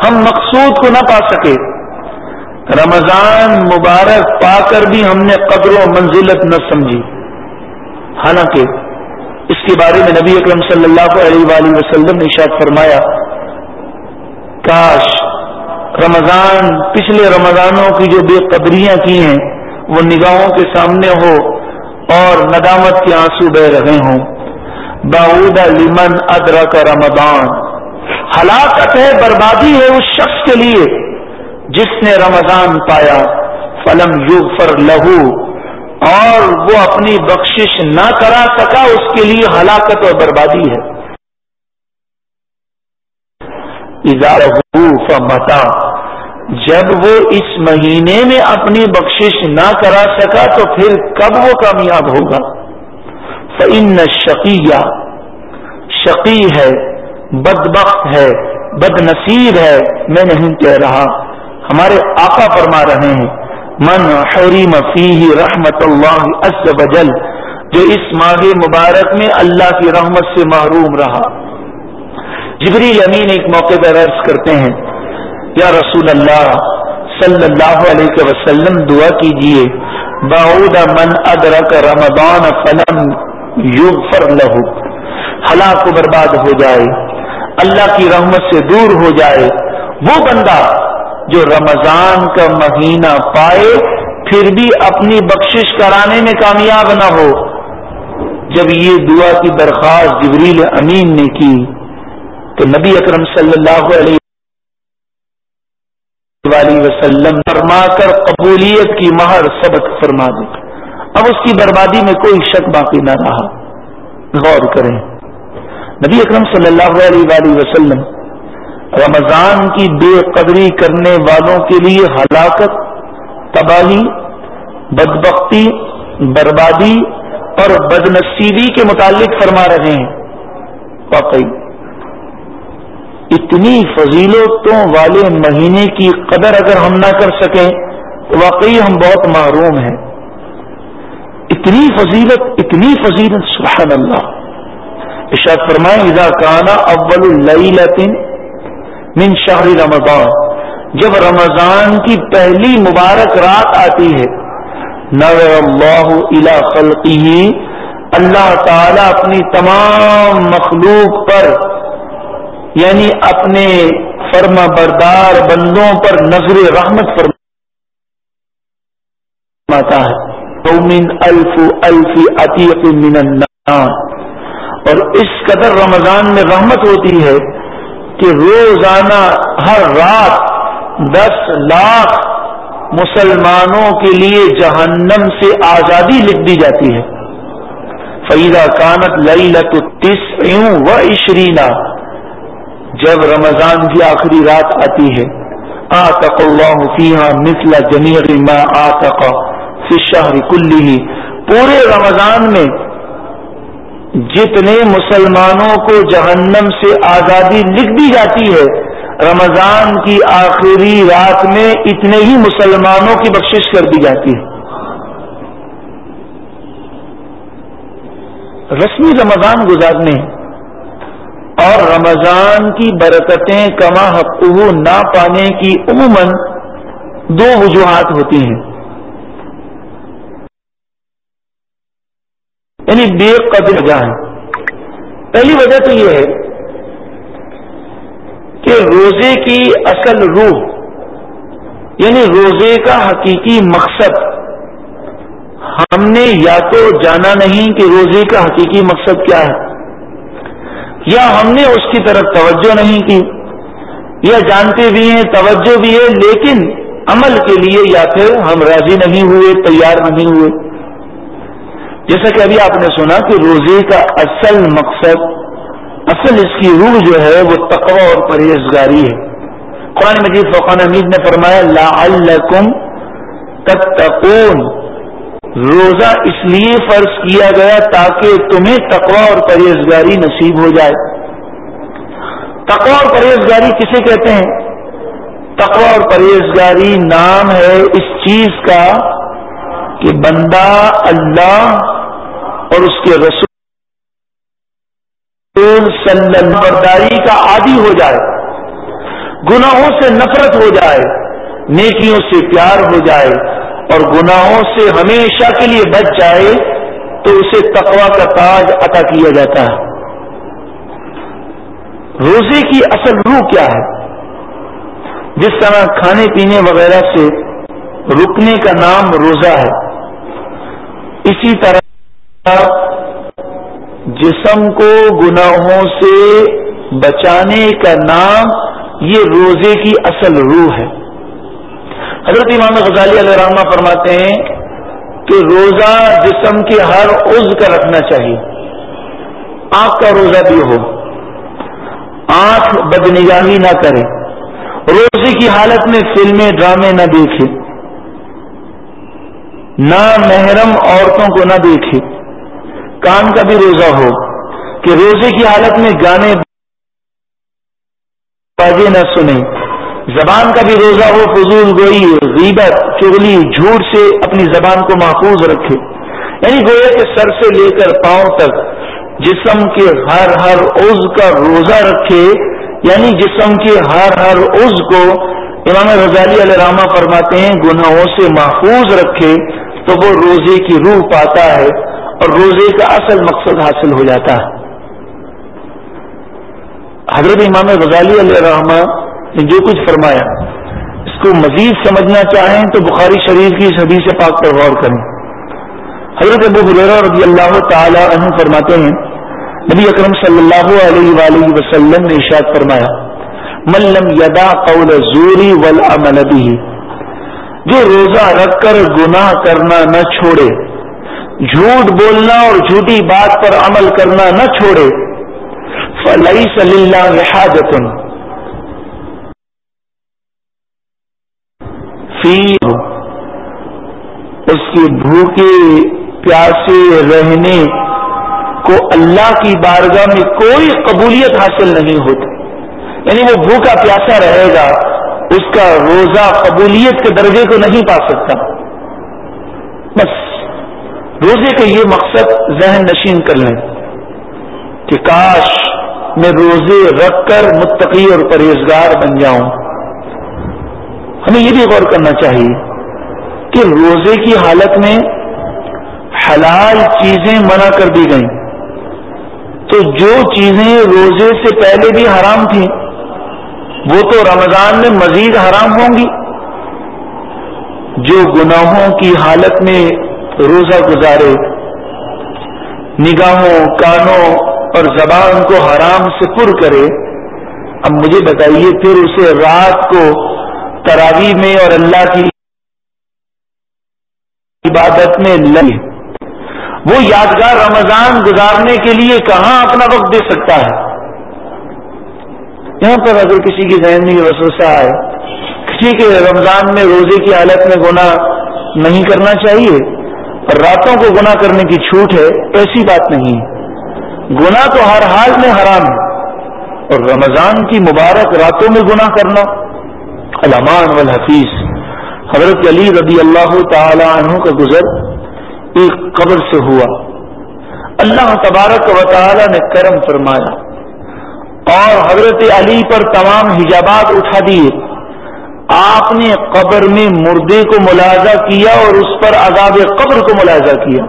ہم مقصود کو نہ پا سکے۔ رمضان مبارک پا کر بھی ہم نے قدر و منزلت نہ سمجھی۔ حالانکہ اس کے بارے میں نبی اکرم صلی اللہ علیہ وآلہ وسلم نے شاید فرمایا، کاش رمضان، پچھلے رمضانوں کی جو بے قدریاں کی ہیں، وہ نگاہوں کے سامنے ہو اور ندامت کے آنسو بہ رہے ہوں۔ باود لمن ادرک رمضان۔ ہلاکت ہے، بربادی ہے اس شخص کے لیے۔ جس نے رمضان پایا، فلم یوگ فر لہو۔ اور وہ اپنی بخشش نہ کرا سکا، اس کے لیے ہلاکت اور بربادی ہے۔ متا جب وہ اس مہینے میں اپنی بخشش نہ کرا سکا، تو پھر کب وہ کامیاب ہوگا؟ فن شقیہ شقی ہے۔ بدبخت ہے بد نصیب ہے، میں نہیں کہہ رہا۔ ہمارے آقا فرما رہے ہیں، من حریم فیہ رحمت اللہ عز وجل جو اس ماہ مبارک میں اللہ کی رحمت سے محروم رہا۔ جبری امین ایک موقع پر عرض کرتے ہیں، یا رسول اللہ، صلی اللہ علیہ وسلم، دعا کیجیے باؤد من ادرک رمضان فلم یغفر لہو، ہلاک برباد ہو جائے۔ اللہ کی رحمت سے دور ہو جائے، وہ بندہ جو رمضان کا مہینہ پائے، پھر بھی اپنی بخشش کرانے میں کامیاب نہ ہو۔ جب یہ دعا کی درخواست جبریل امین نے کی، تو نبی اکرم صلی اللہ علیہ وسلم فرما کر قبولیت کی مہر سبق فرما دی اب اس کی بربادی میں کوئی شک باقی نہ رہا۔ غور کریں۔ نبی اکرم صلی اللہ علیہ وآلہ وسلم رمضان کی بے قدری کرنے والوں کے لیے ہلاکت، تباہی، بدبختی، بربادی اور بد نصیبی کے متعلق فرما رہے ہیں۔ واقعی، اتنی فضیلتوں والے مہینے کی قدر اگر ہم نہ کر سکیں تو واقعی ہم بہت محروم ہیں۔ اتنی فضیلت اتنی فضیلت، سبحان اللہ۔ اشاد فرمائے، اذا کانا اول اللیلت من شہر رمضان. جب رمضان کی پہلی مبارک رات آتی ہے، نظر اللہ الى خلقه، اللہ تعالی اپنی تمام مخلوق پر یعنی اپنے فرما بردار بندوں پر نظر رحمت فرماتا ہے من الف الف عتیق من النار. اور اس قدر رمضان میں رحمت ہوتی ہے کہ روزانہ ہر رات دس لاکھ مسلمانوں کے لیے جہنم سے آزادی لکھ دی جاتی ہے۔ فیدہ کانت لئی لت و عشرینا جب رمضان کی آخری رات آتی ہے، آتق اللہ فیہا مثل جمیر ما آتق فی الشہر کلی پورے رمضان میں جتنے مسلمانوں کو جہنم سے آزادی لکھ دی جاتی ہے، رمضان کی آخری رات میں اتنے ہی مسلمانوں کی بخشش کر دی جاتی ہے۔ رسمی رمضان گزارنے اور رمضان کی برکتیں کما حق نہ پانے کی عموماً دو وجوہات ہوتی ہیں۔ یعنی بے قدر جان۔ پہلی وجہ تو یہ ہے کہ روزے کی اصل روح یعنی روزے کا حقیقی مقصد، ہم نے یا تو جانا نہیں کہ روزے کا حقیقی مقصد کیا ہے، یا ہم نے اس کی طرف توجہ نہیں کی، یا جانتے بھی ہیں، توجہ بھی ہے، لیکن عمل کے لیے یا پھر ہم راضی نہیں ہوئے، تیار نہیں ہوئے۔ جیسا کہ ابھی آپ نے سنا کہ روزے کا اصل مقصد، اصل اس کی روح جو ہے وہ تقوی اور پرہیزگاری ہے۔ قرآن مجید فقان حمید نے فرمایا، لعلکم تتقون۔ روزہ اس لیے فرض کیا گیا تاکہ تمہیں تقوی اور پرہیزگاری نصیب ہو جائے۔ تقوی اور پرہیزگاری کسے کہتے ہیں؟ تقوی اور پرہیزگاری نام ہے اس چیز کا کہ بندہ اللہ اور اس کے رسول برداری کا عادی ہو جائے، گناہوں سے نفرت ہو جائے، نیکیوں سے پیار ہو جائے اور گناہوں سے ہمیشہ کے لیے بچ جائے تو اسے تقوا کا تاج عطا کیا جاتا ہے۔ روزے کی اصل روح کیا ہے؟ جس طرح کھانے پینے وغیرہ سے رکنے کا نام روزہ ہے۔ اسی طرح جسم کو گناہوں سے بچانے کا نام یہ روزے کی اصل روح ہے۔ حضرت امام غزالی علیہ رحمہ فرماتے ہیں کہ روزہ جسم کے ہر عز کا رکھنا چاہیے۔ آنکھ کا روزہ بھی ہو۔ آنکھ بدنگاہی نہ کرے۔ روزے کی حالت میں فلمیں، ڈرامے نہ دیکھے۔ نہ محرم عورتوں کو نہ دیکھے۔ کان کا بھی روزہ ہو کہ روزے کی حالت میں گانے بازے نہ سنیں۔ زبان کا بھی روزہ ہو، فضول گوئی، غیبت چگلی جھوٹ سے اپنی زبان کو محفوظ رکھے۔ یعنی گویا کے سر سے لے کر پاؤں تک جسم کے ہر ہر عز کا روزہ رکھے۔ یعنی جسم کے ہر ہر عز کو امام رضالی علیہ رامہ فرماتے ہیں، گناہوں سے محفوظ رکھے تو وہ روزے کی روح پاتا ہے اور روزے کا اصل مقصد حاصل ہو جاتا ہے۔ حضرت امام غزالی علیہ رحمہ نے جو کچھ فرمایا، اس کو مزید سمجھنا چاہیں تو بخاری شریف کی اس حدیث پاک پر غور کریں۔ حضرت ابو حریرہ رضی اللہ تعالی عنہ فرماتے ہیں، نبی اکرم صلی اللہ علیہ وآلہ وسلم نے ارشاد فرمایا ملم یدا قول زوری والعمل به. جو روزہ رکھ کر گناہ کرنا نہ چھوڑے، جھوٹ بولنا اور جھوٹی بات پر عمل کرنا نہ چھوڑے۔ فلئی صلی اللہ حاجتن اس کی بھوکے پیاسے رہنے کو اللہ کی بارگاہ میں کوئی قبولیت حاصل نہیں ہوتی۔ یعنی وہ بھوکا پیاسا رہے گا، اس کا روزہ قبولیت کے درجے کو نہیں پا سکتا۔ بس، روزے کا یہ مقصد ذہن نشین کر لیں کہ کاش میں روزے رکھ کر متقی اور پرہیزگار بن جاؤں۔ ہمیں یہ بھی غور کرنا چاہیے کہ روزے کی حالت میں حلال چیزیں منع کر دی گئیں۔ تو جو چیزیں روزے سے پہلے بھی حرام تھیں وہ تو رمضان میں مزید حرام ہوں گی۔ جو گناہوں کی حالت میں روزہ گزارے، نگاہوں، کانوں اور زبان کو حرام سے پر کرے، اب مجھے بتائیے پھر اسے رات کو تراوی میں اور اللہ کی عبادت میں لگے۔ وہ یادگار رمضان گزارنے کے لیے کہاں اپنا وقت دے سکتا ہے؟ یہاں پر اگر کسی کی ذہن میں یہ وسوسہ آئے کسی کے رمضان میں روزے کی حالت میں گناہ نہیں کرنا چاہیے، اور راتوں کو گناہ کرنے کی چھوٹ ہے، ایسی بات نہیں۔ گناہ تو ہر حال میں حرام ہے، اور رمضان کی مبارک راتوں میں گناہ کرنا علامان والحفیظ۔ حضرت علی رضی اللہ تعالی عنہ کا گزر ایک قبر سے ہوا۔ اللہ تبارک و تعالی نے کرم فرمایا۔ اور حضرت علی پر تمام حجابات اٹھا دیے۔ آپ نے قبر میں مردے کو ملاحظہ کیا اور اس پر عذاب قبر کو ملاحظہ کیا۔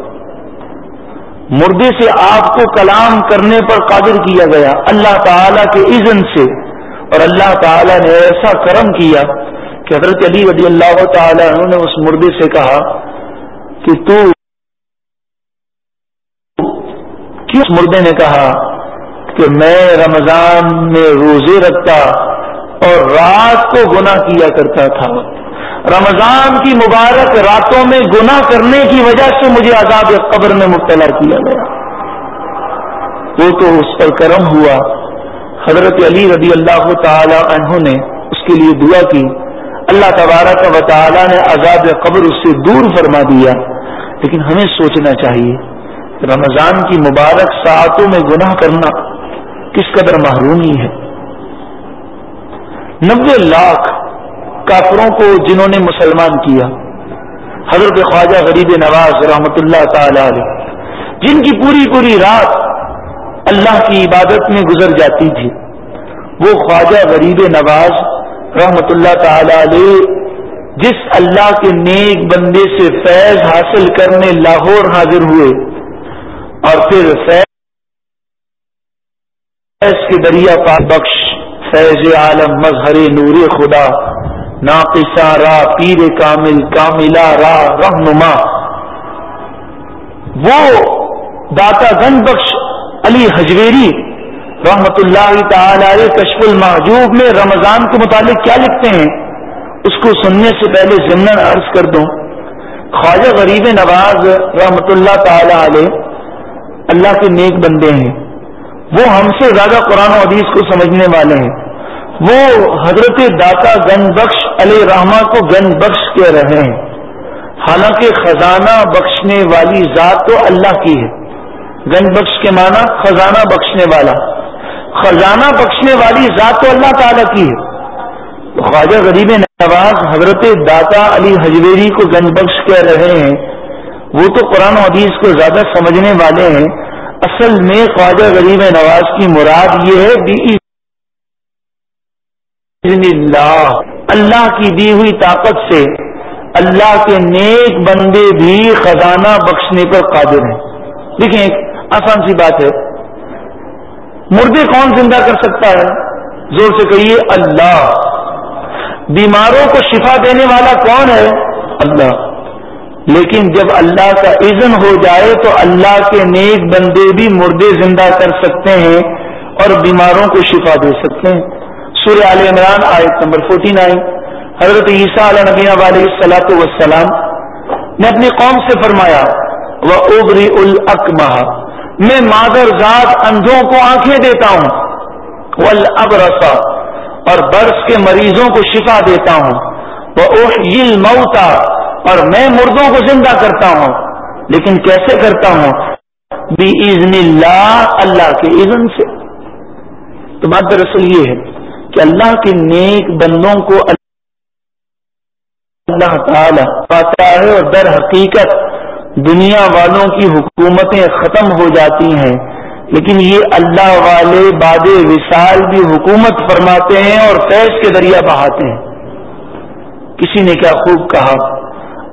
مردے سے آپ کو کلام کرنے پر قادر کیا گیا۔ اللہ تعالی کے اذن سے۔ اور اللہ تعالیٰ نے ایسا کرم کیا کہ حضرت علی رضی اللہ تعالیٰ عنہ نے اس مردے سے کہا کہ تو کس مردے نے کہا؟ کہ میں رمضان میں روزے رکھتا اور رات کو گناہ کیا کرتا تھا۔ رمضان کی مبارک راتوں میں گناہ کرنے کی وجہ سے مجھے عذاب قبر میں مبتلا کیا گیا۔ وہ تو اس پر کرم ہوا۔ حضرت علی رضی اللہ تعالی عنہ نے اس کے لیے دعا کی۔ اللہ تبارک و تعالی نے عذاب قبر اس سے دور فرما دیا۔ لیکن ہمیں سوچنا چاہیے رمضان کی مبارک ساعتوں میں گناہ کرنا کس قدر محرومی ہے نبے لاکھ کافروں کو جنہوں نے مسلمان کیا۔ حضرت خواجہ غریب نواز رحمت اللہ تعالی علیہ، جن کی پوری پوری رات اللہ کی عبادت میں گزر جاتی تھی۔ وہ خواجہ غریب نواز رحمت اللہ تعالی علیہ، جس اللہ کے نیک بندے سے فیض حاصل کرنے لاہور حاضر ہوئے اور پھر فیض کے دریا پا بخش فیض عالم مظہر نور خدا، ناقصہ را، پیر کامل کاملا را، رہنما۔ وہ داتا گن بخش علی حجویری رحمت اللہ تعالی کشف المحجوب میں رمضان کے متعلق کیا لکھتے ہیں؟ اس کو سننے سے پہلے ضمن عرض کر دوں۔ خواجہ غریب نواز رحمت اللہ تعالی علیہ اللہ کے نیک بندے ہیں۔ وہ ہم سے زیادہ قرآن و حدیث کو سمجھنے والے ہیں۔ وہ حضرت داتا گن بخش علیہ رحمٰ کو گن بخش کہہ رہے ہیں۔ حالانکہ خزانہ بخشنے والی ذات تو اللہ کی ہے۔ گن بخش کے معنی خزانہ بخشنے والا۔ خزانہ بخشنے والی ذات تو اللہ تعالی کی ہے۔ خواجہ غریب نواز حضرت داتا علی حجویری کو گنج بخش کہہ رہے ہیں۔ وہ تو قرآن و حدیث کو زیادہ سمجھنے والے ہیں۔ اصل میں خواجہ غریب نواز کی مراد یہ ہے اللہ۔ اللہ کی دی ہوئی طاقت سے اللہ کے نیک بندے بھی خزانہ بخشنے پر قادر ہیں۔ دیکھیں ایک آسان سی بات ہے۔ مردے کون زندہ کر سکتا ہے؟ زور سے کہیے اللہ۔ بیماروں کو شفا دینے والا کون ہے؟ اللہ۔ لیکن جب اللہ کا اذن ہو جائے تو اللہ کے نیک بندے بھی مردے زندہ کر سکتے ہیں اور بیماروں کو شفا دے سکتے ہیں۔ سورہ عال عمران آیت نمبر فورٹی نائن حضرت عیسیٰ علیہ نبی علیہ السلاۃ وسلام نے اپنی قوم سے فرمایا وہ ابری الکمہ میں مادر ذات اندھوں کو آنکھیں دیتا ہوں۔ ولابرسا اور برس کے مریضوں کو شفا دیتا ہوں۔ وہ موتا اور میں مردوں کو زندہ کرتا ہوں، لیکن کیسے کرتا ہوں؟ بھی عزن اللہ اللہ کے اذن سے۔ تو بات دراصل یہ ہے کہ اللہ کے نیک بندوں کو اللہ تعالی پاتا ہے اور در حقیقت دنیا والوں کی حکومتیں ختم ہو جاتی ہیں۔ لیکن یہ اللہ والے باد وصال بھی حکومت فرماتے ہیں اور فیض کے ذریعہ بہاتے ہیں۔ کسی نے کیا خوب کہا؟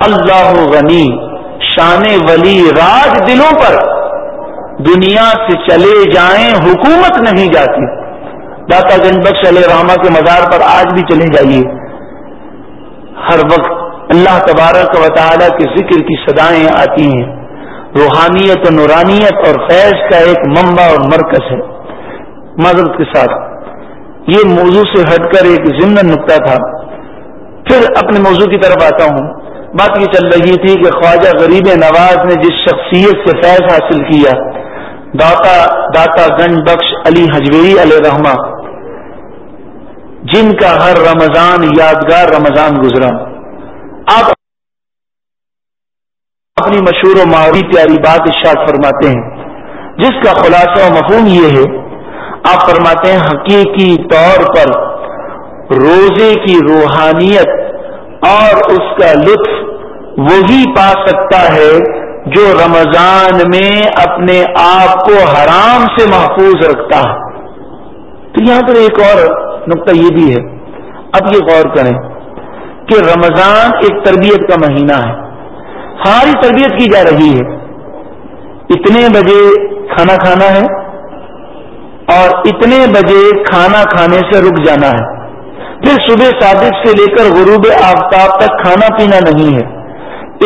اللہ غنی، شان ولی راج دلوں پر۔ دنیا سے چلے جائیں حکومت نہیں جاتی۔ داتا گنج بخش علیہ رحمہ کے مزار پر آج بھی چلے جائیے۔ ہر وقت اللہ تبارک و تعالی کے ذکر کی صدایں آتی ہیں۔ روحانیت و نورانیت اور فیض کا ایک منبع اور مرکز ہے۔ معذرت کے ساتھ۔ یہ موضوع سے ہٹ کر ایک ضمن نقطہ تھا۔ پھر اپنے موضوع کی طرف آتا ہوں۔ بات یہ چل رہی تھی کہ خواجہ غریب نواز نے جس شخصیت سے فیض حاصل کیا، داتا داتا گنج بخش علی حجویری علیہ رحمہ، جن کا ہر رمضان یادگار رمضان گزرا۔ آپ اپنی مشہور و معاوی پیاری بات ارشاد فرماتے ہیں، جس کا خلاصہ و مفہوم یہ ہے، آپ فرماتے ہیں، حقیقی طور پر روزے کی روحانیت اور اس کا لطف وہی پا سکتا ہے جو رمضان میں اپنے آپ کو حرام سے محفوظ رکھتا ہے۔ تو یہاں پر ایک اور نقطہ یہ بھی ہے۔ اب یہ غور کریں کہ رمضان ایک تربیت کا مہینہ ہے۔ ساری تربیت کی جا رہی ہے۔ اتنے بجے کھانا کھانا ہے اور اتنے بجے کھانا کھانے سے رک جانا ہے۔ پھر صبح صادق سے لے کر غروب آفتاب تک کھانا پینا نہیں ہے۔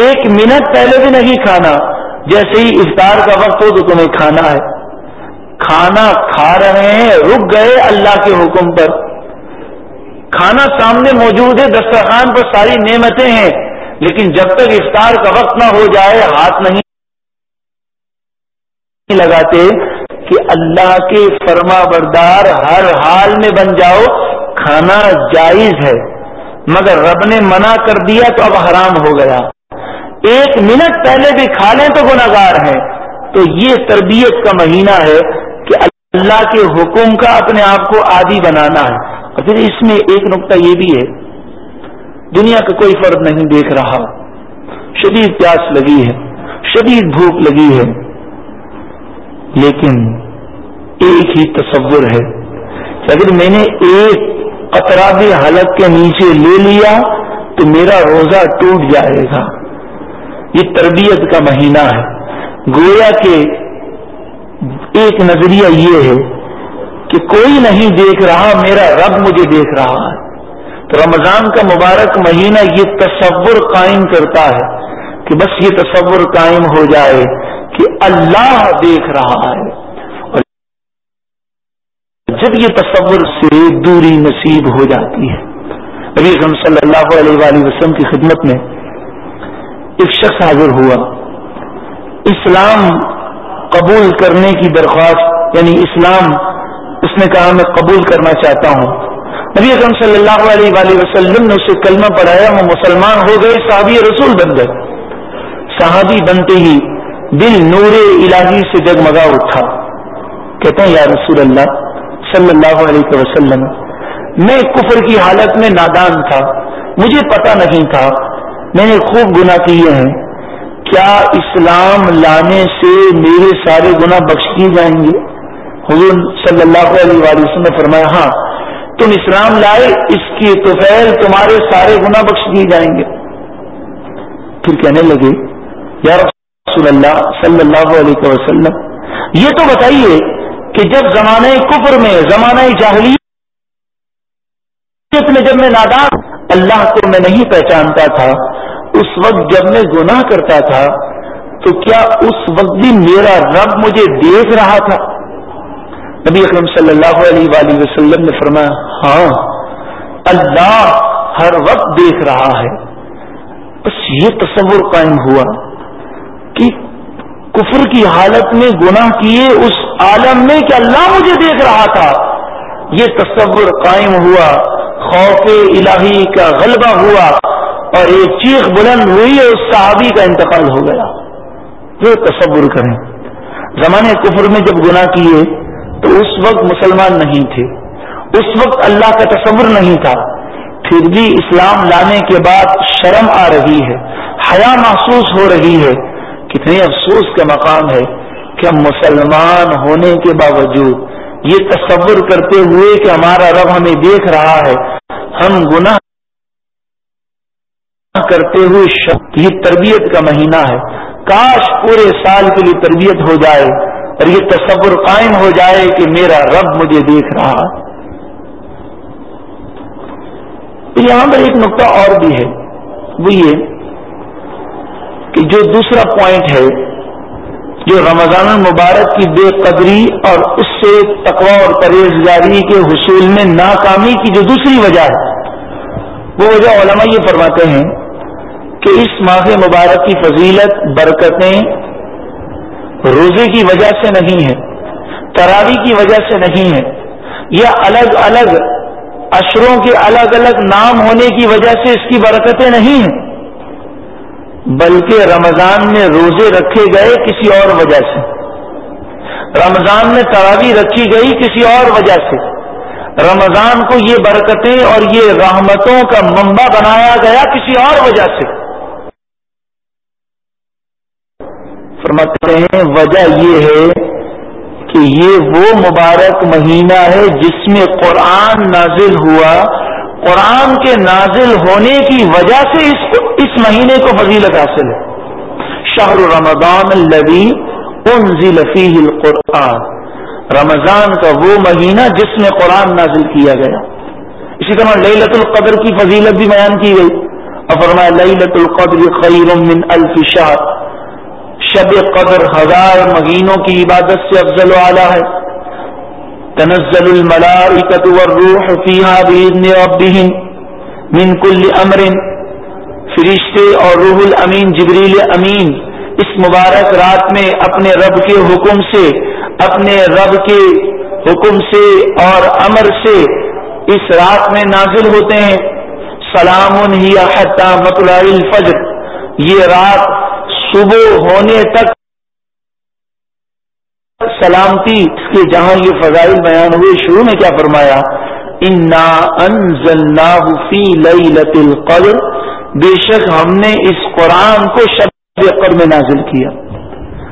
ایک منٹ پہلے بھی نہیں کھانا، جیسے ہی افطار کا وقت ہو تو تمہیں کھانا ہے۔ کھانا کھا رہے ہیں، رک گئے اللہ کے حکم پر۔ کھانا سامنے موجود ہے، دسترخوان پر ساری نعمتیں ہیں، لیکن جب تک افطار کا وقت نہ ہو جائے، ہاتھ نہیں لگاتے کہ اللہ کے فرما بردار ہر حال میں بن جاؤ۔ کھانا جائز ہے، مگر رب نے منع کر دیا تو اب حرام ہو گیا۔ ایک منٹ پہلے بھی کھا لیں تو گناگار ہے تو یہ تربیت کا مہینہ ہے کہ اللہ کے حکم کا اپنے آپ کو عادی بنانا ہے۔ اور پھر اس میں ایک نقطہ یہ بھی ہے، دنیا کا کوئی فرد نہیں دیکھ رہا۔ شدید پیاس لگی ہے، شدید بھوک لگی ہے۔ لیکن ایک ہی تصور ہے کہ اگر میں نے ایک اطرابی حلق کے نیچے لے لیا تو میرا روزہ ٹوٹ جائے گا۔ یہ تربیت کا مہینہ ہے۔ گویا کہ ایک نظریہ یہ ہے کہ کوئی نہیں دیکھ رہا، میرا رب مجھے دیکھ رہا ہے۔ تو رمضان کا مبارک مہینہ یہ تصور قائم کرتا ہے کہ بس یہ تصور قائم ہو جائے کہ اللہ دیکھ رہا ہے۔ جب یہ تصور سے دوری نصیب ہو جاتی ہے۔ ابھی ہم صلی اللہ علیہ وآلہ وسلم کی خدمت میں ایک شخص حاضر ہوا۔ اسلام قبول کرنے کی درخواست یعنی اسلام، اس نے کہا، میں قبول کرنا چاہتا ہوں۔ نبی اکرم صلی اللہ علیہ وآلہ وسلم نے اسے کلمہ پڑھایا، وہ مسلمان ہو گئے، صحابی رسول بن گئے۔ صحابی بنتے ہی دل نور الہی سے جگمگا اٹھا۔ کہتے ہیں، یا رسول اللہ صلی اللہ علیہ وسلم۔ میں کفر کی حالت میں نادان تھا۔ مجھے پتا نہیں تھا۔ میں نے خوب گناہ کیے ہیں۔ کیا اسلام لانے سے میرے سارے گناہ بخش کیے جائیں گے؟ حضور صلی اللہ علیہ وسلم نے فرمایا ہاں تم اسلام لائے، اس کی توفیل تمہارے سارے گناہ بخش دیے جائیں گے۔ پھر کہنے لگے، یا رسول اللہ صلی اللہ علیہ وسلم، یہ تو بتائیے کہ جب زمانہ کفر میں زمانہ جاہلیت میں جب میں نادان اللہ کو میں نہیں پہچانتا تھا، اس وقت جب میں گناہ کرتا تھا، تو کیا اس وقت بھی میرا رب مجھے دیکھ رہا تھا؟ نبی اکرم صلی اللہ علیہ وآلہ وسلم نے فرمایا ہاں اللہ ہر وقت دیکھ رہا ہے۔ بس یہ تصور قائم ہوا کہ کفر کی حالت میں گناہ کیے اس عالم میں کہ اللہ مجھے دیکھ رہا تھا۔ یہ تصور قائم ہوا، خوف الہی کا غلبہ ہوا اور ایک چیخ بلند ہوئی اور اس صحابی کا انتقال ہو گیا۔ یہ تصور کریں۔ زمانے کفر میں جب گناہ کیے تو اس وقت مسلمان نہیں تھے۔ اس وقت اللہ کا تصور نہیں تھا۔ پھر بھی اسلام لانے کے بعد شرم آ رہی ہے، حیا محسوس ہو رہی ہے۔ کتنے افسوس کا مقام ہے۔ کہ ہم مسلمان ہونے کے باوجود یہ تصور کرتے ہوئے کہ ہمارا رب ہمیں دیکھ رہا ہے، ہم گناہ کرتے ہوئے یہ تربیت کا مہینہ ہے۔ کاش پورے سال کے لیے تربیت ہو جائے اور یہ تصور قائم ہو جائے کہ میرا رب مجھے دیکھ رہا۔ یہاں پر ایک نقطہ اور بھی ہے۔ وہ یہ کہ جو دوسرا پوائنٹ ہے جو رمضان المبارک کی بے قدری اور اس سے تقوا اور پرہیزگاری کے حصول میں ناکامی کی جو دوسری وجہ ہے، وہ وجہ علماء یہ فرماتے ہیں کہ اس ماہ مبارک کی فضیلت، برکتیں روزے کی وجہ سے نہیں ہے تراوی کی وجہ سے نہیں ہے یا الگ الگ اشروں کے الگ الگ نام ہونے کی وجہ سے اس کی برکتیں نہیں ہیں۔ بلکہ رمضان میں روزے رکھے گئے کسی اور وجہ سے۔ رمضان میں تراوی رکھی گئی کسی اور وجہ سے۔ رمضان کو یہ برکتیں اور یہ رحمتوں کا منبع بنایا گیا کسی اور وجہ سے۔ فرماتے ہیں، وجہ یہ ہے کہ یہ وہ مبارک مہینہ ہے جس میں قرآن نازل ہوا قرآن کے نازل ہونے کی وجہ سے اس کو اس مہینے کو فضیلت حاصل ہے۔ شہر رمضان الذي انزل فيه القرآن۔ رمضان کا وہ مہینہ جس میں قرآن نازل کیا گیا۔ اسی طرح لیلت القدر کی فضیلت بھی بیان کی گئی۔ اور فرمایا لیلت القدر خیر من الف شہر شب قدر ہزار مہینوں کی عبادت سے افضل و اعلیٰ ہے۔ تنزل الملائکت والروح فیہا بیدن ربہم من کل امر فرشتے اور روح الامین جبریل امین اس مبارک رات میں اپنے رب کے حکم سے، اپنے رب کے حکم سے اور امر سے اس رات میں نازل ہوتے ہیں۔ سلام ہی حتی مطلع الفجر۔ یہ رات صبح ہونے تک سلامتی کے جہاں یہ فضائل بیان ہوئے، شروع میں کیا فرمایا؟ انا فی لیلت القدر بے شک ہم نے اس قرآن کو شب قدر میں نازل کیا۔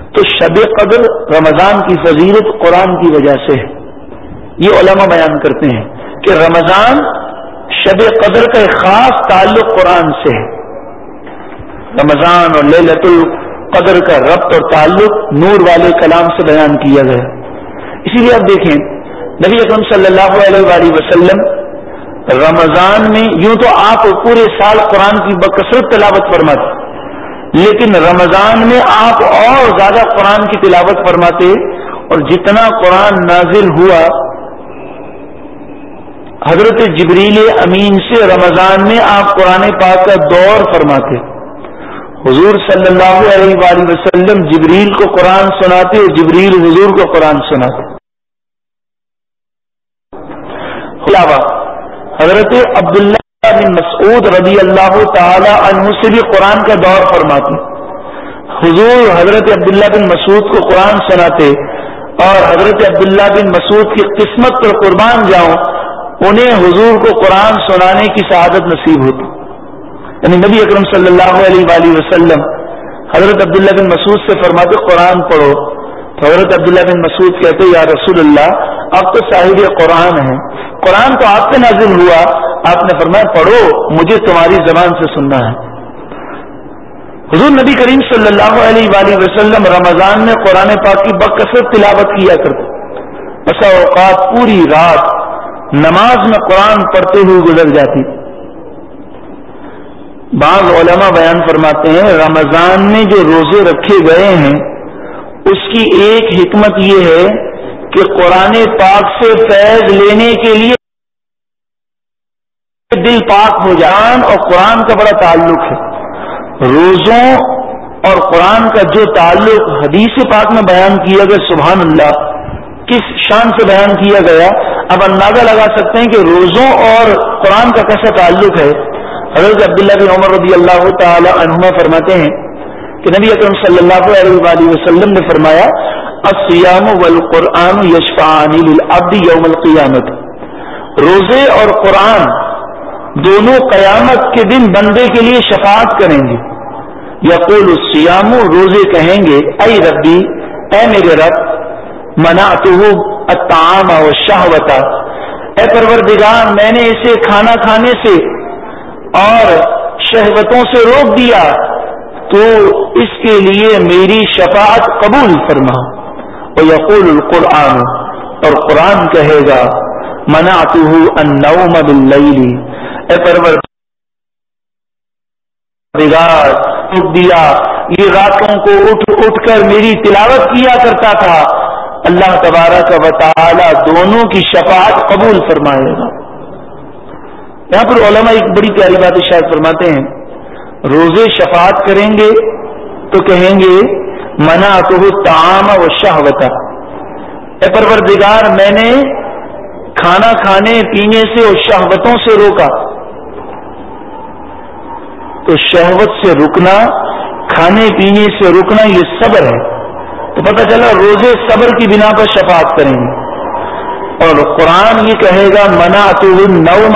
تو شب قدر رمضان کی فضیلت قرآن کی وجہ سے ہے۔ یہ علماء بیان کرتے ہیں کہ رمضان شب قدر کا ایک خاص تعلق قرآن سے ہے۔ رمضان اور للت القدر قدر کا ربط اور تعلق نور والے کلام سے بیان کیا گیا۔ اسی لیے آپ دیکھیں، نبی اکرم صلی اللہ علیہ وآلہ وسلم رمضان میں یوں تو آپ پورے سال قرآن کی بکثرت تلاوت فرماتے لیکن رمضان میں آپ اور زیادہ قرآن کی تلاوت فرماتے اور جتنا قرآن نازل ہوا، حضرت جبریل امین سے رمضان میں آپ قرآن پاک کا دور فرماتے حضور صلی اللہ علیہ وآلہ وسلم جبریل کو قرآن سناتے اور جبریل حضور کو قرآن سناتے۔ علاوہ حضرت عبداللہ بن مسعود رضی اللہ تعالی عنہ سے بھی قرآن کا دور فرماتے۔ حضور حضرت عبداللہ بن مسعود کو قرآن سناتے اور حضرت عبداللہ بن مسعود کی قسمت پر قربان جاؤں، انہیں حضور کو قرآن سنانے کی سعادت نصیب ہوتی۔ یعنی نبی اکرم صلی اللہ علیہ وآلہ وسلم، حضرت عبداللہ بن مسعود سے فرماتے قرآن پڑھو۔ تو حضرت عبداللہ بن مسعود کہتے یا رسول اللہ اب تو صاحب قرآن ہیں۔ قرآن تو آپ سے نازل ہوا۔ آپ نے فرمایا، پڑھو، مجھے تمہاری زبان سے سننا ہے۔ حضور نبی کریم صلی اللہ علیہ وآلہ وسلم رمضان میں قرآن پاک کی بکثرت تلاوت کیا کرتے۔ بسا اوقات پوری رات نماز میں قرآن پڑھتے ہوئے گزر جاتی۔ بعض علماء بیان فرماتے ہیں، رمضان میں جو روزے رکھے گئے ہیں، اس کی ایک حکمت یہ ہے کہ قرآن پاک سے فیض لینے کے لیے دل پاک ہو جان اور قرآن کا بڑا تعلق ہے۔ روزوں اور قرآن کا جو تعلق حدیث پاک میں بیان کیا گیا، سبحان اللہ، کس شان سے بیان کیا گیا؟ اب اندازہ لگا سکتے ہیں کہ روزوں اور قرآن کا کیسا تعلق ہے۔ حضرت عبداللہ بن عمر رضی اللہ تعالی عنہما فرماتے ہیں کہ نبی اکرم صلی اللہ علیہ وسلم نے فرمایا السیام والقرآن یشفعانی للعبد یوم القیامت۔ روزے اور قرآن دونوں قیامت کے دن بندے کے لیے شفاعت کریں گے۔ یقول السیام روزے کہیں گے، اے ربی، اے میرے رب، منعتہ الطعام والشہوتا اے پروردگار، میں نے اسے کھانا کھانے سے اور شہوتوں سے روک دیا، تو اس کے لیے میری شفاعت قبول فرما۔ اور یقول القرآن، اور قرآن کہے گا منا پرور روک دیا۔ یہ راتوں کو اٹھ اٹھ کر میری تلاوت کیا کرتا تھا۔ اللہ تبارہ کا وطالعہ دونوں کی شفاعت قبول فرمائے گا۔ یہاں پر علماء ایک بڑی پیاری بات شاید فرماتے ہیں۔ روزے شفاعت کریں گے تو کہیں گے منا تو تعام و شہوتا اے پروردگار، میں نے کھانا کھانے، پینے سے اور شہوتوں سے روکا۔ تو شہوت سے رکنا، کھانے پینے سے رکنا، یہ صبر ہے۔ تو پتہ چلا روزے صبر کی بنا پر شفاعت کریں گے۔ اور قرآن یہ کہے گا منا تو نو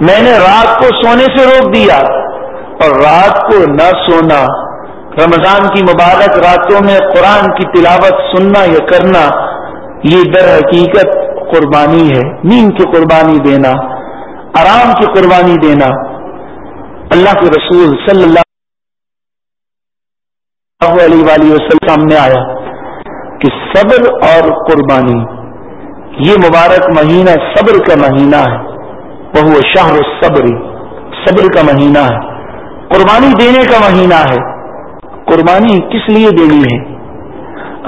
میں نے رات کو سونے سے روک دیا اور رات کو نہ سونا۔ رمضان کی مبارک راتوں میں قرآن کی تلاوت سننا یا کرنا، یہ در حقیقت قربانی ہے۔ نیند کی قربانی دینا، آرام کی قربانی دینا۔ اللہ کے رسول صلی اللہ علیہ وسلم سامنے آیا کہ صبر اور قربانی۔ یہ مبارک مہینہ صبر کا مہینہ ہے وہ شہر صبری صبر کا مہینہ ہے۔ قربانی دینے کا مہینہ ہے۔ قربانی کس لیے دینی ہے؟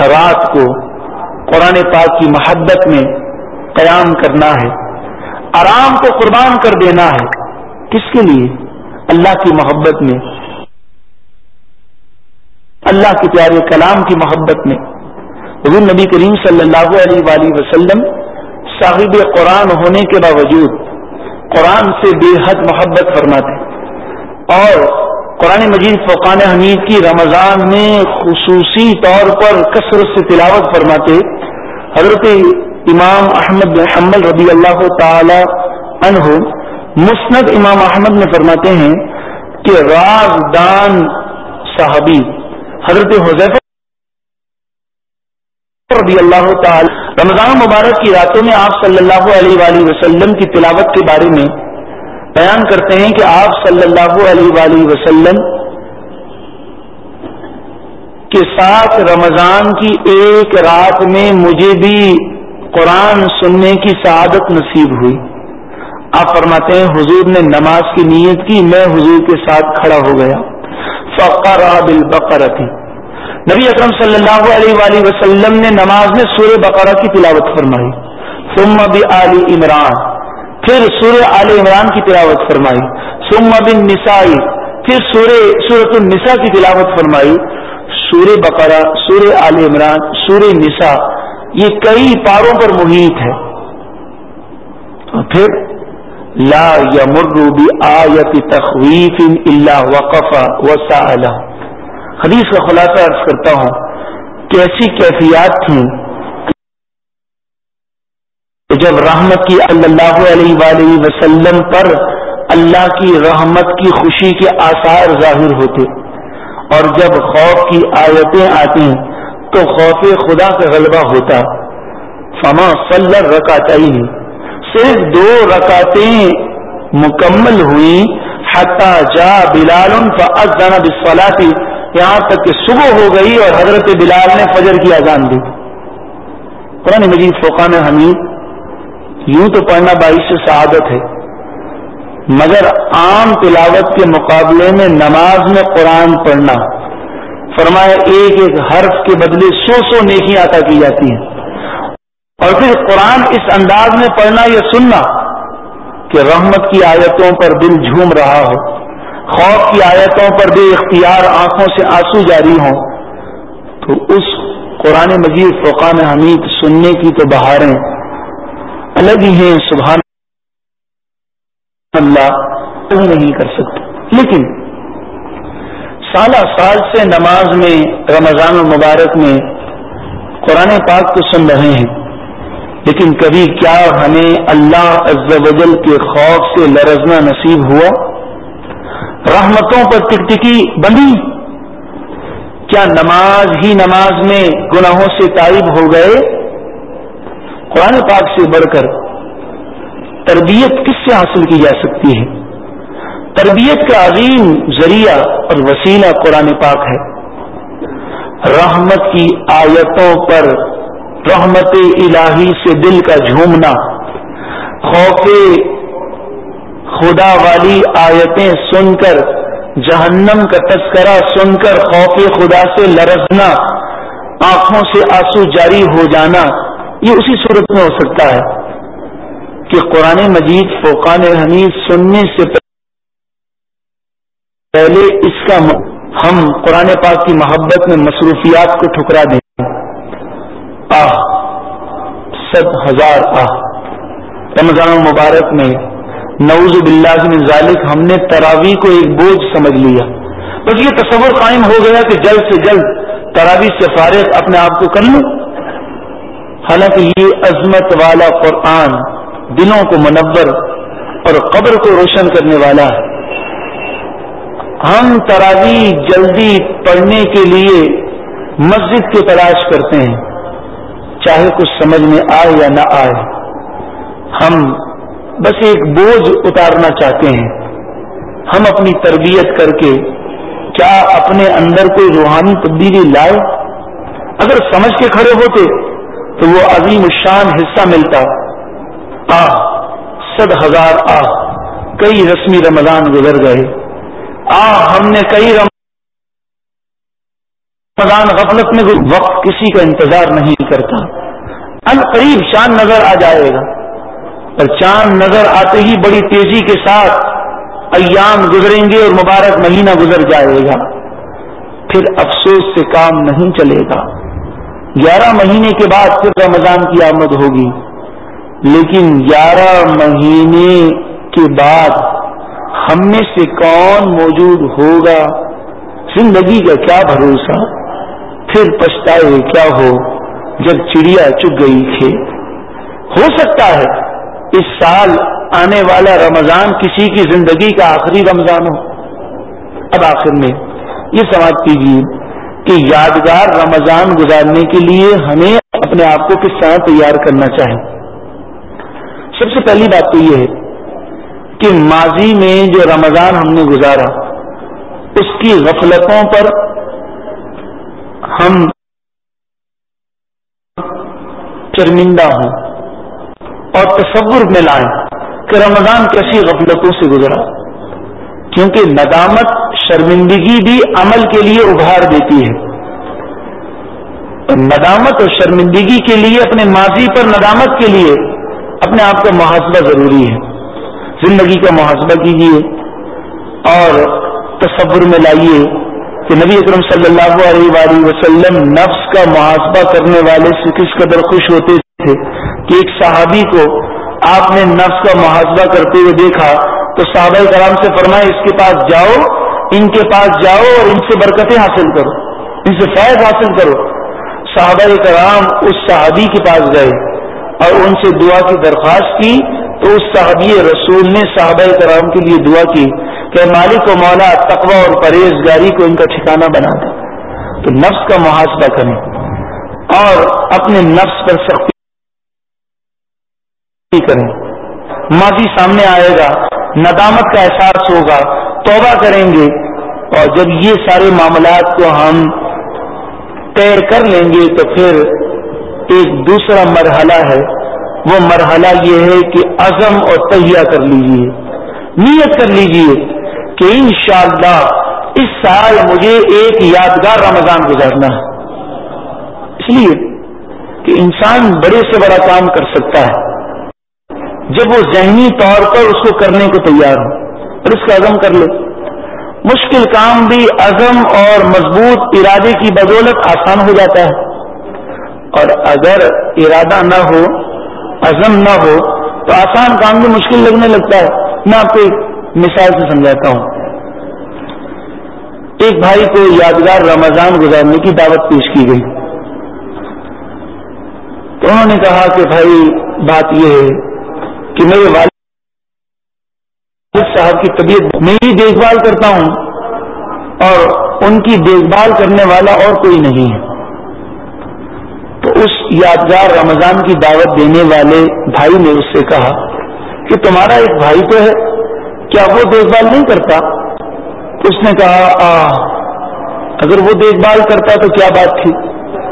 رات کو قرآن پاک کی محبت میں قیام کرنا ہے۔ آرام کو قربان کر دینا ہے۔ کس کے لیے؟ اللہ کی محبت میں۔ اللہ کے پیارے کلام کی محبت میں۔ حضور نبی کریم صلی اللہ علیہ وآلہ وسلم صاحب قرآن ہونے کے باوجود قرآن سے بے حد محبت فرماتے اور قرآن مجید فقان حمید کی رمضان میں خصوصی طور پر کثرت سے تلاوت فرماتے حضرت امام احمد بن حمل رضی اللہ تعالی عنہ مسند امام احمد میں فرماتے ہیں کہ راز دان صحابی حضرت حضیفہ رضی اللہ تعالی. رمضان مبارک کی راتوں میں آپ صلی اللہ علیہ وآلہ وسلم کی تلاوت کے بارے میں بیان کرتے ہیں کہ آپ صلی اللہ علیہ وآلہ وسلم کے ساتھ رمضان کی ایک رات میں مجھے بھی قرآن سننے کی سعادت نصیب ہوئی۔ آپ فرماتے ہیں، حضور نے نماز کی نیت کی، میں حضور کے ساتھ کھڑا ہو گیا۔ فقر بالبقرتی نبی اکرم صلی اللہ علیہ وآلہ وسلم نے نماز میں سورہ بقرہ کی تلاوت فرمائی۔ ثم علی عمران، پھر سورہ عال عمران کی تلاوت فرمائی۔ ثم بن نسائی پھر سورہ سورت النساء کی تلاوت فرمائی۔ سورہ بقرہ، سورہ عال عمران، سورہ نساء، یہ کئی پاروں پر محیط ہے۔ اور پھر، لا یمر آیت تخویف اللہ وقف وسا حدیث کا خلاصہ عرض کرتا ہوں کہ ایسی کیفیات تھیں کہ جب رحمت کی اللہ علیہ وآلہ وسلم پر اللہ کی رحمت کی خوشی کے آثار ظاہر ہوتے اور جب خوف کی آیتیں آتی تو خوف خدا کا غلبہ ہوتا۔ فما صلی رکاتی صرف دو رکاتیں مکمل ہوئی حتی جا بلال فاذن بالصلاة یہاں تک کہ صبح ہو گئی اور حضرت بلال نے فجر کی اذان دی۔ قرآن مجید فوقان حمید، یوں تو پڑھنا باعث سعادت ہے۔ مگر عام تلاوت کے مقابلے میں نماز میں قرآن پڑھنا، فرمایا ایک ایک حرف کے بدلے سو سو نیکی عطا کی جاتی ہیں۔ اور پھر قرآن اس انداز میں پڑھنا یا سننا کہ رحمت کی آیتوں پر دل جھوم رہا ہو۔ خوف کی آیتوں پر بے اختیار آنکھوں سے آنسو جاری ہوں، تو اس قرآن مجید فقان حمید سننے کی تو بہاریں الگ ہی ہیں، سبحان اللہ نہیں کر سکتے۔ لیکن سالہ سال سے نماز میں، رمضان المبارک میں قرآن پاک تو سن رہے ہیں، لیکن کبھی کیا ہمیں اللہ عز و جل کے خوف سے لرزنا نصیب ہوا؟ رحمتوں پر ٹکٹکی بندی۔ کیا نماز ہی نماز میں گناہوں سے تائب ہو گئے؟ قرآن پاک سے بڑھ کر تربیت کس سے حاصل کی جا سکتی ہے؟ تربیت کا عظیم ذریعہ اور وسیلہ قرآن پاک ہے۔ رحمت کی آیتوں پر رحمت الہی سے دل کا جھومنا، خوف خدا والی آیتیں سن کر، جہنم کا تذکرہ سن کر خوف خدا سے لرزنا، آنکھوں سے آنسو جاری ہو جانا، یہ اسی صورت میں ہو سکتا ہے کہ قرآن مجید فوقان حمید سننے سے پہلے اس کا ہم قرآن پاک کی محبت میں مصروفیات کو ٹھکرا دیں۔ آہ، سب ہزار آہ۔ رمضان مبارک میں نوز باللہ من ذالک، ہم نے تراوی کو ایک بوجھ سمجھ لیا۔ بس یہ تصور قائم ہو گیا کہ جلد سے جلد تراوی سے فارغ اپنے آپ کو کر لوں۔ حالانکہ یہ عظمت والا قرآن دلوں کو منور اور قبر کو روشن کرنے والا ہے۔ ہم تراوی جلدی پڑھنے کے لیے مسجد کی تلاش کرتے ہیں، چاہے کچھ سمجھ میں آئے یا نہ آئے۔ ہم بس ایک بوجھ اتارنا چاہتے ہیں۔ ہم اپنی تربیت کر کے کیا اپنے اندر کوئی روحانی تبدیلی لائے؟ اگر سمجھ کے کھڑے ہوتے تو وہ عظیم الشان حصہ ملتا۔ آ صد ہزار آ کئی رسمی رمضان گزر گئے۔ آ ہم نے کئی رمضان غفلت میں وقت کسی کا انتظار نہیں کرتا۔ ان قریب شان نظر آ جائے گا۔ اور چاند نظر آتے ہی بڑی تیزی کے ساتھ ایام گزریں گے اور مبارک مہینہ گزر جائے گا۔ پھر افسوس سے کام نہیں چلے گا۔ گیارہ مہینے کے بعد پھر رمضان کی آمد ہوگی۔ لیکن گیارہ مہینے کے بعد ہم میں سے کون موجود ہوگا؟ زندگی کا کیا بھروسہ؟ پھر پچھتائے کیا ہو جب چڑیا چگ گئی تھے ہو سکتا ہے اس سال آنے والا رمضان کسی کی زندگی کا آخری رمضان ہو۔ اب آخر میں یہ سماعت کیجیے کہ یادگار رمضان گزارنے کے لیے ہمیں اپنے آپ کو کس طرح تیار کرنا چاہیں؟ سب سے پہلی بات تو یہ ہے کہ ماضی میں جو رمضان ہم نے گزارا، اس کی غفلتوں پر ہم شرمندہ ہوں۔ اور تصور میں لائیں کہ رمضان کیسی غفلتوں سے گزرا۔ کیونکہ ندامت شرمندگی بھی عمل کے لیے ابھار دیتی ہے۔ ندامت اور شرمندگی کے لیے، اپنے ماضی پر ندامت کے لیے اپنے آپ کا محاسبہ ضروری ہے۔ زندگی کا محاسبہ کیجیے اور تصور میں لائیے کہ نبی اکرم صلی اللہ علیہ وآلہ وسلم نفس کا محاسبہ کرنے والے سے کس قدر خوش ہوتے تھے کہ ایک صحابی کو آپ نے نفس کا محاسبہ کرتے ہوئے دیکھا تو صحابہ کرام سے فرمائے، اس کے پاس جاؤ، ان کے پاس جاؤ اور ان سے برکتیں حاصل کرو، ان سے فیض حاصل کرو۔ صحابہ کرام اس صحابی کے پاس گئے اور ان سے دعا کی درخواست کی۔ تو اس صحابی رسول نے صحابہ کرام کے لیے دعا کی کہ مالک و مولا تقوی اور پرہیزگاری کو ان کا ٹھکانہ بنا دیں تو نفس کا محاسبہ کریں اور اپنے نفس پر سختی کریں۔ ماضی سامنے آئے گا، ندامت کا احساس ہوگا، توبہ کریں گے۔ اور جب یہ سارے معاملات کو ہم تیر کر لیں گے تو پھر ایک دوسرا مرحلہ ہے۔ وہ مرحلہ یہ ہے کہ عزم اور تہیا کر لیجیے۔ نیت کر لیجیے کہ انشاءاللہ اس سال مجھے ایک یادگار رمضان گزارنا ہے۔ اس لیے کہ انسان بڑے سے بڑا کام کر سکتا ہے۔ جب وہ ذہنی طور پر اس کو کرنے کو تیار ہو اور اس کا عزم کر لے۔ مشکل کام بھی عزم اور مضبوط ارادے کی بدولت آسان ہو جاتا ہے۔ اور اگر ارادہ نہ ہو، عزم نہ ہو، تو آسان کام بھی مشکل لگنے لگتا ہے۔ میں آپ کو ایک مثال سے سمجھاتا ہوں۔ ایک بھائی کو یادگار رمضان گزارنے کی دعوت پیش کی گئی۔ تو انہوں نے کہا کہ بھائی، بات یہ ہے کہ میرے والد صاحب کی طبیعت میں ہی دیکھ بھال کرتا ہوں اور ان کی دیکھ بھال کرنے والا اور کوئی نہیں ہے۔ تو اس یادگار رمضان کی دعوت دینے والے بھائی نے اس سے کہا کہ تمہارا ایک بھائی تو ہے، کیا وہ دیکھ بھال نہیں کرتا؟ اس نے کہا، آ، اگر وہ دیکھ بھال کرتا تو کیا بات تھی؟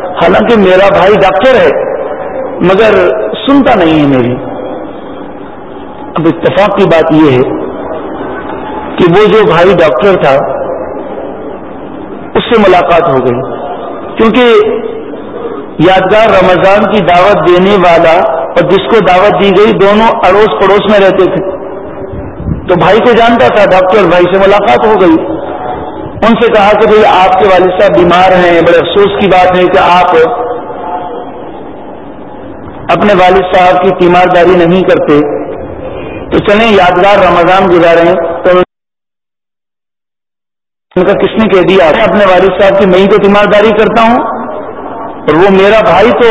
حالانکہ میرا بھائی ڈاکٹر ہے، مگر سنتا نہیں ہے میری۔ اب اتفاق کی بات یہ ہے کہ وہ جو بھائی ڈاکٹر تھا، اس سے ملاقات ہو گئی۔ کیونکہ یادگار رمضان کی دعوت دینے والا اور جس کو دعوت دی گئی، دونوں اڑوس پڑوس میں رہتے تھے۔ تو بھائی کو جانتا تھا ڈاکٹر، بھائی سے ملاقات ہو گئی۔ ان سے کہا کہ بھائی، آپ کے والد صاحب بیمار ہیں، بڑے افسوس کی بات ہے کہ آپ اپنے والد صاحب کی تیمارداری نہیں کرتے۔ تو چلیں یادگار رمضان گزارے تو ان کا کس نے کہہ دیا؟ میں اپنے والد صاحب کی میں ہی تو تیمارداری کرتا ہوں اور وہ میرا بھائی تو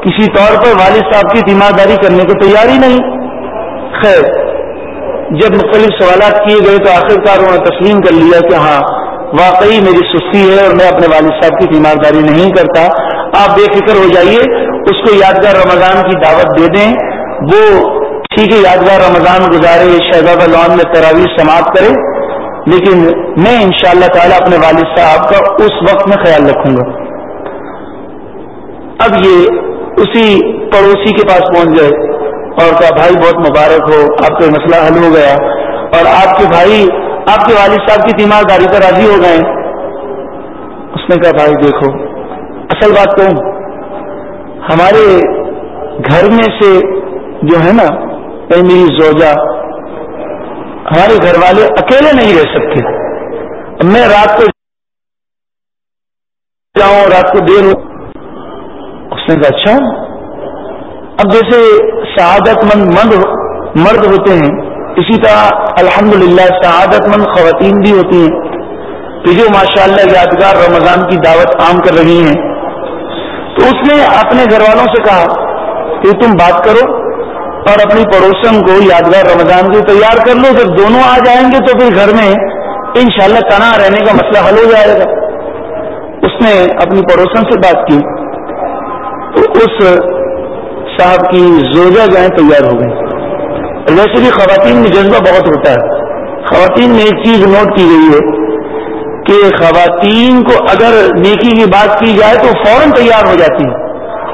کسی طور پر والد صاحب کی تیمارداری کرنے کو تیار ہی نہیں۔ خیر، جب مختلف سوالات کیے گئے تو آخرکار انہوں نے تسلیم کر لیا کہ ہاں واقعی میری سستی ہے اور میں اپنے والد صاحب کی تیمارداری نہیں کرتا۔ آپ بے فکر ہو جائیے، اس کو یادگار رمضان کی دعوت دے دیں۔ وہ ٹھیک ہے، یادگار رمضان گزارے، شہزادہ لون میں تراویح سماعت کرے، لیکن میں ان شاء اللہ تعالی اپنے والد صاحب کا اس وقت میں خیال رکھوں گا۔ اب یہ اسی پڑوسی کے پاس پہنچ گئے، اور کہا، بھائی، بہت مبارک ہو، آپ کا مسئلہ حل ہو گیا۔ اور آپ کے بھائی، آپ کے والد صاحب کی تیمارداری پر راضی ہو گئے۔ اس نے کہا، بھائی، دیکھو، اصل بات کہوں ہمارے گھر میں سے جو ہے نا اے میری زوجہ، ہمارے گھر والے اکیلے نہیں رہ سکتے۔ میں رات کو جاؤں، رات کو دیر ہو اس نے کہا اچھا۔ اب جیسے سعادت مند مند مرد ہوتے ہیں، اسی طرح الحمدللہ سعادت مند خواتین بھی ہوتی ہیں۔ کہ جو ماشاء اللہ یادگار رمضان کی دعوت عام کر رہی ہیں۔ تو اس نے اپنے گھر والوں سے کہا، کہ تم بات کرو۔ اور اپنی پڑوسن کو یادگار رمضان کو تیار کر لو، جب دونوں آ جائیں گے تو پھر گھر میں انشاءاللہ شاء رہنے کا مسئلہ حل ہو جائے گا۔ اس نے اپنی پڑوسن سے بات کی۔ تو اس صاحب کی زوجہ جو ہے تیار ہو گئی ویسے بھی خواتین میں جذبہ بہت ہوتا ہے۔ خواتین میں ایک چیز نوٹ کی گئی ہے کہ خواتین کو اگر نیکی کی بات کی جائے تو فوراً تیار ہو جاتی ہے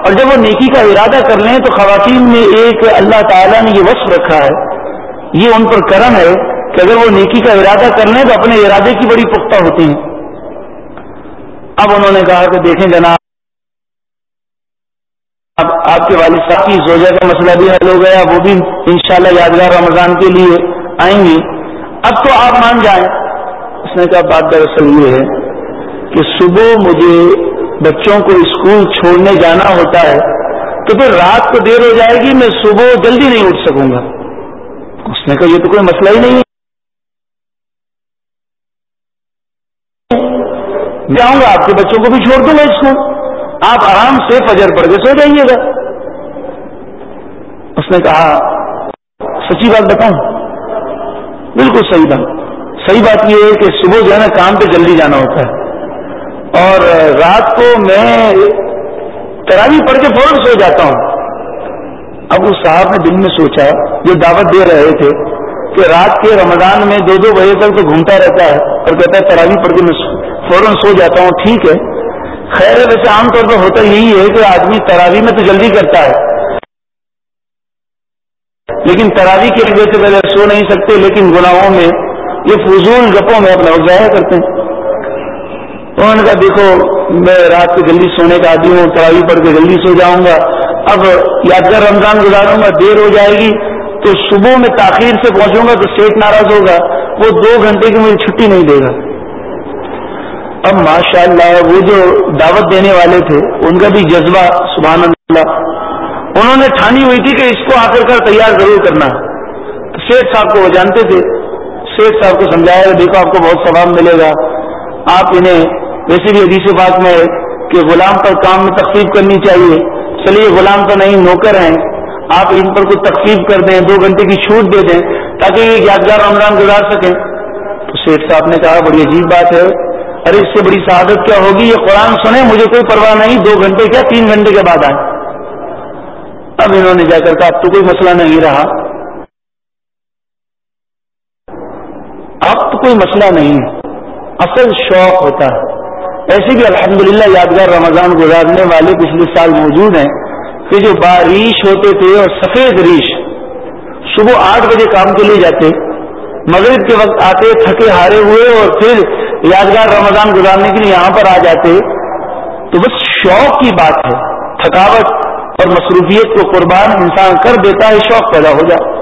اور جب وہ نیکی کا ارادہ کر لیں تو خواتین میں ایک اللہ تعالیٰ نے یہ وصف رکھا ہے، یہ ان پر کرم ہے کہ اگر وہ نیکی کا ارادہ کر لیں تو اپنے ارادے کی بڑی پختہ ہوتی ہیں۔ اب انہوں نے کہا کہ دیکھیں جناب، اب آپ کے والد صاحب کی زوجہ کا مسئلہ بھی حل ہو گیا، وہ بھی انشاءاللہ یادگار رمضان کے لیے آئیں گی۔ اب تو آپ مان جائیں۔ اس نے کہا، بات دراصل یہ ہے کہ صبح مجھے بچوں کو اسکول چھوڑنے جانا ہوتا ہے، تو پھر رات کو دیر ہو جائے گی، میں صبح جلدی نہیں اٹھ سکوں گا۔ اس نے کہا، یہ تو کوئی مسئلہ ہی نہیں میں آؤں گا، آپ کے بچوں کو بھی چھوڑ دوں گا اسکول۔ آپ آرام سے فجر پڑھ کے سو جائیے گا۔ اس نے کہا، سچی بات بتاؤں؟ بالکل صحیح بات۔ صحیح بات یہ ہے کہ صبح جو ہے نا، کام پہ جلدی جانا ہوتا ہے۔ اور رات کو میں تراوی پڑھ کے فوراً سو جاتا ہوں۔ اب اس صاحب نے دل میں سوچا جو دعوت دے رہے تھے کہ رات کے رمضان میں دو دو بجے تک تو گھومتا رہتا ہے، اور کہتا ہے تراوی پڑھ کے میں فوراً سو جاتا ہوں، ٹھیک ہے۔ خیر ہے، ویسے عام طور پر ہوتا یہی ہے کہ آدمی تراوی میں تو جلدی کرتا ہے۔ لیکن تراوی کے وجہ سے پہلے سو نہیں سکتے، لیکن گناہوں میں، یہ فضول گپوں میں اپنا ضائع کرتے ہیں۔ انہوں نے کہا، دیکھو، میں رات کو جلدی سونے کا آدمی ہوں تراوی پڑھ کے جلدی سو جاؤں گا. اب یادگار رمضان گزاروں گا، دیر ہو جائے گی تو صبح میں تاخیر سے پہنچوں گا تو سیٹ ناراض ہوگا. وہ دو گھنٹے کی مجھے چھٹی نہیں دے گا. اب ماشاء اللہ وہ جو دعوت دینے والے تھے، ان کا بھی جذبہ سبحان اللہ انہوں نے ٹھانی ہوئی تھی کہ اس کو آ کر کر تیار ضرور کرنا سیٹ صاحب کو وہ جانتے تھے. سیٹ صاحب کو سمجھایا، دیکھو، آپ کو بہت ثواب ملے گا. آپ انہیں ویسے بھی حدیث بات میں ہے کہ غلام پر کام میں تقسیب کرنی چاہیے۔ چلیے، غلام تو نہیں، نوکر ہیں۔ آپ ان پر کچھ تقسیب کر دیں، دو گھنٹے کی چھوٹ دے دیں تاکہ یہ یادگار رمضان گزار سکیں۔ تو شیخ صاحب نے کہا، بڑی عجیب بات ہے۔ ارے، اس سے بڑی سعادت کیا ہوگی؟ یہ قرآن سنیں، مجھے کوئی پرواہ نہیں، دو گھنٹے کیا، تین گھنٹے کے بعد آئے اب انہوں نے جا کر کہا، اب تو کوئی مسئلہ نہیں رہا۔ اب تو کوئی مسئلہ نہیں۔ اصل شوق ہوتا ہے۔ ایسے بھی الحمدللہ یادگار رمضان گزارنے والے پچھلے سال موجود ہیں کہ جو بارش ہوتے تھے اور سفید ریش صبح آٹھ بجے کام کے لیے جاتے، مغرب کے وقت آتے، تھکے ہارے ہوئے اور پھر یادگار رمضان گزارنے کے لیے یہاں پر آ جاتے، تو بس شوق کی بات ہے، تھکاوٹ اور مصروفیت کو قربان انسان کر دیتا ہے، شوق پیدا ہو جائے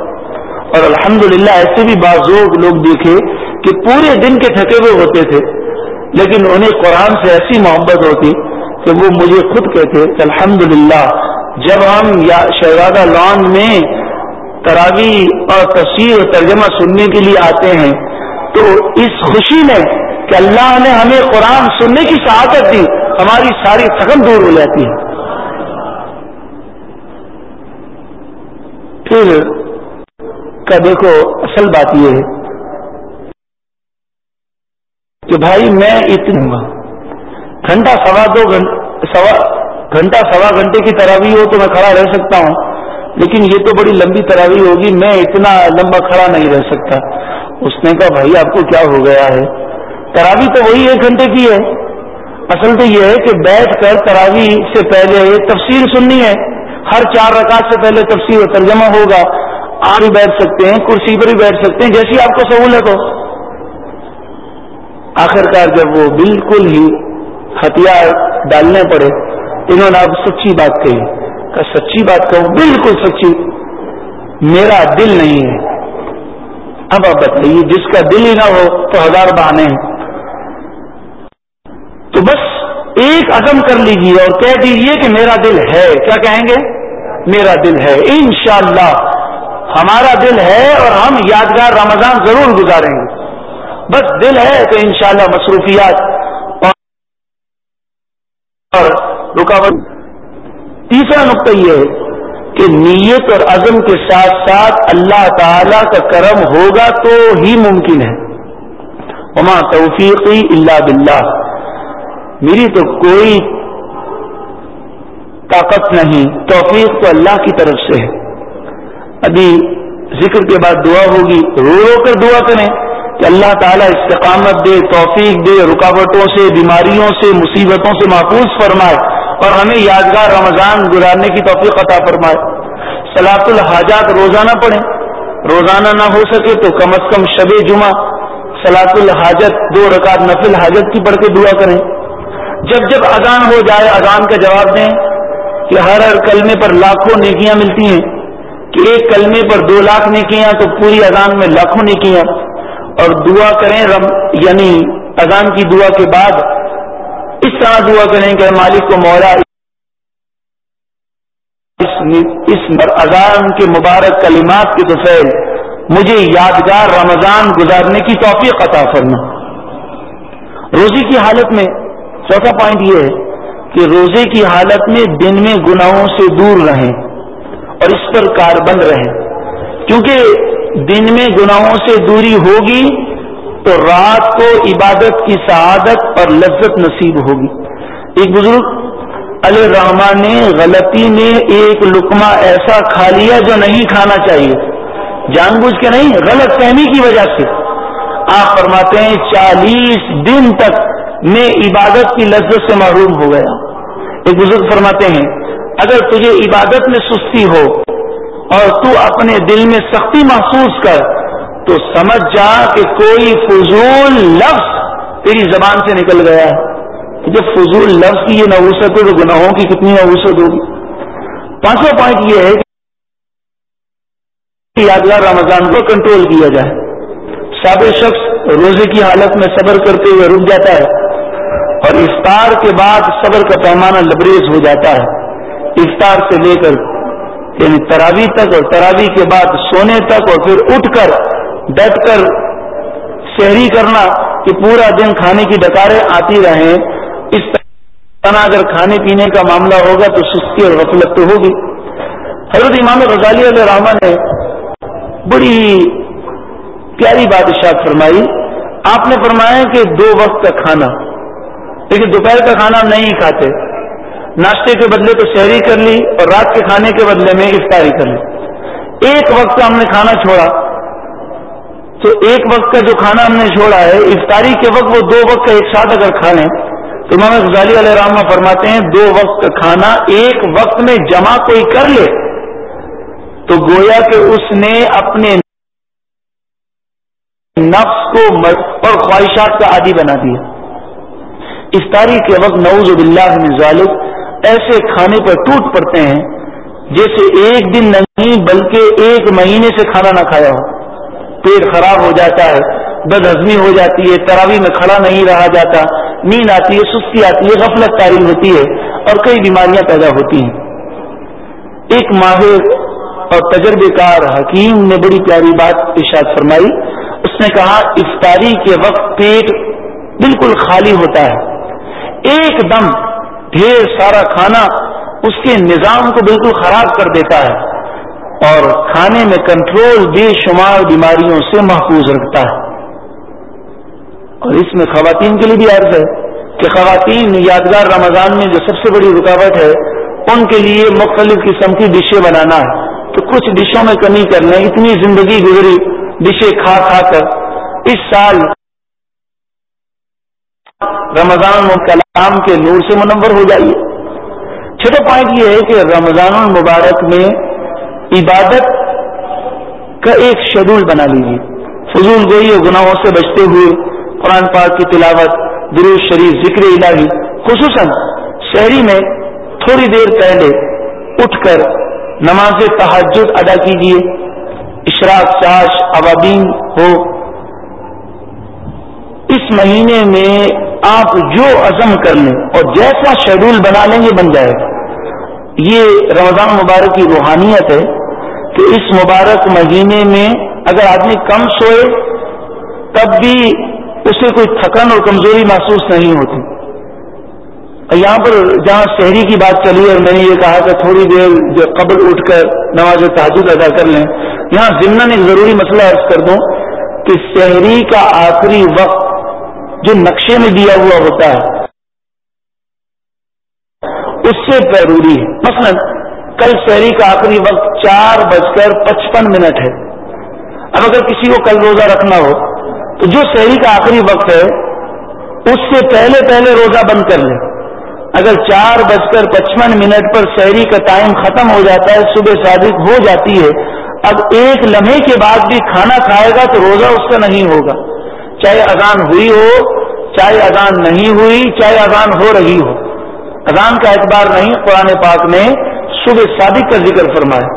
اور الحمدللہ ایسے بھی بازوق لوگ دیکھے کہ پورے دن کے تھکے ہوئے ہوتے تھے۔ لیکن انہیں قرآن سے ایسی محبت ہوتی کہ وہ مجھے خود کہتے کہ الحمد جب ہم یا شہزادہ لان میں تراوی اور تصویر اور ترجمہ سننے کے لیے آتے ہیں، تو اس خوشی میں کہ اللہ نے ہمیں قرآن سننے کی سعادت دی، ہماری ساری تھکن دور ہو جاتی ہے۔ پھر کا دیکھو، اصل بات یہ ہے کہ بھائی میں اتنی ہوں۔ گا گھنٹہ سوا دو گھنٹہ سوا گھنٹے کی تراوی ہو تو میں کھڑا رہ سکتا ہوں۔ لیکن یہ تو بڑی لمبی تراوی ہوگی، میں اتنا لمبا کھڑا نہیں رہ سکتا۔ اس نے کہا، بھائی آپ کو کیا ہو گیا ہے؟ تراوی تو وہی ایک گھنٹے کی ہے۔ اصل تو یہ ہے کہ بیٹھ کر تراوی سے پہلے تفصیل سننی ہے۔ ہر چار رکعت سے پہلے تفصیل ترجمہ ہوگا۔ آپ بھی بیٹھ سکتے ہیں، کرسی پر بھی بیٹھ سکتے ہیں، جیسی آپ کو سہولت ہو۔ آخر کار جب وہ بالکل ہی ہتھیار ڈالنے پڑے، انہوں نے اب سچی بات کہی۔ کہ سچی بات کہوں، بالکل سچی۔ میرا دل نہیں ہے۔ اب آپ بتائیے، جس کا دل ہی نہ ہو تو ہزار بہانے ہیں۔ تو بس ایک عدم کر لیجیے اور کہہ دیجیے کہ میرا دل ہے۔ کیا کہیں گے؟ میرا دل ہے۔ انشاءاللہ ہمارا دل ہے اور ہم یادگار رمضان ضرور گزاریں گے۔ بس دل ہے تو انشاءاللہ مصروفیات اور رکاوٹ۔ تیسرا نقطہ یہ ہے کہ نیت اور عزم کے ساتھ ساتھ اللہ تعالی کا کرم ہوگا تو ہی ممکن ہے۔ وما توفیقی اللہ باللہ۔ میری تو کوئی طاقت نہیں، توفیق تو اللہ کی طرف سے ہے۔ ابھی ذکر کے بعد دعا ہوگی، رو رو کر دعا کریں۔ کہ اللہ تعالیٰ استقامت دے، توفیق دے، رکاوٹوں سے، بیماریوں سے، مصیبتوں سے محفوظ فرمائے اور ہمیں یادگار رمضان گزارنے کی توفیق عطا فرمائے۔ سلاط الحاجات روزانہ پڑھیں۔ روزانہ نہ ہو سکے تو کم از کم شب جمعہ سلاط الحاجت دو رکعت نفل حاجت کی پڑھ کے دعا کریں۔ جب جب اذان ہو جائے، اذان کا جواب دیں کہ ہر ہر کلمے پر لاکھوں نیکیاں ملتی ہیں۔ کہ ایک کلمے پر دو لاکھ نیکیاں تو پوری اذان میں لاکھوں نیکیاں۔ اور دعا کریں رب یعنی اذان کی دعا کے بعد اس طرح دعا کریں کہ مالک کو مولا اس اذان کے مبارک کلمات کے دوفیل مجھے یادگار رمضان گزارنے کی توفیق عطا کرنا روزی کی حالت میں، چوتھا پوائنٹ یہ ہے کہ روزے کی حالت میں دن میں گناہوں سے دور رہیں اور اس پر کار بند رہیں۔ کیونکہ دن میں گناہوں سے دوری ہوگی تو رات کو عبادت کی سعادت اور لذت نصیب ہوگی۔ ایک بزرگ علیہ رحمان نے غلطی میں ایک لکما ایسا کھا لیا جو نہیں کھانا چاہیے۔ جان بوجھ کے نہیں، غلط فہمی کی وجہ سے۔ آپ فرماتے ہیں، چالیس دن تک میں عبادت کی لذت سے محروم ہو گیا۔ ایک بزرگ فرماتے ہیں، اگر تجھے عبادت میں سستی ہو اور تو اپنے دل میں سختی محسوس کر تو سمجھ جا کہ کوئی فضول لفظ تیری زبان سے نکل گیا ہے۔ جب فضول لفظ کی یہ نوسط ہو تو گناہوں کی کتنی نوسط ہوگی۔ پانچواں پوائنٹ یہ ہے کہ یادگار رمضان کو کنٹرول کیا جائے۔ سابق شخص روزے کی حالت میں صبر کرتے ہوئے رک جاتا ہے اور افطار کے بعد صبر کا پیمانہ لبریز ہو جاتا ہے۔ افطار سے لے کر یعنی تراوی تک اور تراوی کے بعد سونے تک اور پھر اٹھ کر ڈٹ کر شہری کرنا کہ پورا دن کھانے کی ڈکاریں آتی رہیں۔ اس طرح اگر کھانے پینے کا معاملہ ہوگا تو سستی اور غفلت تو ہوگی۔ حضرت امام غزالی علیہ رحمان نے بڑی پیاری بادشاہ فرمائی۔ آپ نے فرمایا کہ دو وقت کا کھانا، لیکن دوپہر کا کھانا نہیں کھاتے۔ ناشتے کے بدلے تو شہری کر لی اور رات کے کھانے کے بدلے میں افطاری کر لی۔ ایک وقت کا ہم نے کھانا چھوڑا تو ایک وقت کا جو کھانا ہم نے چھوڑا ہے، افطاری کے وقت وہ دو وقت کا ایک ساتھ اگر کھا لیں امام غزالی علیہ رحمہ فرماتے ہیں، دو وقت کا کھانا ایک وقت میں جمع کوئی کر لے تو گویا کہ اس نے اپنے نفس کو اور خواہشات کا عادی بنا دیا۔ افطاری کے وقت نعوذ باللہ من ظالب ایسے کھانے پر ٹوٹ پڑتے ہیں جیسے ایک دن نہیں بلکہ ایک مہینے سے کھانا نہ کھایا ہو۔ پیٹ خراب ہو جاتا ہے بد ہضمی ہو جاتی ہے تراوی میں کھڑا نہیں رہا جاتا، نیند آتی ہے، سستی آتی ہے، غفلت تاری ہوتی ہے اور کئی بیماریاں پیدا ہوتی ہیں۔ ایک ماہر اور تجربے کار حکیم نے بڑی پیاری بات ارشاد فرمائی۔ اس نے کہا، افطاری کے وقت پیٹ بالکل خالی ہوتا ہے۔ ایک دم ڈھیر سارا کھانا اس کے نظام کو بالکل خراب کر دیتا ہے اور کھانے میں کنٹرول بے شمار بیماریوں سے محفوظ رکھتا ہے۔ اور اس میں خواتین کے لیے بھی عرض ہے کہ خواتین یادگار رمضان میں جو سب سے بڑی رکاوٹ ہے، ان کے لیے مختلف قسم کی ڈشیں بنانا ہے۔ تو کچھ ڈشوں میں کمی کر لیں اتنی زندگی گزری، ڈشیں کھا کھا کر۔ اس سال رمضان کلام کے نور سے منور ہو جائیے۔ چھٹا پوائنٹ یہ ہے کہ رمضان المبارک میں عبادت کا ایک شیڈول بنا لیجیے۔ فضول گوئی اور گناہوں سے بچتے ہوئے قرآن پاک کی تلاوت دروز شریف، ذکر الہی، خصوصاً شہری میں تھوڑی دیر پہلے اٹھ کر نماز تحجد ادا کیجیے۔ اشراق، چاش، عوابین ہو اس مہینے میں آپ جو عزم کر لیں اور جیسا شیڈول بنا لیں گے بن جائے گا۔ یہ رمضان مبارک کی روحانیت ہے کہ اس مبارک مہینے میں اگر آدمی کم سوئے، تب بھی اسے کوئی تھکن اور کمزوری محسوس نہیں ہوتی۔ یہاں پر جہاں شہری کی بات چلی اور میں نے یہ کہا کہ تھوڑی دیر جو قبل اٹھ کر نماز تحجد ادا کر لیں۔ یہاں ضمن ایک ضروری مسئلہ عرض کر دوں کہ شہری کا آخری وقت جو نقشے میں دیا ہوا ہوتا ہے، اس سے ضروری ہے۔ مثلا، کل شہری کا آخری وقت چار بج کر پچپن منٹ ہے۔ اب اگر کسی کو کل روزہ رکھنا ہو، تو جو شہری کا آخری وقت ہے، اس سے پہلے پہلے روزہ بند کر لیں اگر چار بج کر پچپن منٹ پر شہری کا ٹائم ختم ہو جاتا ہے، صبح صادق ہو جاتی ہے، اب ایک لمحے کے بعد بھی کھانا کھائے گا تو روزہ اس کا نہیں ہوگا۔ چاہے اذان ہوئی ہو، چاہے اذان نہیں ہوئی، چاہے اذان ہو رہی ہو۔ اذان کا اعتبار نہیں، قرآن پاک نے صبح صادق کا ذکر فرمایا۔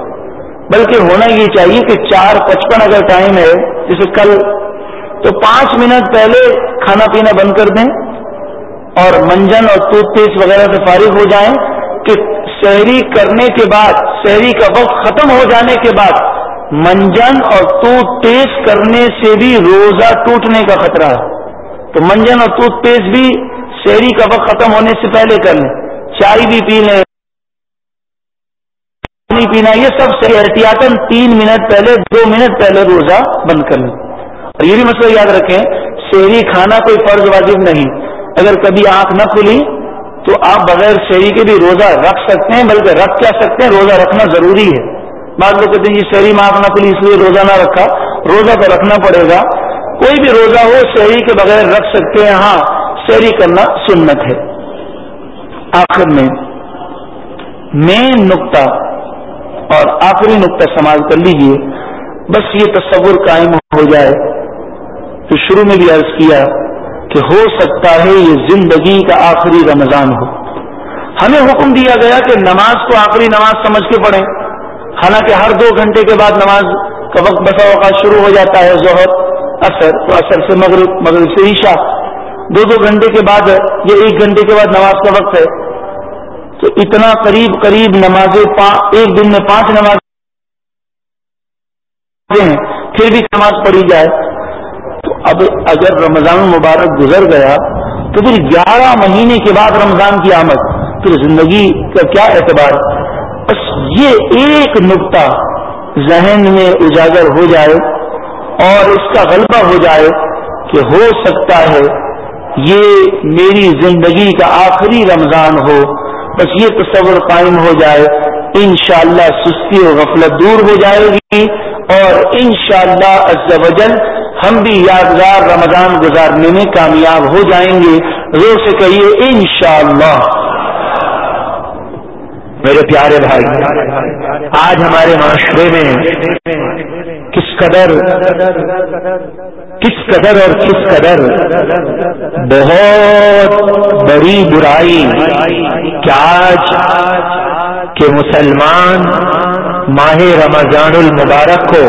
بلکہ ہونا یہ چاہیے کہ چار پچپن اگر ٹائم ہے جسے کل، تو پانچ منٹ پہلے کھانا پینا بند کر دیں اور منجن اور ٹوتھ پیسٹ وغیرہ سے فارغ ہو جائیں کہ شہری کرنے کے بعد شہری کا وقت ختم ہو جانے کے بعد منجن اور ٹوتھ پیسٹ کرنے سے بھی روزہ ٹوٹنے کا خطرہ ہے۔ تو منجن اور ٹوتھ پیسٹ بھی شہری کا وقت ختم ہونے سے پہلے کر لیں۔ چائے بھی پی لیں۔ پانی پینا، یہ سب سے احتیاطن تین منٹ پہلے، دو منٹ پہلے روزہ بند کر لیں۔ اور یہ بھی مسئلہ یاد رکھیں شہری کھانا کوئی فرض واجب نہیں۔ اگر کبھی آنکھ نہ کھلی، تو آپ بغیر شہری کے بھی روزہ رکھ سکتے ہیں، بلکہ رکھ کیا سکتے ہیں، روزہ رکھنا ضروری ہے۔ بعض لوگ کہتے ہیں یہ شہری میں آنکھ نہ اس لیے روزہ نہ رکھا، روزہ تو رکھنا پڑے گا۔ کوئی بھی روزہ ہو، شہری کے بغیر رکھ سکتے ہیں ہاں شہری کرنا سنت ہے۔ آخر میں مین نقطہ اور آخری نقطہ سماج کر لیجیے۔ بس یہ تصور قائم ہو جائے تو شروع میں بھی عرض کیا کہ ہو سکتا ہے یہ زندگی کا آخری رمضان ہو۔ ہمیں حکم دیا گیا کہ نماز کو آخری نماز سمجھ کے پڑھیں۔ حالانکہ ہر دو گھنٹے کے بعد نماز کا وقت بسا اوقات شروع ہو جاتا ہے، ظہر اثر تو اثر سے مغرب مغرب سے عشاء۔ دو دو گھنٹے کے بعد یہ ایک گھنٹے کے بعد نماز کا وقت ہے۔ تو اتنا قریب قریب نمازیں ایک دن میں پانچ نماز ہیں، پھر بھی نماز پڑھی جائے۔ تو اب اگر رمضان مبارک گزر گیا، تو پھر گیارہ مہینے کے بعد رمضان کی آمد، پھر زندگی کا کیا اعتبار؟ بس یہ ایک نقطہ ذہن میں اجاگر ہو جائے اور اس کا غلبہ ہو جائے کہ ہو سکتا ہے یہ میری زندگی کا آخری رمضان ہو، بس یہ تصور قائم ہو جائے، انشاءاللہ سستی و غفلت دور ہو جائے گی اور انشاءاللہ شاء اللہ ہم بھی یادگار رمضان گزارنے میں کامیاب ہو جائیں گے۔ زور سے کہیے، انشاءاللہ۔ میرے پیارے بھائی، آج ہمارے معاشرے میں کس قدر کس قدر اور کس قدر بہت بڑی برائی کیا آج کہ مسلمان ماہ رمضان المبارک کو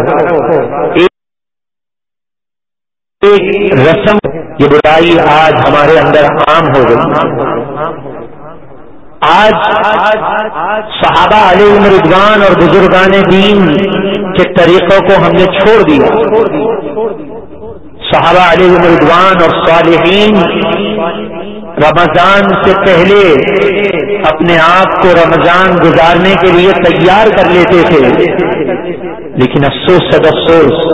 ایک رسم، یہ برائی آج ہمارے اندر عام ہو گئی۔ آج صحابہ علی رضوان اور بزرگان دین کے طریقوں کو ہم نے چھوڑ دیا۔ صحابہ علی رضوان اور صالحین رمضان سے پہلے اپنے آپ کو رمضان گزارنے کے لیے تیار کر لیتے تھے۔ لیکن افسوس سد افسوس،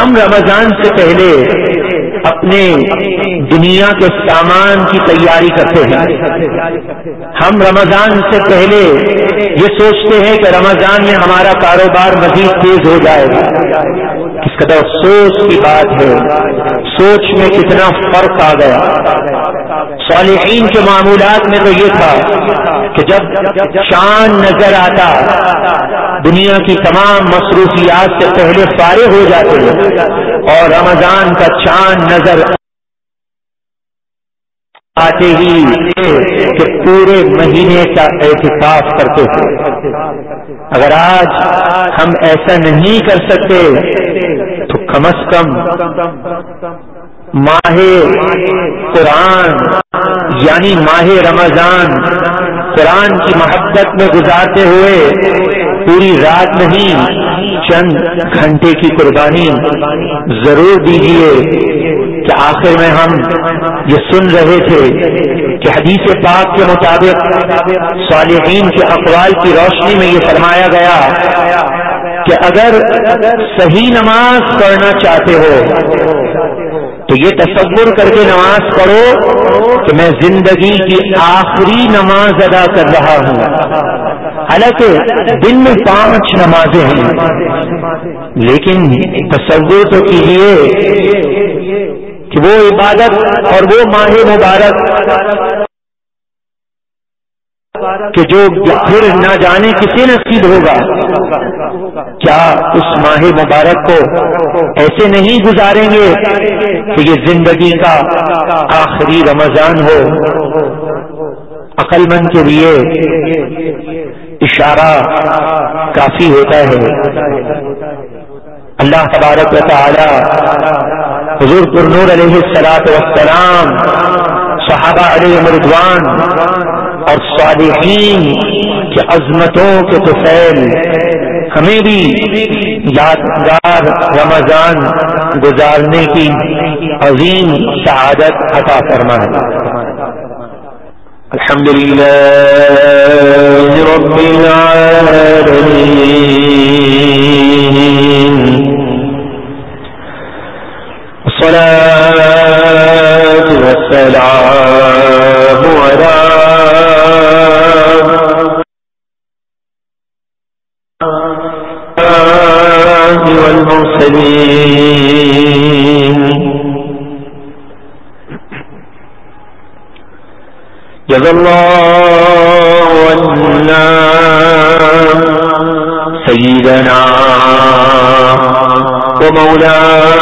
ہم رمضان سے پہلے اپنے دنیا کے سامان کی تیاری کرتے ہیں۔ ہم رمضان سے پہلے یہ سوچتے ہیں کہ رمضان میں ہمارا کاروبار مزید تیز ہو جائے گا۔ کس قدر افسوس کی بات ہے۔ سوچ میں کتنا فرق آ گیا۔ صالحین کے معمولات میں تو یہ تھا کہ جب چاند نظر آتا، دنیا کی تمام مصروفیات سے پہلے فارغ ہو جاتے ہیں۔ اور رمضان کا چاند نظر آتے ہی کہ پورے مہینے کا احتساب کرتے تھے۔ اگر آج ہم ایسا نہیں کر سکتے تو کم از کم ماہ قرآن یعنی ماہ رمضان قرآن کی محبت میں گزارتے ہوئے پوری رات نہیں چند گھنٹے کی قربانی ضرور دیجیے کہ آخر میں ہم یہ سن رہے تھے کہ حدیث پاک کے مطابق صالحین کے اقوال کی روشنی میں یہ فرمایا گیا کہ اگر صحیح نماز پڑھنا چاہتے ہو تو یہ تصور کر کے نماز پڑھو کہ میں زندگی کی آخری نماز ادا کر رہا ہوں۔ حالانکہ دن میں پانچ نمازیں ہیں۔ لیکن تصور تو کیجیے کہ وہ عبادت اور وہ ماہ مبارک کہ جو پھر نہ جانے کسی نصیب ہوگا۔ کیا اس ماہ مبارک کو ایسے نہیں گزاریں گے کہ یہ زندگی کا آخری رمضان ہو؟ عقل مند کے لیے اشارہ کافی ہوتا ہے۔ اللہ تبارک و تعالی حضور پر نور علیہ السلاط وسلام صحابہ علیہ مردوان اور صالحین کے عظمتوں کے توفیل ہمیں بھی یادگار رمضان گزارنے کی عظیم شہادت عطا فرما ہے الحمد لله رب العالمين. الصلاة والسلام جان